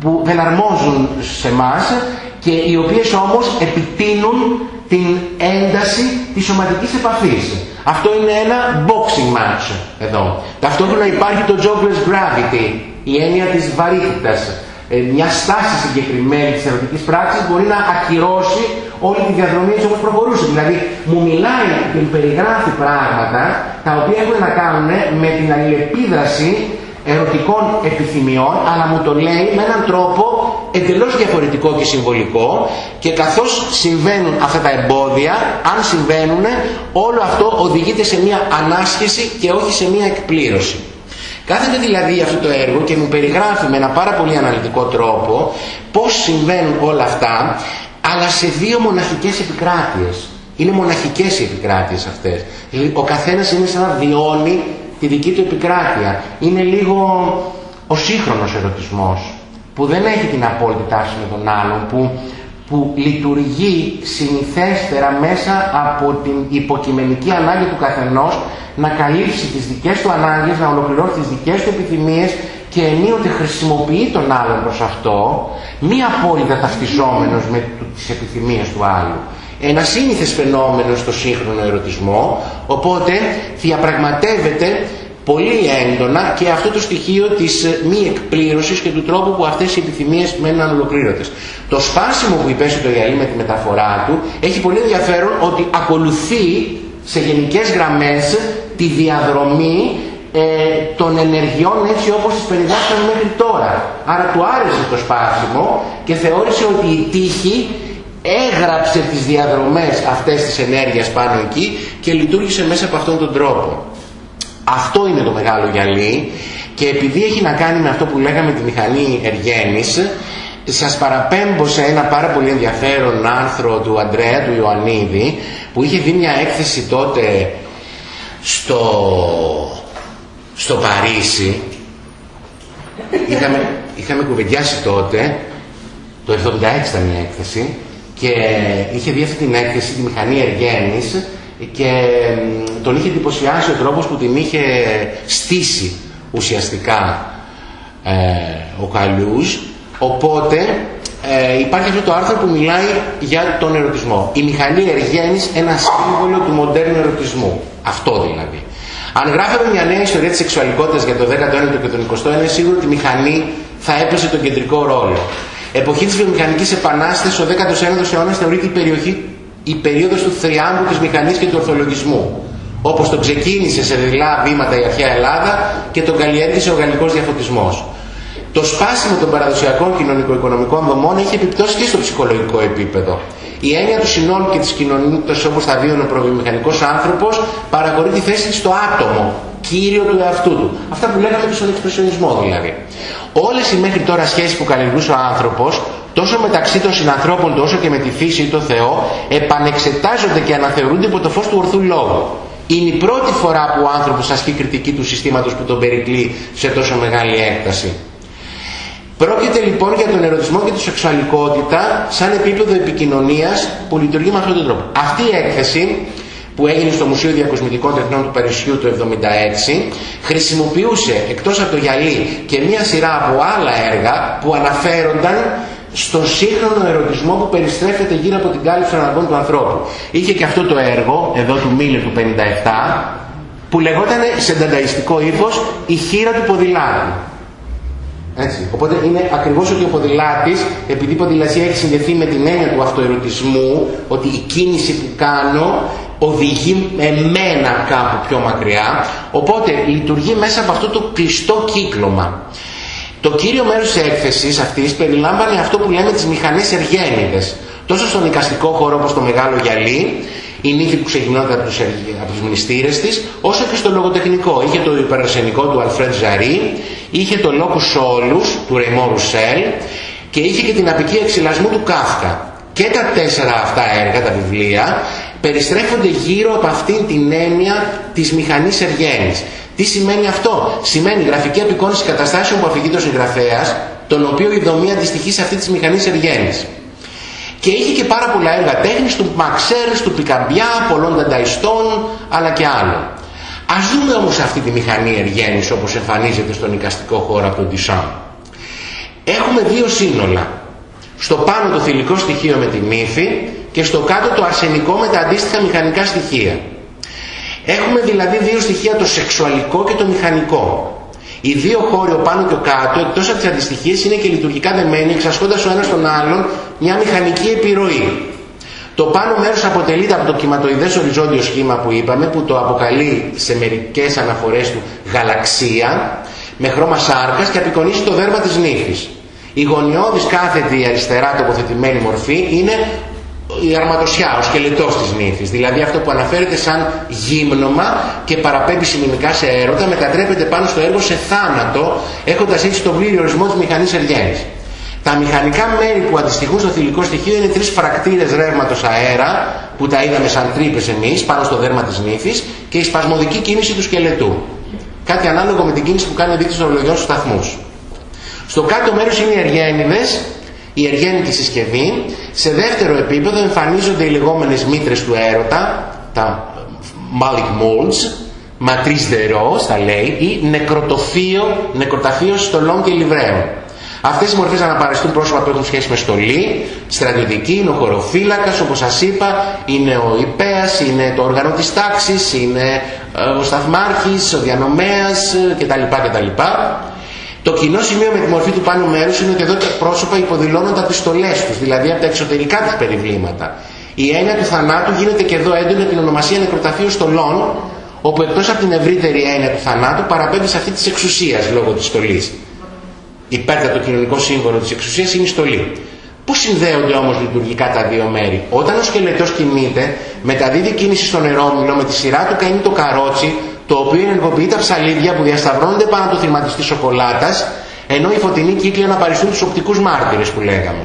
που δεν αρμόζουν σε εμάς και οι οποίες όμως επιτείνουν την ένταση της σωματικής επαφής. Αυτό είναι ένα boxing match εδώ. Ταυτόχρονα υπάρχει το jogless gravity, η έννοια της βαρύτητας. Ε, μια στάση συγκεκριμένη της ερωτικής πράξης μπορεί να ακυρώσει όλη τη διαδρομή έτσι όπως προχωρούσε. Δηλαδή μου μιλάει και μου περιγράφει πράγματα τα οποία έχουν να κάνουν με την αλληλεπίδραση ερωτικών επιθυμιών, αλλά μου το λέει με έναν τρόπο εντελώς διαφορετικό και συμβολικό και καθώς συμβαίνουν αυτά τα εμπόδια, αν συμβαίνουν, όλο αυτό οδηγείται σε μια ανάσχεση και όχι σε μια εκπλήρωση. Κάθεται δηλαδή αυτό το έργο και μου περιγράφει με ένα πάρα πολύ αναλυτικό τρόπο πώς συμβαίνουν όλα αυτά, αλλά σε δύο μοναχικές επικράτειες. Είναι μοναχικές οι επικράτειες αυτές. Δηλαδή, ο καθένας είναι σαν να βιώνει τη δική του επικράτεια. Είναι λίγο ο σύγχρονος ερωτισμός που δεν έχει την απόλυτη τάση με τον άλλον, που, που λειτουργεί συνηθέστερα μέσα από την υποκειμενική ανάγκη του καθενός να καλύψει τις δικές του ανάγκες, να ολοκληρώσει τις δικές του επιθυμίες και ενίοτε χρησιμοποιεί τον άλλον προς αυτό, μη απόλυτα ταυτιζόμενος με τις επιθυμίες του άλλου. Ένα σύνηθες φαινόμενο στο σύγχρονο ερωτισμό, οπότε διαπραγματεύεται πολύ έντονα και αυτό το στοιχείο της ε, μη εκπλήρωσης και του τρόπου που αυτές οι επιθυμίες μένουν ανολοκλήρωτες. Το σπάσιμο που υπέσαι το γυαλί με τη μεταφορά του έχει πολύ ενδιαφέρον ότι ακολουθεί σε γενικές γραμμές τη διαδρομή ε, των ενεργειών έτσι όπως τις περιγράψαμε μέχρι τώρα. Άρα του άρεσε το σπάσιμο και θεώρησε ότι η τύχη έγραψε τις διαδρομές αυτές της ενέργειας πάνω εκεί και λειτουργήσε μέσα από αυτόν τον τρόπο. Αυτό είναι το μεγάλο γυαλί. Και επειδή έχει να κάνει με αυτό που λέγαμε τη μηχανή εργένης, σας παραπέμπω σε ένα πάρα πολύ ενδιαφέρον άρθρο του Αντρέα του Ιωαννίδη που είχε δει μια έκθεση τότε στο, στο Παρίσι. Είχαμε, είχαμε κουβεντιάσει τότε. Το 76 ήταν μια έκθεση. Και είχε δει αυτή την έκθεση τη μηχανή Εργένης και τον είχε εντυπωσιάσει ο τρόπος που την είχε στήσει ουσιαστικά ε, ο Καλούς οπότε ε, υπάρχει αυτό το άρθρο που μιλάει για τον ερωτισμό. Η μηχανή Εργένης ένα σύμβολο του μοντέρνου ερωτισμού. Αυτό δηλαδή. Αν γράφαμε μια νέα ιστορία της σεξουαλικότητας για το 19ο και τον 20ο, είναι σίγουρο ότι η μηχανή θα έπαιζε τον κεντρικό ρόλο. Εποχή της βιομηχανικής επανάστασης, ο 19ο αιώνας θεωρείται η, περιοχή, η περίοδος του θριάμβου της μηχανής και του ορθολογισμού. Όπως το ξεκίνησε σε δειλά βήματα η αρχαία Ελλάδα και τον καλλιέργησε ο γαλλικός διαφωτισμός. Το σπάσιμο των παραδοσιακών κοινωνικο-οικονομικών δομών έχει επιπτώσει και στο ψυχολογικό επίπεδο. Η έννοια του συνόλου και της κοινωνίας όπως θα βίωνε ο προβιομηχανικός άνθρωπος παραχωρεί τη θέση της στο άτομο, κύριο του εαυτού του. Αυτά που λέγαμε και στον εξπρεσιονισμό δηλαδή. Όλες οι μέχρι τώρα σχέσεις που καλλιεργούσε ο άνθρωπος, τόσο μεταξύ των συνανθρώπων του όσο και με τη φύση ή το Θεό, επανεξετάζονται και αναθεωρούνται υπό το φως του ορθού λόγου. Είναι η πρώτη φορά που ο άνθρωπος ασκεί κριτική του συστήματος που τον περικλεί σε τόσο μεγάλη έκταση. Πρόκειται λοιπόν για τον ερωτισμό και τη σεξουαλικότητα σαν επίπεδο επικοινωνίας που λειτουργεί με αυτόν τον τρόπο. Αυτή η έκθεση που έγινε στο Μουσείο Διακοσμητικών Τεχνών του Παρισιού το 1976 χρησιμοποιούσε εκτός από το γυαλί και μία σειρά από άλλα έργα που αναφέρονταν στον σύγχρονο ερωτισμό που περιστρέφεται γύρω από την κάλυψη των αναγκών του ανθρώπου. Είχε και αυτό το έργο, εδώ του Μίλερ του 57, που λεγόταν σε δανταϊστικό ύφος «Η χείρα του ποδηλάτου». Έτσι. Οπότε είναι ακριβώς ότι ο ποδηλάτης, επειδή η ποδηλασία έχει συνδεθεί με την έννοια του αυτοερωτισμού, ότι η κίνηση που κάνω οδηγεί εμένα κάπου πιο μακριά, οπότε λειτουργεί μέσα από αυτό το κλειστό κύκλωμα. Το κύριο μέρος της έκθεσης αυτής περιλάμβανε αυτό που λέμε τις μηχανές εργένιδες, τόσο στον οικαστικό χώρο όπως το Μεγάλο Γυαλί, η νύφη που ξεκινώνται από τους, από τους μνηστήρες της, όσο και στο λογοτεχνικό. Είχε το υπερασενικό του Αλφρέντ Ζαρί, είχε το λόγο Σόλους του Ρεμό Ρουσέλ και είχε και την απική εξυλασμού του Κάφκα. Και τα τέσσερα αυτά έργα, τα βιβλία, περιστρέφονται γύρω από αυτήν την έννοια της μηχανής εργένης. Τι σημαίνει αυτό; Σημαίνει γραφική απεικόνηση καταστάσεων που αφηγεί το συγγραφέας, τον οποίο η δομή αντιστοιχεί σε αυτή της μηχανής εργένης. Και είχε και πάρα πολλά έργα τέχνης του Μαξέρ, του Πικαμπιά, πολλών δανταϊστών, αλλά και άλλων. Ας δούμε όμως αυτή τη μηχανή εργένης όπως εμφανίζεται στον οικαστικό χώρο από τον Τισάν. Έχουμε δύο σύνολα. Στο πάνω το θηλυκό στοιχείο με τη μύφη και στο κάτω το αρσενικό με τα αντίστοιχα μηχανικά στοιχεία. Έχουμε δηλαδή δύο στοιχεία, το σεξουαλικό και το μηχανικό. Οι δύο χώροι, ο πάνω και ο κάτω, εκτός από τις αντιστοιχίες, είναι και λειτουργικά δεμένοι, εξασκώντας ο ένας τον άλλον μια μηχανική επιρροή. Το πάνω μέρος αποτελείται από το κυματοειδές οριζόντιο σχήμα που είπαμε, που το αποκαλεί σε μερικές αναφορές του γαλαξία, με χρώμα σάρκας και απεικονίζει το δέρμα της νύφης. Η γωνιώδης κάθετη αριστερά τοποθετημένη μορφή είναι η αρματοσιά, ο σκελετός της νύφης. Δηλαδή αυτό που αναφέρεται σαν γύμνομα και παραπέμπει συνειδημικά σε έρωτα, μετατρέπεται πάνω στο έργο σε θάνατο, έχοντας έτσι τον πλήρη ορισμό της μηχανής εργένης. Τα μηχανικά μέρη που αντιστοιχούν στο θηλυκό στοιχείο είναι τρεις φρακτήρες ρεύματος αέρα, που τα είδαμε σαν τρύπες εμείς, πάνω στο δέρμα της νύφης, και η σπασμωδική κίνηση του σκελετού. Κάτι ανάλογο με την κίνηση που κάνει ο δείκτης των ορολογιών στους σταθμούς. Στο κάτω μέρος είναι οι εργένιδες, η εργένικη συσκευή. Σε δεύτερο επίπεδο εμφανίζονται οι λεγόμενες μήτρες του έρωτα, τα Malik Molds, ματρίς δερό, τα λέει, ή νεκροτοφείο, νεκροταφείο στολών και λιβραίων. Αυτές οι μορφές αναπαραστούν πρόσωπα που έχουν σχέση με στολή, στρατιωτική, είναι ο χωροφύλακας, όπως σας είπα, είναι ο υπέας, είναι το όργανο της τάξης, είναι ε, ο σταθμάρχης, ο διανομέας ε, κτλ. κτλ. Το κοινό σημείο με τη μορφή του πάνω μέρους είναι ότι εδώ τα πρόσωπα υποδηλώνονται από τις στολές τους, δηλαδή από τα εξωτερικά τους περιβλήματα. Η έννοια του θανάτου γίνεται και εδώ έντονη την ονομασία νεκροταφείου στολών, όπου εκτός από την ευρύτερη έννοια του θανάτου παραπέμπει σε αυτή της εξουσίας λόγω της στολής. Υπέρτατο κοινωνικό σύμβολο της εξουσίας είναι η στολή. Πού συνδέονται όμως λειτουργικά τα δύο μέρη; Όταν ο σκελετός κινείται, μεταδίδει κίνηση στο νερόμυλο, με τη σειρά του κάνει το καρότσι, το οποίο ενεργοποιεί τα ψαλίδια που διασταυρώνονται πάνω από το θυματιστή σοκολάτας, ενώ οι φωτεινοί κύκλοι αναπαριστούν τους οπτικούς μάρτυρες που λέγαμε.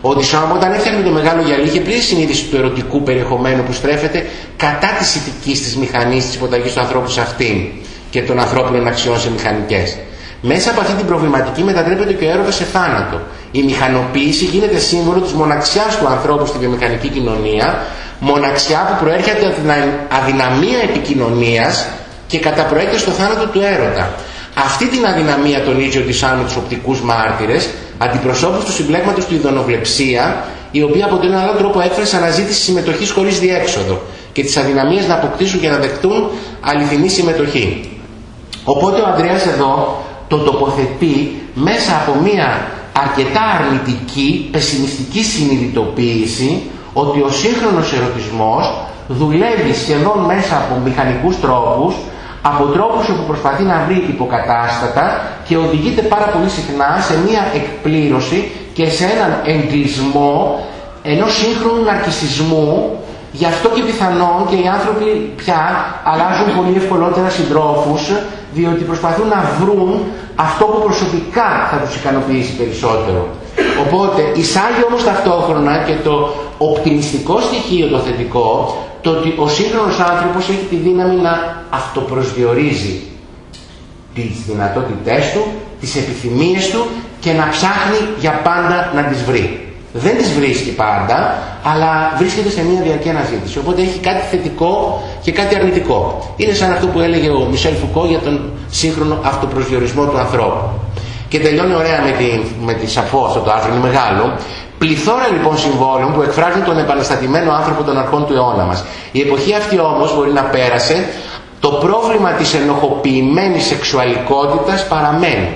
Ο Ντισάμπ όταν έφτιαχνε το μεγάλο γυαλί είχε πλήρη συνείδηση του ερωτικού περιεχομένου που στρέφεται κατά της ηθικής της μηχανής της υποταγής του ανθρώπου σε αυτήν και των ανθρώπινων αξιών σε μηχανικές. Μέσα από αυτή την προβληματική μετατρέπεται και ο έρωτα σε θάνατο. Η μηχανοποίηση γίνεται σύμβολο της μοναξιάς του ανθρώπου στη βιομηχανική κοινωνία, μοναξιά που προέρχεται από την αδυναμία επικοινωνίας και κατά προέκταση το θάνατο του έρωτα. Αυτή την αδυναμία τονίζει ο Τισάν με τους οπτικούς μάρτυρες, αντιπροσώπους του συμπλέγματος του ειδωνοβλεψία, η οποία αποτελεί έναν άλλο τρόπο έκφραση αναζήτηση συμμετοχής χωρίς διέξοδο και τις αδυναμίες να αποκτήσουν και να δεχτούν αληθινή συμμετοχή. Οπότε ο Ανδρέας εδώ το τοποθετεί μέσα από μια αρκετά αρνητική, πεσημιστική συνειδητοποίηση ότι ο σύγχρονος ερωτισμός δουλεύει σχεδόν μέσα από μηχανικούς τρόπους από τρόπους όπου προσπαθεί να βρει υποκατάστατα και οδηγείται πάρα πολύ συχνά σε μια εκπλήρωση και σε έναν εγκλισμό ενός σύγχρονου ναρκισισμού γι' αυτό και πιθανόν και οι άνθρωποι πια αλλάζουν πολύ ευκολότερα συντρόφους διότι προσπαθούν να βρουν αυτό που προσωπικά θα τους ικανοποιήσει περισσότερο. Οπότε εισάγει όμως ταυτόχρονα και το οπτιμιστικό στοιχείο το θετικό το ότι ο σύγχρονος άνθρωπος έχει τη δύναμη να αυτοπροσδιορίζει τις δυνατότητές του, τις επιθυμίες του και να ψάχνει για πάντα να τις βρει. Δεν τις βρίσκει πάντα, αλλά βρίσκεται σε μια διαρκή αναζήτηση. Οπότε έχει κάτι θετικό και κάτι αρνητικό. Είναι σαν αυτό που έλεγε ο Μισελ Φουκώ για τον σύγχρονο αυτοπροσδιορισμό του ανθρώπου. Και τελειώνει ωραία με τη, με τη Σαφώ αυτό το άρθρο, είναι μεγάλο. Πληθώρα λοιπόν συμβόλων που εκφράζουν τον επαναστατημένο άνθρωπο των αρχών του αιώνα μας. Η εποχή αυτή όμως μπορεί να πέρασε, το πρόβλημα της ενοχοποιημένης σεξουαλικότητας παραμένει.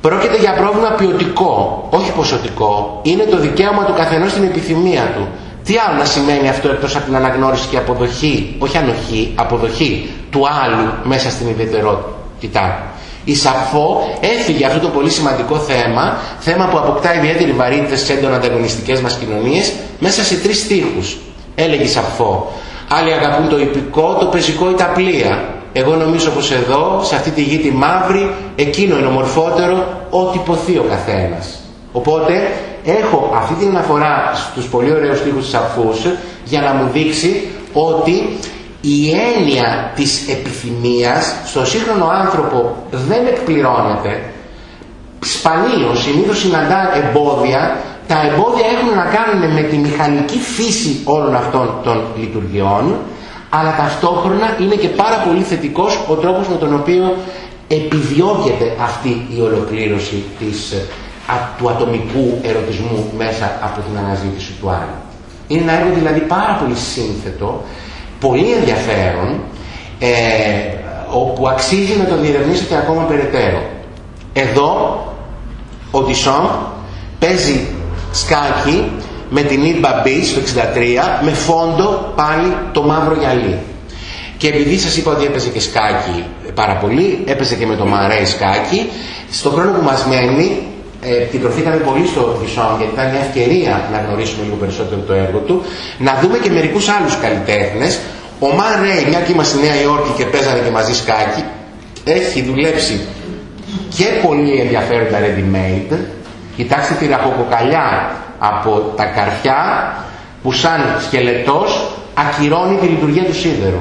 Πρόκειται για πρόβλημα ποιοτικό, όχι ποσοτικό. Είναι το δικαίωμα του καθενός στην επιθυμία του. Τι άλλο να σημαίνει αυτό εκτός από την αναγνώριση και αποδοχή, όχι ανοχή, αποδοχή του άλλου μέσα στην ιδιαιτερότητά η Σαφώ έφυγε αυτό το πολύ σημαντικό θέμα, θέμα που αποκτά ιδιαίτερη βαρύτητα στις έντονα ανταγωνιστικές μας κοινωνίες, μέσα σε τρεις στίχους. Έλεγε η Σαφώ. Άλλοι αγαπούν το υπηκό, το πεζικό ή τα πλοία. Εγώ νομίζω πως εδώ, σε αυτή τη γη τη μαύρη, εκείνο είναι ομορφότερο, ό,τι ποθεί ο καθένας. Οπότε έχω αυτή την αναφορά στους πολύ ωραίους στίχους της Σαφούς για να μου δείξει ότι η έννοια της επιθυμίας στο σύγχρονο άνθρωπο δεν εκπληρώνεται. Σπανίως, συνήθως συναντά εμπόδια. Τα εμπόδια έχουν να κάνουν με τη μηχανική φύση όλων αυτών των λειτουργιών, αλλά ταυτόχρονα είναι και πάρα πολύ θετικός ο τρόπος με τον οποίο επιδιώκεται αυτή η ολοκλήρωση της, του ατομικού ερωτισμού μέσα από την αναζήτηση του άλλου. Είναι ένα έργο δηλαδή πάρα πολύ σύνθετο, πολύ ενδιαφέρον ε, όπου αξίζει να το διερευνήσετε ακόμα περαιτέρω. Εδώ ο Ντισόν παίζει σκάκι με την Ιτ Μπαμπή στο 63 με φόντο πάλι το μαύρο γυαλί. Και επειδή σας είπα ότι έπαιζε και σκάκι πάρα πολύ, έπαιζε και με το Μαρέι σκάκι, στο χρόνο που μας μένει ε, επικεντρωθήκαμε πολύ στο Ντισόν γιατί ήταν μια ευκαιρία να γνωρίσουμε λίγο περισσότερο το έργο του, να δούμε και μερικούς άλλους καλλιτέχνες ο Μαν Ρέι, μια και είμαστε στη Νέα Υόρκη και παίζανε και μαζί σκάκι, έχει δουλέψει και πολύ ενδιαφέροντα ready-made. Κοιτάξτε τη ραχοκοκαλιά από τα καρφιά που σαν σκελετός ακυρώνει τη λειτουργία του σίδερου.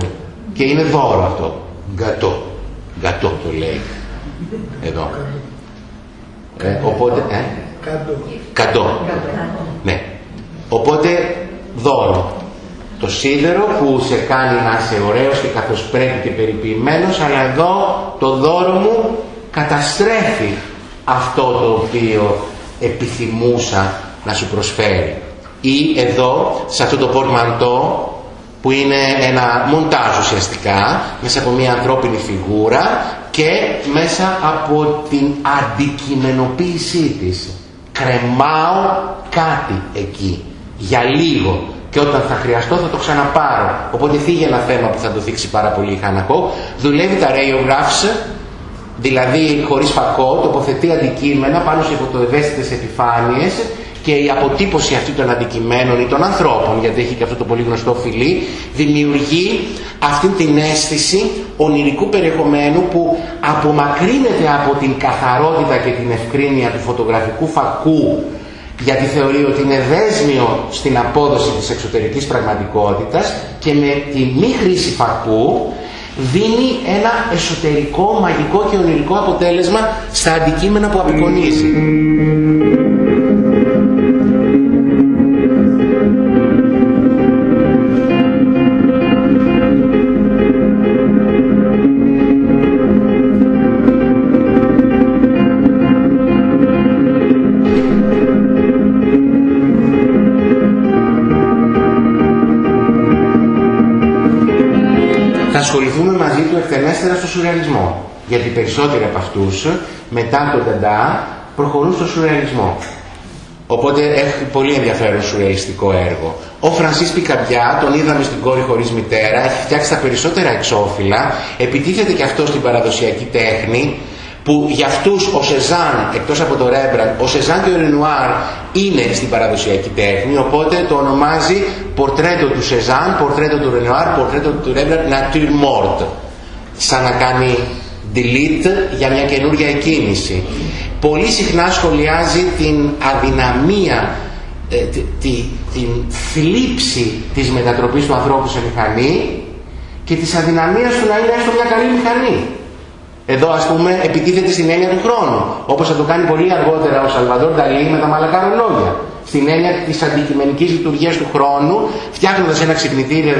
Και είναι δώρο αυτό. Γκατό. Γκατό το λέει. Εδώ. Ε, οπότε, ε, Κατώ. Ναι. Οπότε δώρο το σίδερο που σε κάνει να είσαι ωραίος και καθώς πρέπει και περιποιημένος αλλά εδώ το δώρο μου καταστρέφει αυτό το οποίο επιθυμούσα να σου προσφέρει ή εδώ σε αυτό το πορμαντό που είναι ένα μοντάζ ουσιαστικά μέσα από μια ανθρώπινη φιγούρα και μέσα από την αντικειμενοποίησή της κρεμάω κάτι εκεί για λίγο και όταν θα χρειαστώ θα το ξαναπάρω. Οπότε φύγει ένα θέμα που θα το δείξει πάρα πολύ η Χανακό. Δουλεύει τα radiographs, δηλαδή χωρίς φακό, τοποθετεί αντικείμενα πάνω σε φωτοευαίσθητες επιφάνειες και η αποτύπωση αυτή των αντικειμένων ή των ανθρώπων, γιατί έχει και αυτό το πολύ γνωστό φιλί, δημιουργεί αυτή την αίσθηση ονειρικού περιεχομένου που απομακρύνεται από την καθαρότητα και την ευκρίνεια του φωτογραφικού φακού γιατί θεωρεί ότι είναι δέσμιο στην απόδοση της εξωτερικής πραγματικότητας και με τη μη χρήση φακού δίνει ένα εσωτερικό, μαγικό και ονειρικό αποτέλεσμα στα αντικείμενα που απεικονίζει. Περισσότεροι από αυτούς μετά τον Νταντά προχωρούν στο σουρεαλισμό. Οπότε έχει πολύ ενδιαφέρον σουρεαλιστικό έργο. Ο Φρανσίς Πικαμπιά, τον είδαμε στην κόρη χωρίς μητέρα, έχει φτιάξει τα περισσότερα εξώφυλλα, επιτίθεται και αυτό στην παραδοσιακή τέχνη, που για αυτούς ο Σεζάν, εκτός από το Ρέμπραντ, ο Σεζάν και ο Ρενουάρ είναι στην παραδοσιακή τέχνη, οπότε το ονομάζει πορτρέτο του Σεζάν, πορτρέτο του Ρενουάρ, πορτρέτο του Ρέμπραντ, nature morte σαν να κάνει delete για μια καινούργια εκκίνηση. Πολύ συχνά σχολιάζει την αδυναμία, ε, τη, την θλίψη της μετατροπής του ανθρώπου σε μηχανή και της αδυναμίας του να είναι έστω μια καλή μηχανή. Εδώ ας πούμε επιτίθεται στην έννοια του χρόνου, όπως θα το κάνει πολύ αργότερα ο Σαλβαδόρ Νταλή με τα μαλακά ρολόγια. Στην έννοια της αντικειμενικής λειτουργίας του χρόνου, φτιάχνοντας ένα ξυπνητήρι,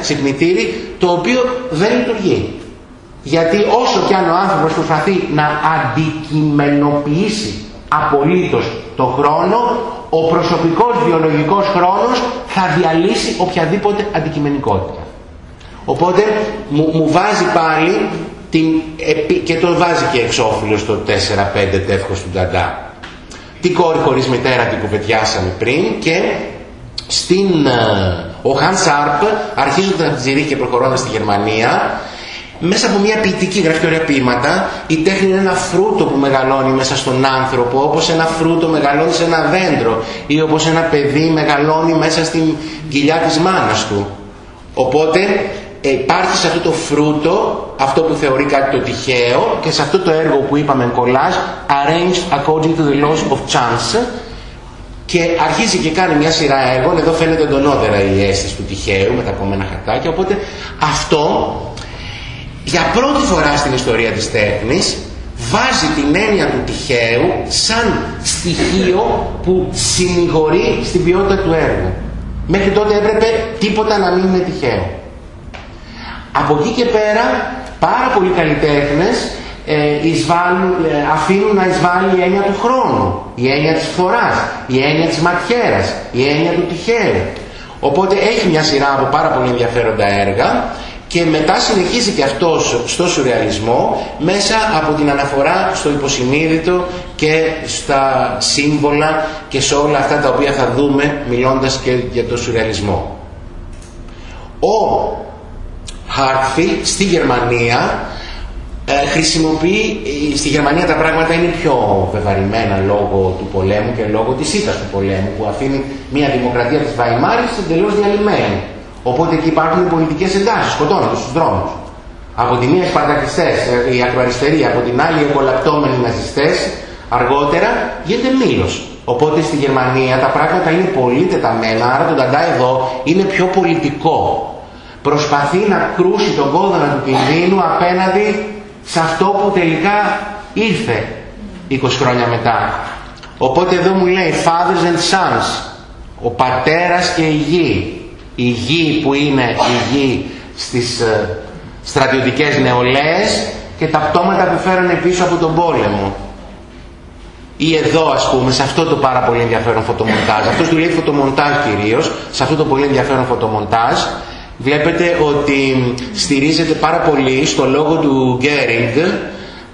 ξυπνητήρι, το οποίο δεν λειτουργεί. Γιατί όσο κι αν ο άνθρωπος προσπαθεί να αντικειμενοποιήσει απολύτως το χρόνο, ο προσωπικός βιολογικός χρόνος θα διαλύσει οποιαδήποτε αντικειμενικότητα. Οπότε μου, βάζει πάλι την, και τον βάζει και εξώφυλλο στο 4-5 τεύχος του Νταντά. Την κόρη χωρίς μητέρα την κουβεντιάσαμε πριν και στην, ε, ο Χαν Σάρπ αρχίζοντας από τη και προχωρώντας στη Γερμανία μέσα από μια ποιητική γραφή ωραία ποίηματα, η τέχνη είναι ένα φρούτο που μεγαλώνει μέσα στον άνθρωπο, όπως ένα φρούτο μεγαλώνει σε ένα δέντρο ή όπως ένα παιδί μεγαλώνει μέσα στην κοιλιά της μάνας του. Οπότε υπάρχει σε αυτό το φρούτο αυτό που θεωρεί κάτι το τυχαίο και σε αυτό το έργο που είπαμε κολλάζ arranged according to the laws of chance και αρχίζει και κάνει μια σειρά έργων εδώ φαίνεται εντονότερα η αίσθηση του τυχαίου με τα κομμένα χαρτάκια οπότε αυτό για πρώτη φορά στην ιστορία της τέχνης βάζει την έννοια του τυχαίου σαν στοιχείο που συνηγορεί στην ποιότητα του έργου. Μέχρι τότε έπρεπε τίποτα να μην είναι τυχαίο. Από εκεί και πέρα πάρα πολλοί καλλιτέχνες ε, εισβάλλουν, ε, αφήνουν να εισβάλλει η έννοια του χρόνου, η έννοια της φοράς, η έννοια της ματιέρας, η έννοια του τυχαίου. Οπότε έχει μια σειρά από πάρα πολύ ενδιαφέροντα έργα και μετά συνεχίζει και αυτός στο σουρεαλισμό μέσα από την αναφορά στο υποσυνείδητο και στα σύμβολα και σε όλα αυτά τα οποία θα δούμε μιλώντας και για το σουρεαλισμό. Ο Χάρτφιλ στη Γερμανία ε, χρησιμοποιεί, ε, στη Γερμανία τα πράγματα είναι πιο βεβαρημένα λόγω του πολέμου και λόγω της ήττας του πολέμου που αφήνει μια δημοκρατία της Βαϊμάρης εντελώς διαλυμένη Οπότε εκεί υπάρχουν πολιτικές εντάσεις, σκοτώνονται στους δρόμους. Από τη μία οι Σπαρτακιστές, ε, οι ακροαριστεροί, από την άλλη οι εγκολαπτώμενοι ναζιστές, αργότερα γίνεται μήλος. Οπότε στη Γερμανία τα πράγματα είναι πολύ τεταμένα, άρα το Νταντά εδώ είναι πιο πολιτικό. Προσπαθεί να κρούσει τον κόδωνα του κινδύνου απέναντι σε αυτό που τελικά ήρθε 20 χρόνια μετά. Οπότε εδώ μου λέει fathers and sons, ο πατέρας και η γη, η γη που είναι η γη στις ε, στρατιωτικές νεολαίες και τα πτώματα που φέρανε πίσω από τον πόλεμο. Ή εδώ ας πούμε, σε αυτό το πάρα πολύ ενδιαφέρον φωτομοντάζ. Αυτός του λέει φωτομοντάζ κυρίως, σε αυτό το πολύ ενδιαφέρον φωτομοντάζ. Βλέπετε ότι στηρίζεται πάρα πολύ στο λόγο του Γκέρινγκ,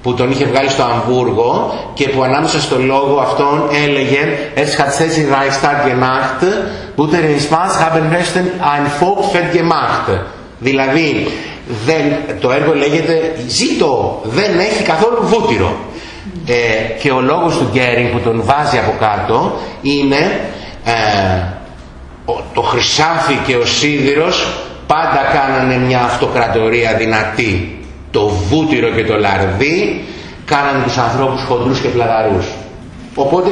που τον είχε βγάλει στο Αμβούργο και που ανάμεσα στο λόγο αυτόν έλεγε «Es hat sich Reichstag gemacht, που der Spaß haben Rechten ein Volk gemacht». Δηλαδή, δεν, το έργο λέγεται «Ζήτω, δεν έχει καθόλου βούτυρο». Ε, και ο λόγος του Γκέρινγκ που τον βάζει από κάτω είναι ε, το χρυσάφι και ο σίδηρος πάντα κάνανε μια αυτοκρατορία δυνατή. Το βούτυρο και το λαρδί κάνανε τους ανθρώπους χοντρούς και πλαδαρούς. Οπότε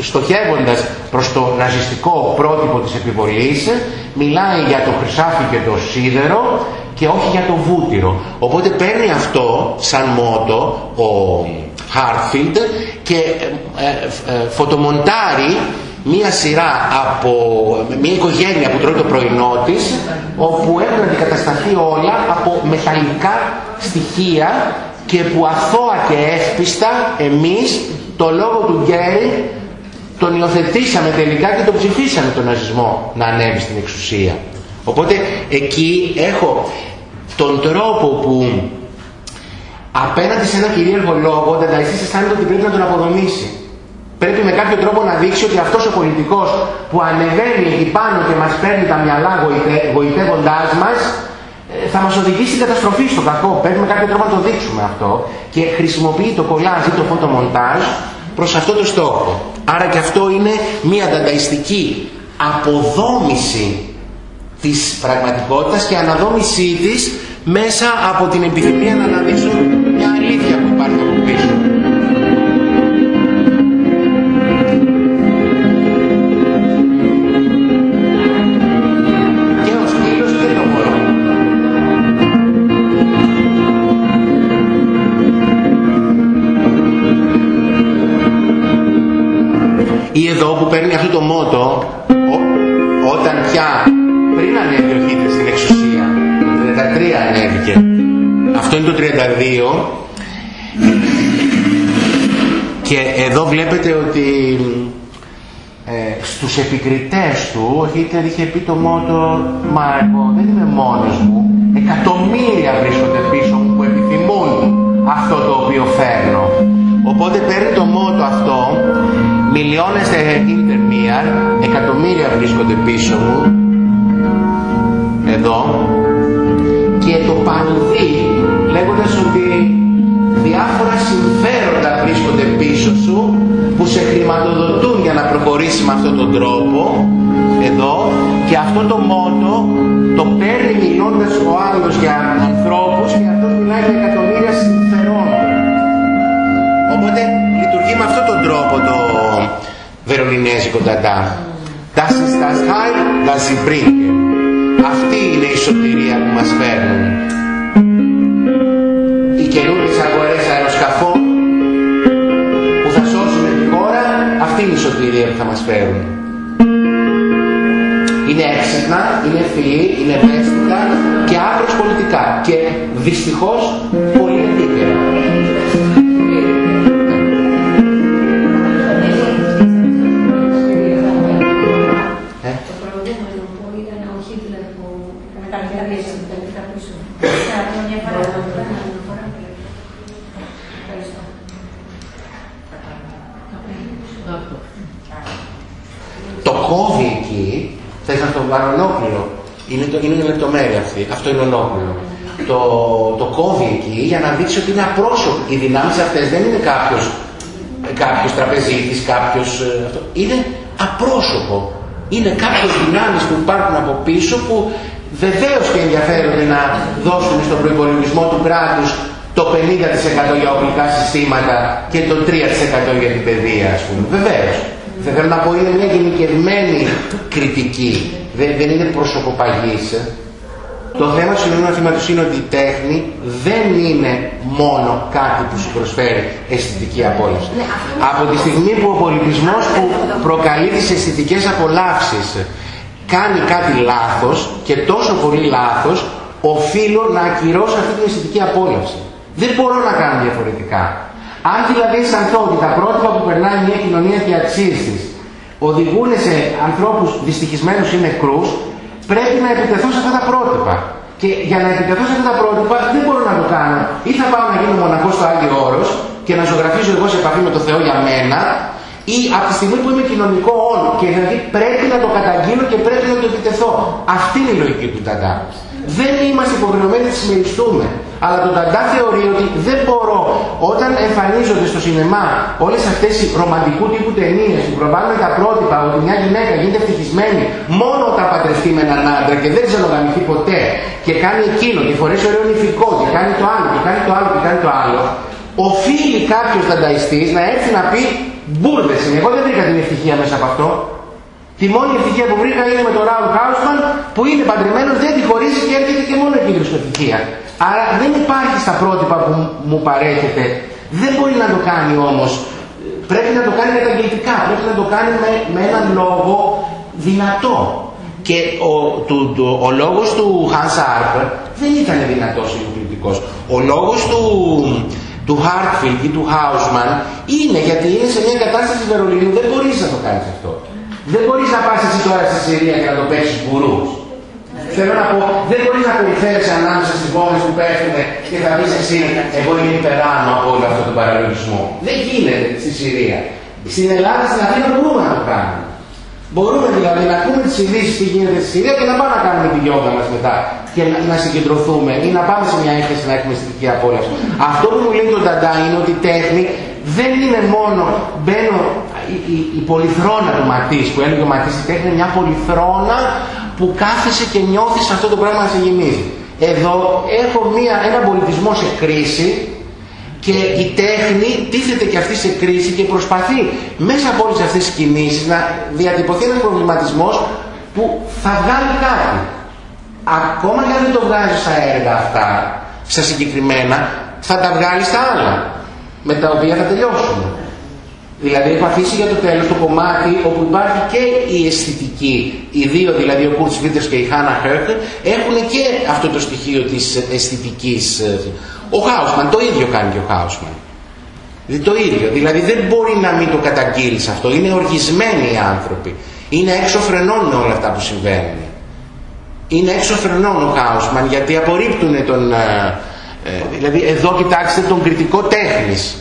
στοχεύοντας προς το ναζιστικό πρότυπο της επιβολής μιλάει για το χρυσάφι και το σίδερο και όχι για το βούτυρο. Οπότε παίρνει αυτό σαν μότο ο Χάρφιλντ και ε, ε, ε, φωτομοντάρει μία σειρά από μία οικογένεια που τρώει το πρωινό της όπου έχουν αντικατασταθεί όλα από μεταλλικά στοιχεία και που αθώα και εύπιστα εμείς το λόγο του Γκέρι τον υιοθετήσαμε τελικά και τον ψηφίσαμε τον ναζισμό να ανέβει στην εξουσία. Οπότε εκεί έχω τον τρόπο που απέναντι σε ένα κυρίαρχο λόγο ο δανταϊστής αισθάνεται ότι πρέπει να τον αποδομήσει. Πρέπει με κάποιο τρόπο να δείξει ότι αυτός ο πολιτικός που ανεβαίνει εκεί πάνω και μας παίρνει τα μυαλά γοητεύοντάς μας ε, θα μας οδηγήσει στην καταστροφή, στο κακό. Πρέπει με κάποιο τρόπο να το δείξουμε αυτό και χρησιμοποιεί το κολλάζ ή το φωτομοντάζ προς αυτό το στόχο. Άρα και αυτό είναι μια δανταϊστική αποδόμηση της πραγματικότητας και αναδόμησή της μέσα από την επιθυμία να αναδείξουν μια αλήθεια που υπάρχει από πίσω. Που παίρνει αυτό το μότο, όταν πια πριν ανέβει ο Χίτλερ στην εξουσία, το 1933 ανέβηκε, αυτό είναι το 32, και εδώ βλέπετε ότι ε, στους επικριτές του ο Χίτλερ είχε πει το μότο «Μα εγώ δεν είμαι μόνος μου, εκατομμύρια βρίσκονται πίσω μου που επιθυμούν αυτό το οποίο φέρνω». Οπότε παίρνει το μότο αυτό Μιλιώνες hinter mir, εκατομμύρια βρίσκονται πίσω μου, εδώ, και το πανουδί λέγοντας ότι διάφορα συμφέροντα βρίσκονται πίσω σου που σε χρηματοδοτούν για να προχωρήσεις με αυτόν τον τρόπο, εδώ, και αυτό το μότο το παίρνει μιλώντας ο άλλος για ανθρώπους και αυτός μιλάει για εκατομμύρια συμφερόντων. Οπότε λειτουργεί με αυτόν τον τρόπο το βερολινέζικο ταντά. Das ist das Heil, das sie bringen. Αυτή είναι η σωτηρία που μας φέρνουν. Οι καινούριες αγορές αεροσκαφών που θα σώσουν τη χώρα, αυτή είναι η σωτηρία που θα μας φέρουν. Είναι έξυπνα, είναι φιλή, είναι ευαίσθητα και άκρως πολιτικά και δυστυχώς πολύ επίκαιρα. Θες να το βάλω ολόκληρο. Είναι, το, είναι μια λεπτομέρεια αυτή. Αυτό είναι ολόκληρο. Το, το κόβει εκεί για να δείξει ότι είναι απρόσωπο. Οι δυνάμεις αυτές δεν είναι κάποιος, κάποιος τραπεζίτης, κάποιος... ε, Αυτό. Είναι απρόσωπο. Είναι κάποιες δυνάμεις που υπάρχουν από πίσω που βεβαίως και ενδιαφέρονται να δώσουν στον προϋπολογισμό του κράτους το 50% για οπλικά συστήματα και το 3% για την παιδεία, ας πούμε. Βεβαίως. Δεν θέλω να πω είναι μια γενικευμένη κριτική. Δεν, δεν είναι προσωποπαγής. Το θέμα του σημερινού μαθήματος είναι ότι η τέχνη δεν είναι μόνο κάτι που σου προσφέρει αισθητική απόλαυση. Από τη στιγμή που ο πολιτισμός που προκαλεί τις αισθητικές απολαύσεις κάνει κάτι λάθος και τόσο πολύ λάθος, οφείλω να ακυρώσω αυτή την αισθητική απόλαυση. Δεν μπορώ να κάνω διαφορετικά. Αν δηλαδή αισθανθώ ότι τα πρότυπα που περνάει μια κοινωνία και οι αξίες της οδηγούν σε ανθρώπους δυστυχισμένους ή νεκρούς, πρέπει να επιτεθώ σε αυτά τα πρότυπα. Και για να επιτεθώ σε αυτά τα πρότυπα δεν μπορώ να το κάνω. Ή θα πάω να γίνω μοναχός στο Άγιο Όρος και να ζωγραφίζω εγώ σε επαφή με το Θεό για μένα, ή από τη στιγμή που είμαι κοινωνικό όλο και δηλαδή πρέπει να το καταγγείλω και πρέπει να το επιτεθώ. Αυτή είναι η λογική του Ταντά. Δεν είμαστε υποχρεωμένοι να τις μεριστούμε. Αλλά το Ταντά θεωρεί ότι δεν μπορώ όταν εμφανίζονται στο σινεμά όλες αυτές οι ρομαντικού τύπου ταινίες που προβάλλουν τα πρότυπα ότι μια γυναίκα γίνεται ευτυχισμένη μόνο όταν παντρευτεί με έναν άντρα και δεν ξενογαμηθεί ποτέ και κάνει εκείνο και φορέσει ωραίο νηφικό και κάνει το άλλο και κάνει το άλλο και κάνει το άλλο οφείλει κάποιος δανταϊστής να έρθει να πει μπουρδες είναι, εγώ δεν βρήκα την ευτυχία μέσα από αυτό Τη μόνη ευτυχία που βρήκα είναι με τον Ράουλ Χάουσμαν που είναι παντρεμένος, δεν τη χωρίζει και έρχεται και μόνο εκεί βρίσκω ευτυχία. Άρα δεν υπάρχει στα πρότυπα που μου παρέχεται. Δεν μπορεί να το κάνει όμως. Πρέπει να το κάνει καταγγελτικά. Πρέπει να το κάνει με, με έναν λόγο δυνατό. Και ο, του, του, ο λόγος του Hans Arper δεν ήταν δυνατός υποκριτικός. Ο λόγος του, του Hartfield ή του Hausman είναι γιατί είναι σε μια κατάσταση Βερολίνου. Δεν μπορείς να το κάνεις αυτό. Δεν μπορείς να πας εσύ τώρα στη Συρία και να το παίξεις μπουρούς. Θέλω να πω, δεν μπορείς να περιφέρεσαι ανάμεσα στις βόμβες που πέφτουν και θα πεις εσύ, εγώ είμαι υπεράνω από όλο αυτό τον παραλογισμό. Δεν γίνεται στη Συρία. Στην Ελλάδα, στην Αθήνα μπορούμε να το κάνουμε. Μπορούμε δηλαδή να ακούμε τις ειδήσεις τι γίνεται στη Συρία και να πάμε να κάνουμε τη γιόγκα μας μετά και να, να συγκεντρωθούμε ή να πάμε σε μια έκθεση να έχουμε αισθητική απόλαυση. Αυτό που μου λέει το Νταντά είναι ότι η τέχνη δεν είναι μόνο μπαίνω η, η, η πολυθρόνα του Ματής που έλεγε ο Ματής η τέχνη είναι μια πολυθρόνα που κάθεσαι και νιώθεις αυτό το πράγμα να σε γεμίζει. Εδώ έχω μια, ένα πολιτισμό σε κρίση και η τέχνη τίθεται και αυτή σε κρίση και προσπαθεί μέσα από όλες αυτές τις κινήσεις να διατυπωθεί ένας προβληματισμός που θα βγάλει κάτι. Ακόμα και αν δεν το βγάζει στα έργα αυτά, στα συγκεκριμένα, θα τα βγάλει στα άλλα, με τα οποία θα τελειώσουμε. Δηλαδή έχω αφήσει για το τέλος το κομμάτι όπου υπάρχει και η αισθητική. Οι δύο δηλαδή ο Κούρτς Βίτερς και η Χάνα Χέρκ έχουν και αυτό το στοιχείο της αισθητικής. Ο Χάουσμαν το ίδιο κάνει και ο Χάουσμαν. Δηλαδή το ίδιο. Δηλαδή δεν μπορεί να μην το καταγγείλεις αυτό. Είναι οργισμένοι οι άνθρωποι. Είναι έξω φρενών με όλα αυτά που συμβαίνουν. Είναι έξω φρενών ο Χάουσμαν γιατί απορρίπτουν τον... Ε, ε, δηλαδή εδώ κοιτάξτε τον κριτικό τέχνης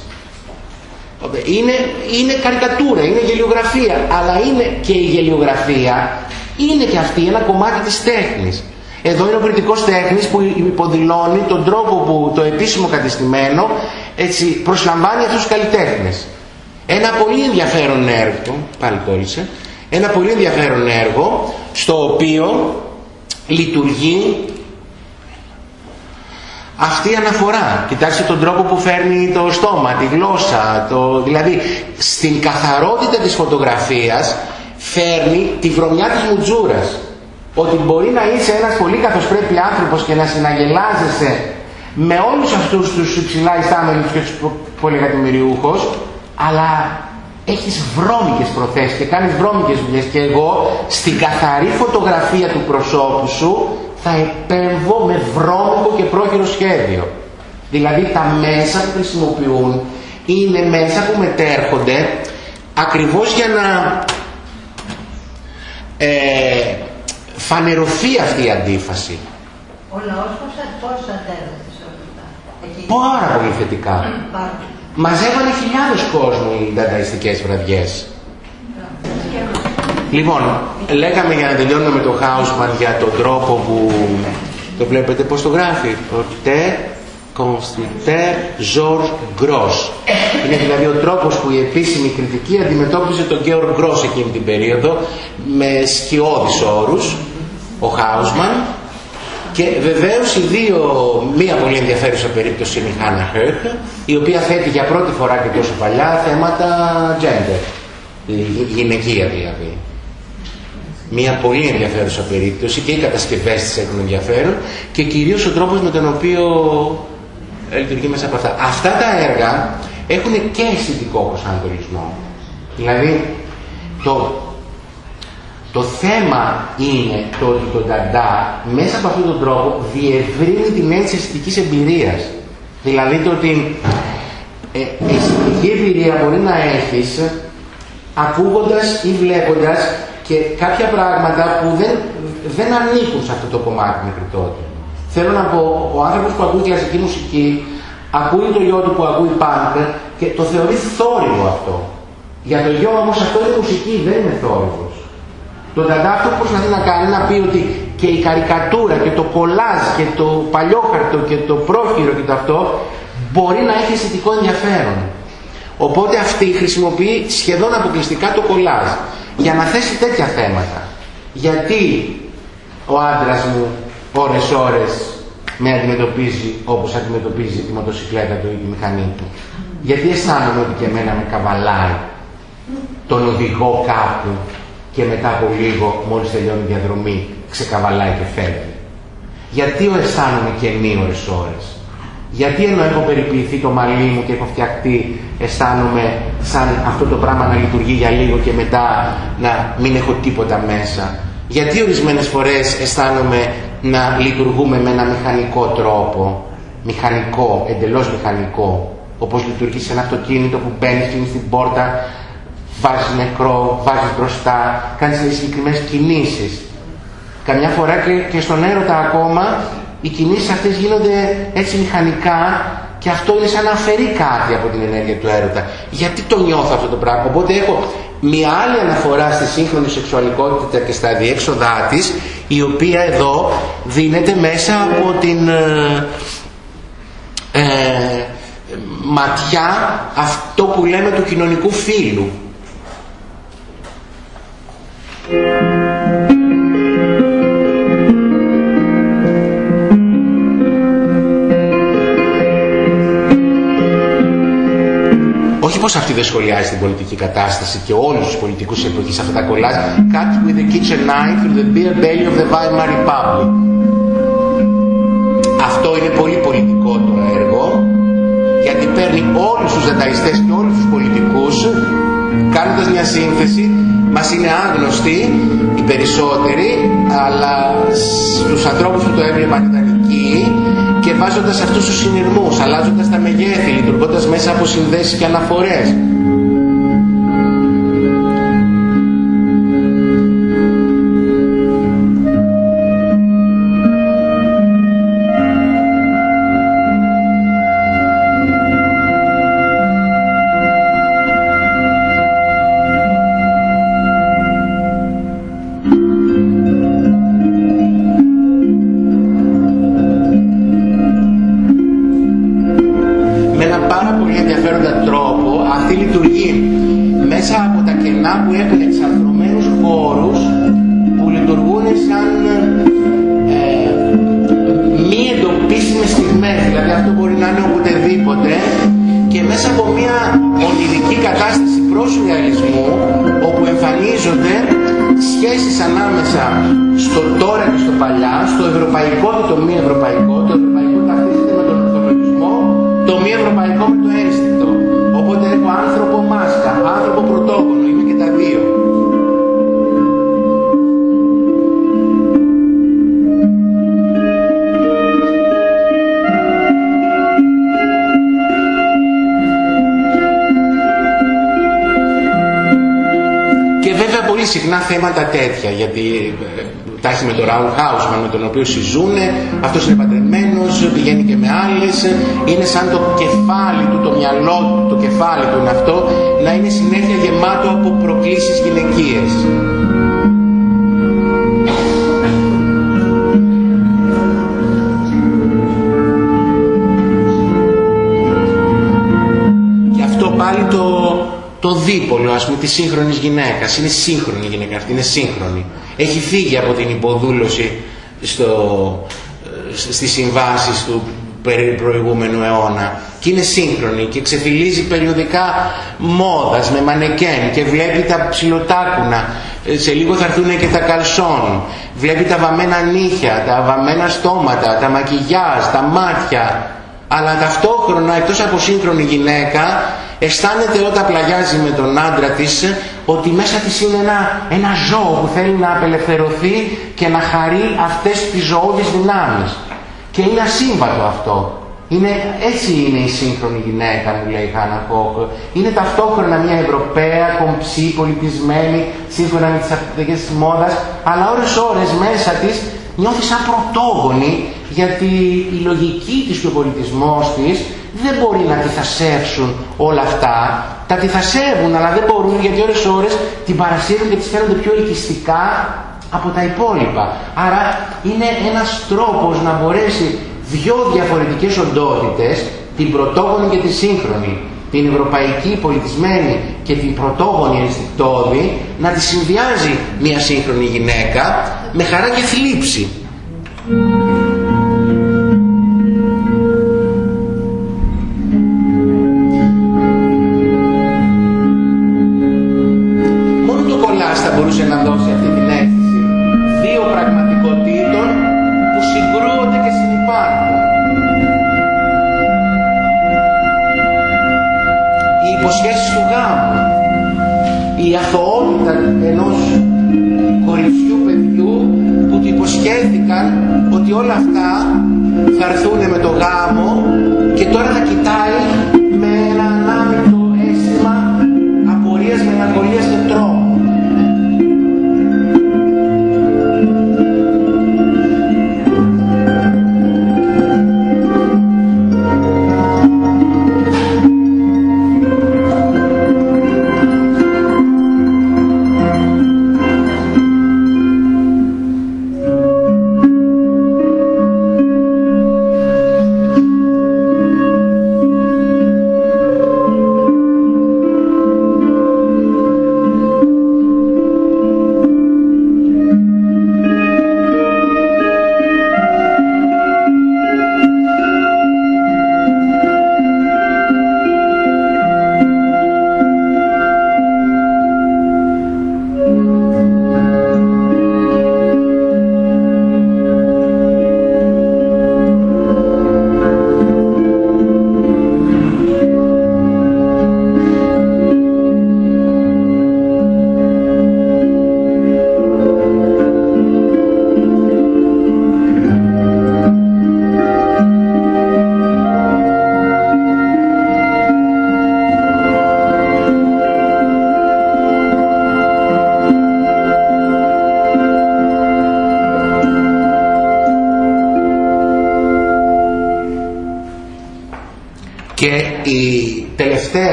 είναι, είναι καρικατούρα, είναι γελιογραφία, αλλά είναι και η γελιογραφία, είναι και αυτή ένα κομμάτι της τέχνης. Εδώ είναι ο κριτικός τέχνης που υποδηλώνει τον τρόπο που το επίσημο κατεστημένο έτσι, προσλαμβάνει αυτούς τους καλλιτέχνες. Ένα πολύ ενδιαφέρον έργο, πάλι κόλλησε, ένα πολύ ενδιαφέρον έργο στο οποίο λειτουργεί αυτή η αναφορά. Κοιτάξτε τον τρόπο που φέρνει το στόμα, τη γλώσσα, το... δηλαδή στην καθαρότητα της φωτογραφίας φέρνει τη βρωμιά της μουτζούρας. Ότι μπορεί να είσαι ένας πολύ καθοσπρέπει άνθρωπος και να συναγελάζεσαι με όλους αυτούς τους υψηλά ιστάμενους και τους πολυεκατομμυριούχους, αλλά έχεις βρώμικες προθέσεις και κάνεις βρώμικες δουλειές και εγώ στην καθαρή φωτογραφία του προσώπου σου θα επέμβω με βρώμικο και πρόχειρο σχέδιο. Δηλαδή τα μέσα που χρησιμοποιούν είναι μέσα που μετέρχονται ακριβώς για να ε, φανερωθεί αυτή η αντίφαση.
Ο λαός πώς αντέδρασε σε
όλα Πάρα πολύ θετικά. Μαζεύανε χιλιάδες κόσμο οι δανταϊστικές βραδιές. Λοιπόν, λέγαμε για να τελειώνουμε με το Χάουσμαν για τον τρόπο που το βλέπετε πώς το γράφει. Τε Constructeur George Gross. Είναι δηλαδή ο τρόπος που η επίσημη κριτική αντιμετώπιζε τον Georg Gross εκείνη την περίοδο με σκιώδεις όρους, ο Χάουσμαν και βεβαίως οι δύο, μία πολύ ενδιαφέρουσα περίπτωση είναι η Χάνα Χέρχ, η οποία θέτει για πρώτη φορά και τόσο παλιά θέματα gender, γυναικεία δηλαδή. Μία πολύ ενδιαφέρουσα περίπτωση και οι κατασκευές της έχουν ενδιαφέρον και κυρίως ο τρόπος με τον οποίο λειτουργεί μέσα από αυτά. Αυτά τα έργα έχουν και αισθητικό προσανατολισμό. Δηλαδή το, το θέμα είναι το ότι το Νταντά μέσα από αυτόν τον τρόπο διευρύνει την έννοια αισθητικής εμπειρίας. Δηλαδή το ότι ε, αισθητική εμπειρία μπορεί να έχεις ακούγοντας ή βλέποντας και κάποια πράγματα που δεν, δεν ανήκουν σε αυτό το κομμάτι μέχρι τότε. Θέλω να πω, ο άνθρωπος που ακούει κλασική μουσική, ακούει το γιο του που ακούει πάντα και το θεωρεί θόρυβο αυτό. Για το γιο όμως αυτό είναι μουσική, δεν είναι θόρυβος. Το Νταντά αυτό που προσπαθεί να κάνει να πει ότι και η καρικατούρα και το κολάζ και το παλιόχαρτο και το πρόχειρο και το αυτό μπορεί να έχει αισθητικό ενδιαφέρον. Οπότε αυτή χρησιμοποιεί σχεδόν αποκλειστικά το κολάζ για να θέσει τέτοια θέματα. Γιατί ο άντρας μου ώρες ώρες με αντιμετωπίζει όπως αντιμετωπίζει τη μοτοσυκλέτα του ή τη μηχανή του. Γιατί αισθάνομαι ότι και εμένα με καβαλάει τον οδηγό κάπου και μετά από λίγο μόλις τελειώνει η διαδρομή ξεκαβαλάει και φεύγει. Γιατί ο αισθάνομαι και ώρες ώρες. Γιατί ενώ έχω περιποιηθεί το μαλλί μου και έχω φτιαχτεί αισθάνομαι σαν αυτό το πράγμα να λειτουργεί για λίγο και μετά να μην έχω τίποτα μέσα. Γιατί ορισμένες φορές αισθάνομαι να λειτουργούμε με ένα μηχανικό τρόπο, μηχανικό, εντελώς μηχανικό, όπως λειτουργεί σε ένα αυτοκίνητο που μπαίνει στην πόρτα, βάζεις νεκρό, βάζεις μπροστά, κάνεις συγκεκριμένες κινήσεις. Καμιά φορά και, και στον έρωτα ακόμα οι κινήσεις αυτές γίνονται έτσι μηχανικά και αυτό είναι σαν να αφαιρεί κάτι από την ενέργεια του έρωτα. Γιατί το νιώθω αυτό το πράγμα; Οπότε έχω μια άλλη αναφορά στη σύγχρονη σεξουαλικότητα και στα διέξοδά της, η οποία εδώ δίνεται μέσα από την ε, ε ματιά αυτό που λέμε του κοινωνικού φίλου. Όχι πως αυτή δεν σχολιάζει την πολιτική κατάσταση και όλους τους πολιτικούς της εποχής αυτά τα κολλάζ cut with the kitchen knife through the beer belly of the Weimar Republic. Αυτό είναι πολύ πολιτικό το έργο γιατί παίρνει όλους τους δεταϊστές και όλους τους πολιτικούς κάνοντας μια σύνθεση. Μας είναι άγνωστοι οι περισσότεροι αλλά στους ανθρώπους που το έβλεπαν ήταν εκεί και βάζοντας αυτούς τους συνειρμούς, αλλάζοντας τα μεγέθη, λειτουργώντας μέσα από συνδέσεις και αναφορές. Θέματα τέτοια, γιατί ε, τα έχει με το Raul Hausman με τον οποίο συζούνε, αυτός είναι παντρεμένος, πηγαίνει και με άλλες, είναι σαν το κεφάλι του, το μυαλό του, το κεφάλι του είναι αυτό, να είναι συνέχεια γεμάτο από προκλήσεις γυναικείες. Δίπολο ας πούμε της σύγχρονης γυναίκας. Είναι σύγχρονη η γυναίκα αυτή, είναι σύγχρονη. Έχει φύγει από την υποδούλωση στο, ε, στις συμβάσεις του προηγούμενου αιώνα και είναι σύγχρονη και ξεφυλίζει περιοδικά μόδας με μανεκέν και βλέπει τα ψιλοτάκουνα ε, σε λίγο θα έρθουν και τα καλσόν βλέπει τα βαμμένα νύχια τα βαμμένα στόματα τα μακιγιάζ, τα μάτια αλλά ταυτόχρονα εκτός από σύγχρονη γυναίκα αισθάνεται όταν πλαγιάζει με τον άντρα της ότι μέσα της είναι ένα, ένα ζώο που θέλει να απελευθερωθεί και να χαρεί αυτές τις ζωώδεις δυνάμεις. Και είναι ασύμβατο αυτό. Είναι, έτσι είναι η σύγχρονη γυναίκα, μου λέει η Χάνα Κόκ. Είναι ταυτόχρονα μια Ευρωπαία, κομψή, πολιτισμένη, σύμφωνα με τις αυτές της μόδας, αλλά ώρες ώρες μέσα της νιώθει σαν πρωτόγονη, γιατί η λογική της και ο πολιτισμός της δεν μπορεί να αντιθασεύσουν όλα αυτά. Τα αντιθασεύουν, αλλά δεν μπορούν γιατί ώρες ώρες την παρασύρουν και τις φαίνονται πιο ελκυστικά από τα υπόλοιπα. Άρα είναι ένας τρόπος να μπορέσει δυο διαφορετικές οντότητες, την πρωτόγονη και τη σύγχρονη, την ευρωπαϊκή πολιτισμένη και την πρωτόγονη ενστικτόδη, να τη συνδυάζει μια σύγχρονη γυναίκα με χαρά και θλίψη. ότι όλα αυτά θα έρθουν με το γάμο και τώρα να κοιτάει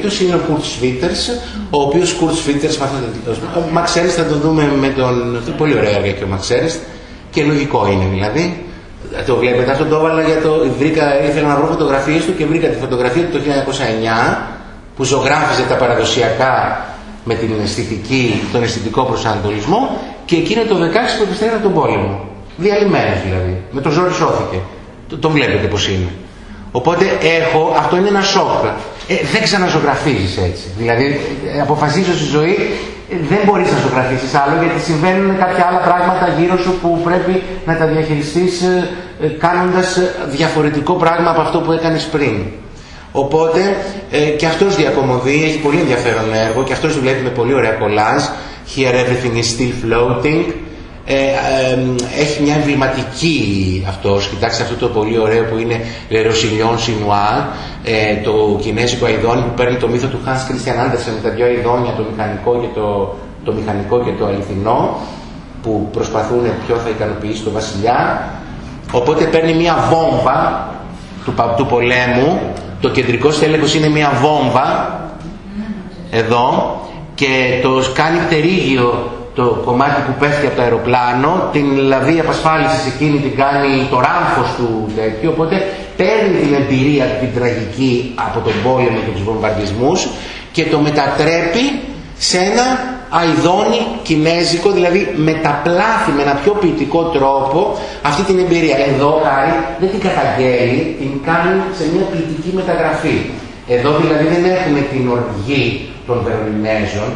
περίπτωση είναι ο Κουρτ Σβίτερς, ο οποίος Κουρτ Σβίτερς, ο Μαξ θα το δούμε με τον... Πολύ ωραία έργα και ο Μαξ και λογικό είναι δηλαδή. Το βλέπετε, αυτό το έβαλα για το... Βρήκα, ήθελα να βρω φωτογραφίες του και βρήκα τη φωτογραφία του το 1909 που ζωγράφιζε τα παραδοσιακά με την αισθητική, τον αισθητικό προσανατολισμό και εκείνο το 16 που επιστρέφει τον πόλεμο. Διαλυμένος δηλαδή. Με το ζόρι σώθηκε. Το, το βλέπετε πώς είναι. Οπότε έχω, αυτό είναι ένα σοκ. Ε, δεν ξαναζωγραφίζεις έτσι. Δηλαδή ε, αποφασίζω στη ζωή ε, δεν μπορείς να ζωγραφίσεις άλλο γιατί συμβαίνουν κάποια άλλα πράγματα γύρω σου που πρέπει να τα διαχειριστείς ε, κάνοντας διαφορετικό πράγμα από αυτό που έκανες πριν. Οπότε και αυτός διακομωδεί, έχει πολύ ενδιαφέρον έργο και αυτός δουλεύει με πολύ ωραία κολλάζ. Here everything is still floating. Ε, έχει μια εμβληματική αυτός, κοιτάξτε αυτό το πολύ ωραίο που είναι Le Rossillon Chinois, ε, το κινέζικο αηδόνι που παίρνει το μύθο του Hans Christian Andersen με τα δυο αηδόνια, το μηχανικό και το, το, μηχανικό και το αληθινό, που προσπαθούν ποιο θα ικανοποιήσει τον βασιλιά. Οπότε παίρνει μια βόμβα του, του πολέμου, το κεντρικό στέλεχος είναι μια βόμβα, εδώ, και το κάνει πτερίγιο το κομμάτι που πέφτει από το αεροπλάνο, την λαβή απασφάλισης εκείνη την κάνει το ράμφος του τέτοιου, οπότε παίρνει την εμπειρία την τραγική από τον πόλεμο και τους βομβαρδισμούς και το μετατρέπει σε ένα αιδόνι κινέζικο, δηλαδή μεταπλάθει με ένα πιο ποιητικό τρόπο αυτή την εμπειρία. Εδώ χάρη δεν την καταγγέλει, την κάνει σε μια ποιητική μεταγραφή. Εδώ δηλαδή δεν έχουμε την οργή των Βερολινέζων,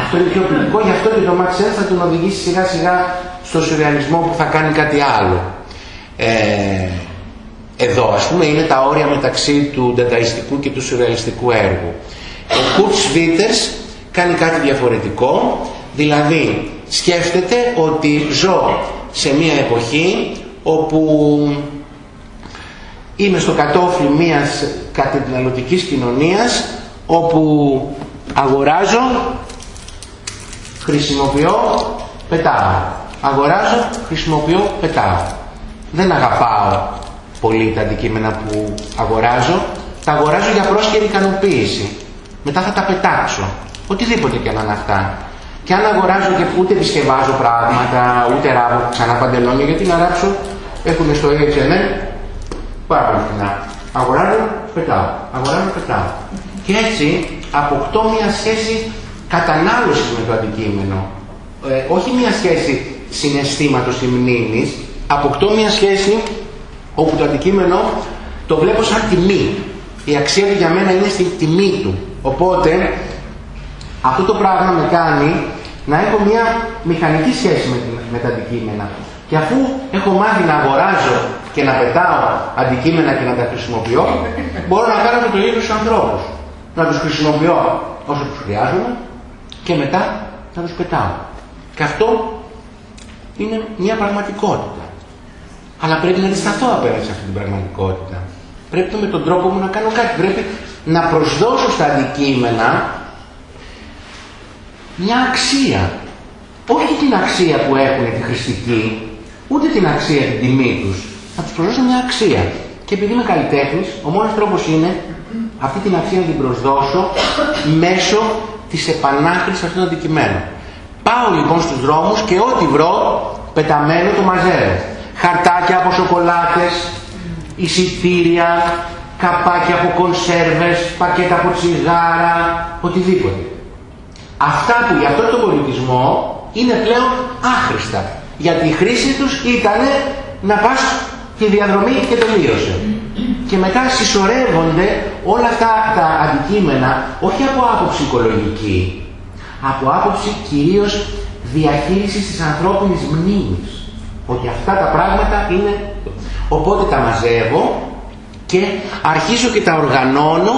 αυτό είναι πιο ποιητικό, γι' αυτό και το Max θα τον οδηγήσει σιγά σιγά στο σουρεαλισμό που θα κάνει κάτι άλλο. Ε, εδώ ας πούμε είναι τα όρια μεταξύ του δενταϊστικού και του σουρεαλιστικού έργου. Ο Kurt Schwitters κάνει κάτι διαφορετικό, δηλαδή σκέφτεται ότι ζω σε μια εποχή όπου είμαι στο κατόφλι μιας κατετιναλωτικής κοινωνίας όπου αγοράζω χρησιμοποιώ, πετάω. Αγοράζω, χρησιμοποιώ, πετάω. Δεν αγαπάω πολύ τα αντικείμενα που αγοράζω. Τα αγοράζω για πρόσχερη ικανοποίηση. Μετά θα τα πετάξω. Οτιδήποτε και να είναι αυτά. Και αν αγοράζω και ούτε επισκευάζω πράγματα, ούτε ράβω ξανά παντελόνια, γιατί να ράψω, έχουν στο H&M πάρα πολύ φθηνά. Αγοράζω, πετάω. Αγοράζω, πετάω. Και έτσι αποκτώ μια σχέση κατανάλωσης με το αντικείμενο. Ε, όχι μια σχέση συναισθήματος ή μνήμης, αποκτώ μια σχέση όπου το αντικείμενο το βλέπω σαν τιμή. Η αξία του για μένα είναι στη τιμή του. Οπότε αυτό το πράγμα με κάνει να έχω μια μηχανική σχέση με, με τα αντικείμενα. Και αφού έχω μάθει να αγοράζω και να πετάω αντικείμενα και να τα χρησιμοποιώ, μπορώ να κάνω και το ίδιο στους ανθρώπους. Να τους χρησιμοποιώ όσο τους χρειάζομαι και μετά να τους πετάω. Και αυτό είναι μια πραγματικότητα. Αλλά πρέπει να αντισταθώ απέναντι σε αυτή την πραγματικότητα. Πρέπει με τον τρόπο μου να κάνω κάτι. Πρέπει να προσδώσω στα αντικείμενα μια αξία. Όχι την αξία που έχουν τη χρηστική, ούτε την αξία την τιμή τους. Να τους προσδώσω μια αξία. Και επειδή είμαι καλλιτέχνης, ο μόνος τρόπος είναι αυτή την αξία να την προσδώσω μέσω της επανάχρησης αυτών των αντικειμένων. Πάω λοιπόν στους δρόμους και ό,τι βρω πεταμένο το μαζεύω. Χαρτάκια από σοκολάτες, εισιτήρια, καπάκια από κονσέρβες, πακέτα από τσιγάρα, οτιδήποτε. Αυτά που για αυτόν τον πολιτισμό είναι πλέον άχρηστα. Γιατί η χρήση τους ήταν να πας τη διαδρομή και τελείωσε. Και μετά συσσωρεύονται όλα αυτά τα αντικείμενα, όχι από άποψη οικολογική, από άποψη κυρίως διαχείρισης της ανθρώπινης μνήμης. Ότι αυτά τα πράγματα είναι... Οπότε τα μαζεύω και αρχίζω και τα οργανώνω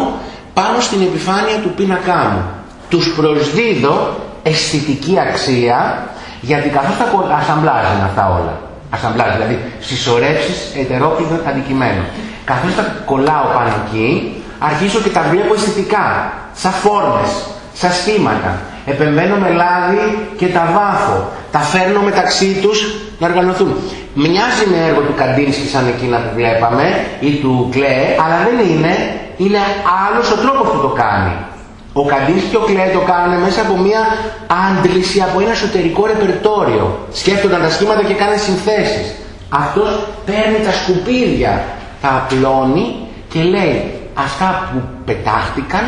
πάνω στην επιφάνεια του πίνακά μου. Τους προσδίδω αισθητική αξία γιατί καθώς τα ασαμπλάζουν αυτά όλα. Ασαμπλάζουν, δηλαδή συσσωρεύσεις ετερόκλητων αντικειμένων. Καθώς τα κολλάω πάνω εκεί, αρχίζω και τα βλέπω αισθητικά, σαν φόρμες, σαν σχήματα. Επεμβαίνω με λάδι και τα βάφω. Τα φέρνω μεταξύ τους να οργανωθούν. Μοιάζει με έργο του Καντίνσκι σαν εκείνα που βλέπαμε ή του Κλέ, αλλά δεν είναι. Είναι άλλος ο τρόπος που το κάνει. Ο Καντίνσκι και ο Κλέ το κάνουν μέσα από μια άντληση από ένα εσωτερικό ρεπερτόριο. Σκέφτονταν τα σχήματα και κάνανε συνθέσεις. Αυτός παίρνει τα σκουπίδια, τα απλώνει και λέει αυτά που πετάχτηκαν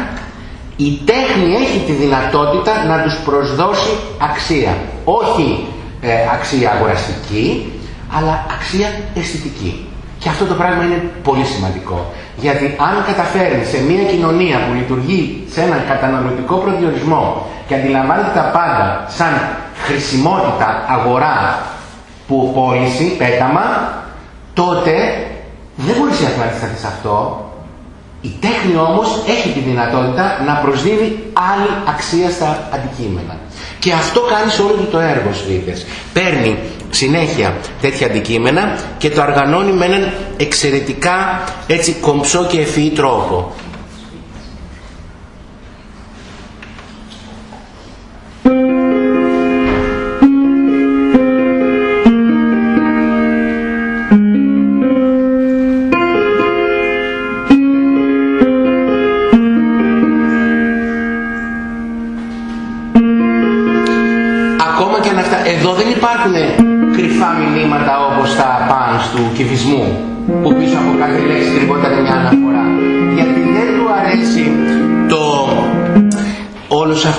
η τέχνη έχει τη δυνατότητα να τους προσδώσει αξία. Όχι ε, αξία αγοραστική, αλλά αξία αισθητική. Και αυτό το πράγμα είναι πολύ σημαντικό. Γιατί αν καταφέρει σε μια κοινωνία που λειτουργεί σε έναν καταναλωτικό προδιορισμό και αντιλαμβάνεται τα πάντα σαν χρησιμότητα, αγορά, που πώληση, πέταμα, τότε δεν μπορείς να αντισταθείς αυτό η τέχνη όμως έχει τη δυνατότητα να προσδίδει άλλη αξία στα αντικείμενα. Και αυτό κάνει σε όλο το έργο Σβήτες. Παίρνει συνέχεια τέτοια αντικείμενα και το οργανώνει με έναν εξαιρετικά έτσι κομψό και ευφυή τρόπο.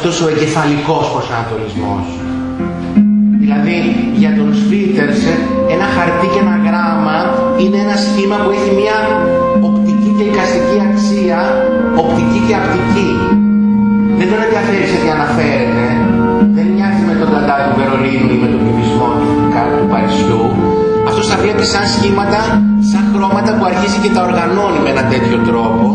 Αυτός ο εγκεφαλικός προσανατολισμός. Δηλαδή για τον Σπίτερς ένα χαρτί και ένα γράμμα είναι ένα σχήμα που έχει μια οπτική και εικαστική αξία οπτική και απτική. Δεν τον ενδιαφέρει σε τι αναφέρεται. Δεν μοιάζει με τον Ταντά του Βερολίνου ή με τον κυβισμό του, του Παρισιού. Αυτός τα βλέπει σαν σχήματα, σαν χρώματα που αρχίζει και τα οργανώνει με ένα τέτοιο τρόπο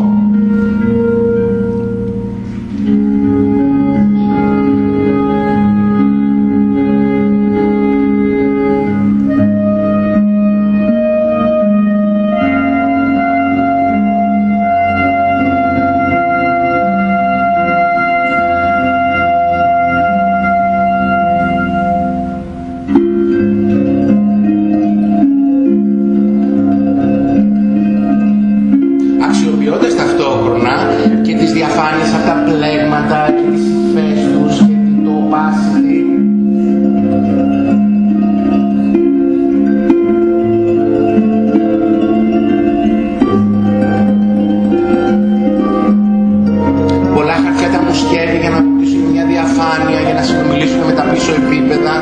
σκέλη για να δείξουν μια διαφάνεια, για να συνομιλήσουμε με τα πίσω επίπεδα.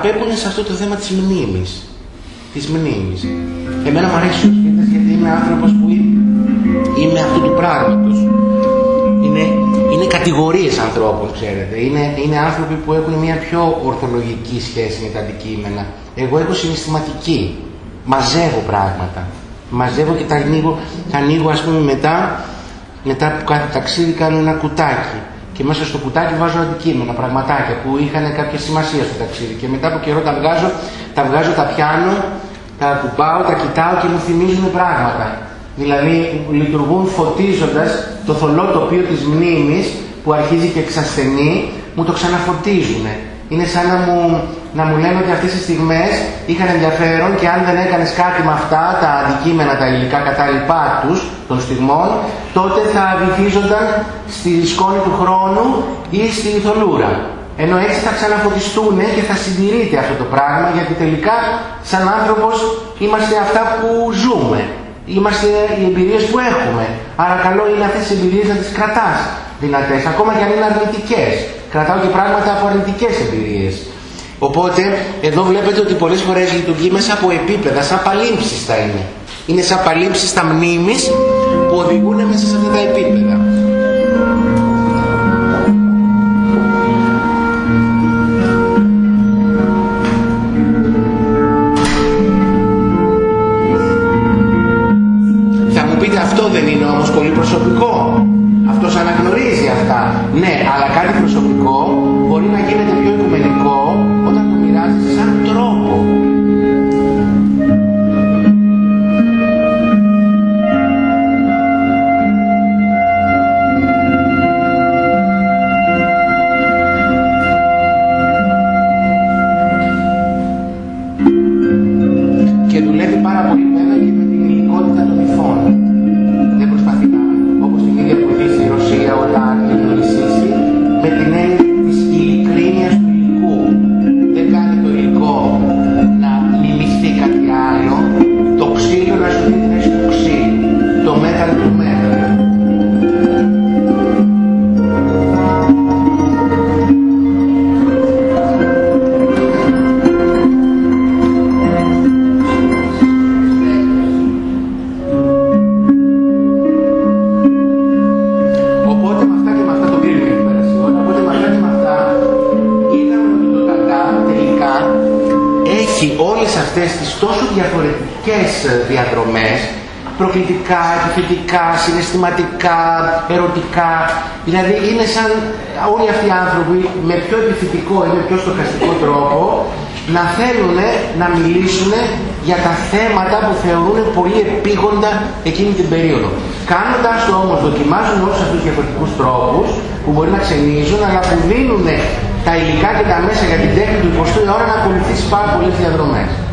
Παραπέμπουν σε αυτό το θέμα της μνήμης. Της μνήμης. Εμένα μου αρέσει ο Σπίτας γιατί είμαι άνθρωπος που είμαι αυτού του πράγματος. Είναι, είναι κατηγορίες ανθρώπων, ξέρετε. Είναι, είναι άνθρωποι που έχουν μια πιο ορθολογική σχέση με τα αντικείμενα. Εγώ έχω συναισθηματική. Μαζεύω πράγματα. Μαζεύω και τα ανοίγω, τα ανοίγω ας πούμε μετά, μετά που κάθε ταξίδι κάνω ένα κουτάκι και μέσα στο κουτάκι βάζω αντικείμενα, πραγματάκια που είχαν κάποια σημασία στο ταξίδι και μετά από καιρό τα βγάζω, τα βγάζω, τα πιάνω, τα κουμπάω, τα κοιτάω και μου θυμίζουν πράγματα. Δηλαδή λειτουργούν φωτίζοντας το θολό τοπίο της μνήμης που αρχίζει και εξασθενεί, μου το ξαναφωτίζουν. Είναι σαν να μου, να μου λένε ότι αυτές οι στιγμές είχαν ενδιαφέρον και αν δεν έκανες κάτι με αυτά, τα αντικείμενα, τα υλικά κατάλοιπά τους, των στιγμών, τότε θα βυθίζονταν στη σκόνη του χρόνου ή στη θολούρα. Ενώ έτσι θα ξαναφωτιστούν και θα συντηρείται αυτό το πράγμα, γιατί τελικά σαν άνθρωπος είμαστε αυτά που ζούμε. Είμαστε οι εμπειρίες που έχουμε. Άρα καλό είναι αυτές τις εμπειρίες να τις κρατάς δυνατές, ακόμα και αν είναι αρνητικές. Κρατάω και πράγματα από αρνητικές εμπειρίες. Οπότε εδώ βλέπετε ότι πολλές φορές λειτουργεί μέσα από επίπεδα, σαν παλίμψεις θα είναι. Είναι σαν παλίμψεις στα μνήμης που οδηγούν μέσα σε αυτά τα επίπεδα. Θα μου πείτε αυτό δεν είναι όμως πολύ προσωπικό. Αυτός αναγνωρίζει αυτά. Ναι, αλλά κάτι προσωπικό μπορεί να γίνεται πιο οικουμενικό όταν το μοιράζεις σαν τρόπο. Και δουλεύει πάρα πολύ διαδρομές προκλητικά, επιθετικά, συναισθηματικά, ερωτικά. Δηλαδή είναι σαν όλοι αυτοί οι άνθρωποι με πιο επιθετικό ή με πιο στοχαστικό τρόπο να θέλουν να μιλήσουν για τα θέματα που θεωρούν πολύ επίγοντα εκείνη την περίοδο. Κάνοντας το όμως, δοκιμάζουν όλους αυτούς τους διαφορετικούς τρόπους που μπορεί να ξενίζουν, αλλά που δίνουν τα υλικά και τα μέσα για την τέχνη του 20ου αιώνα να ακολουθήσει πάρα πολλές διαδρομές. Αυτό είναι.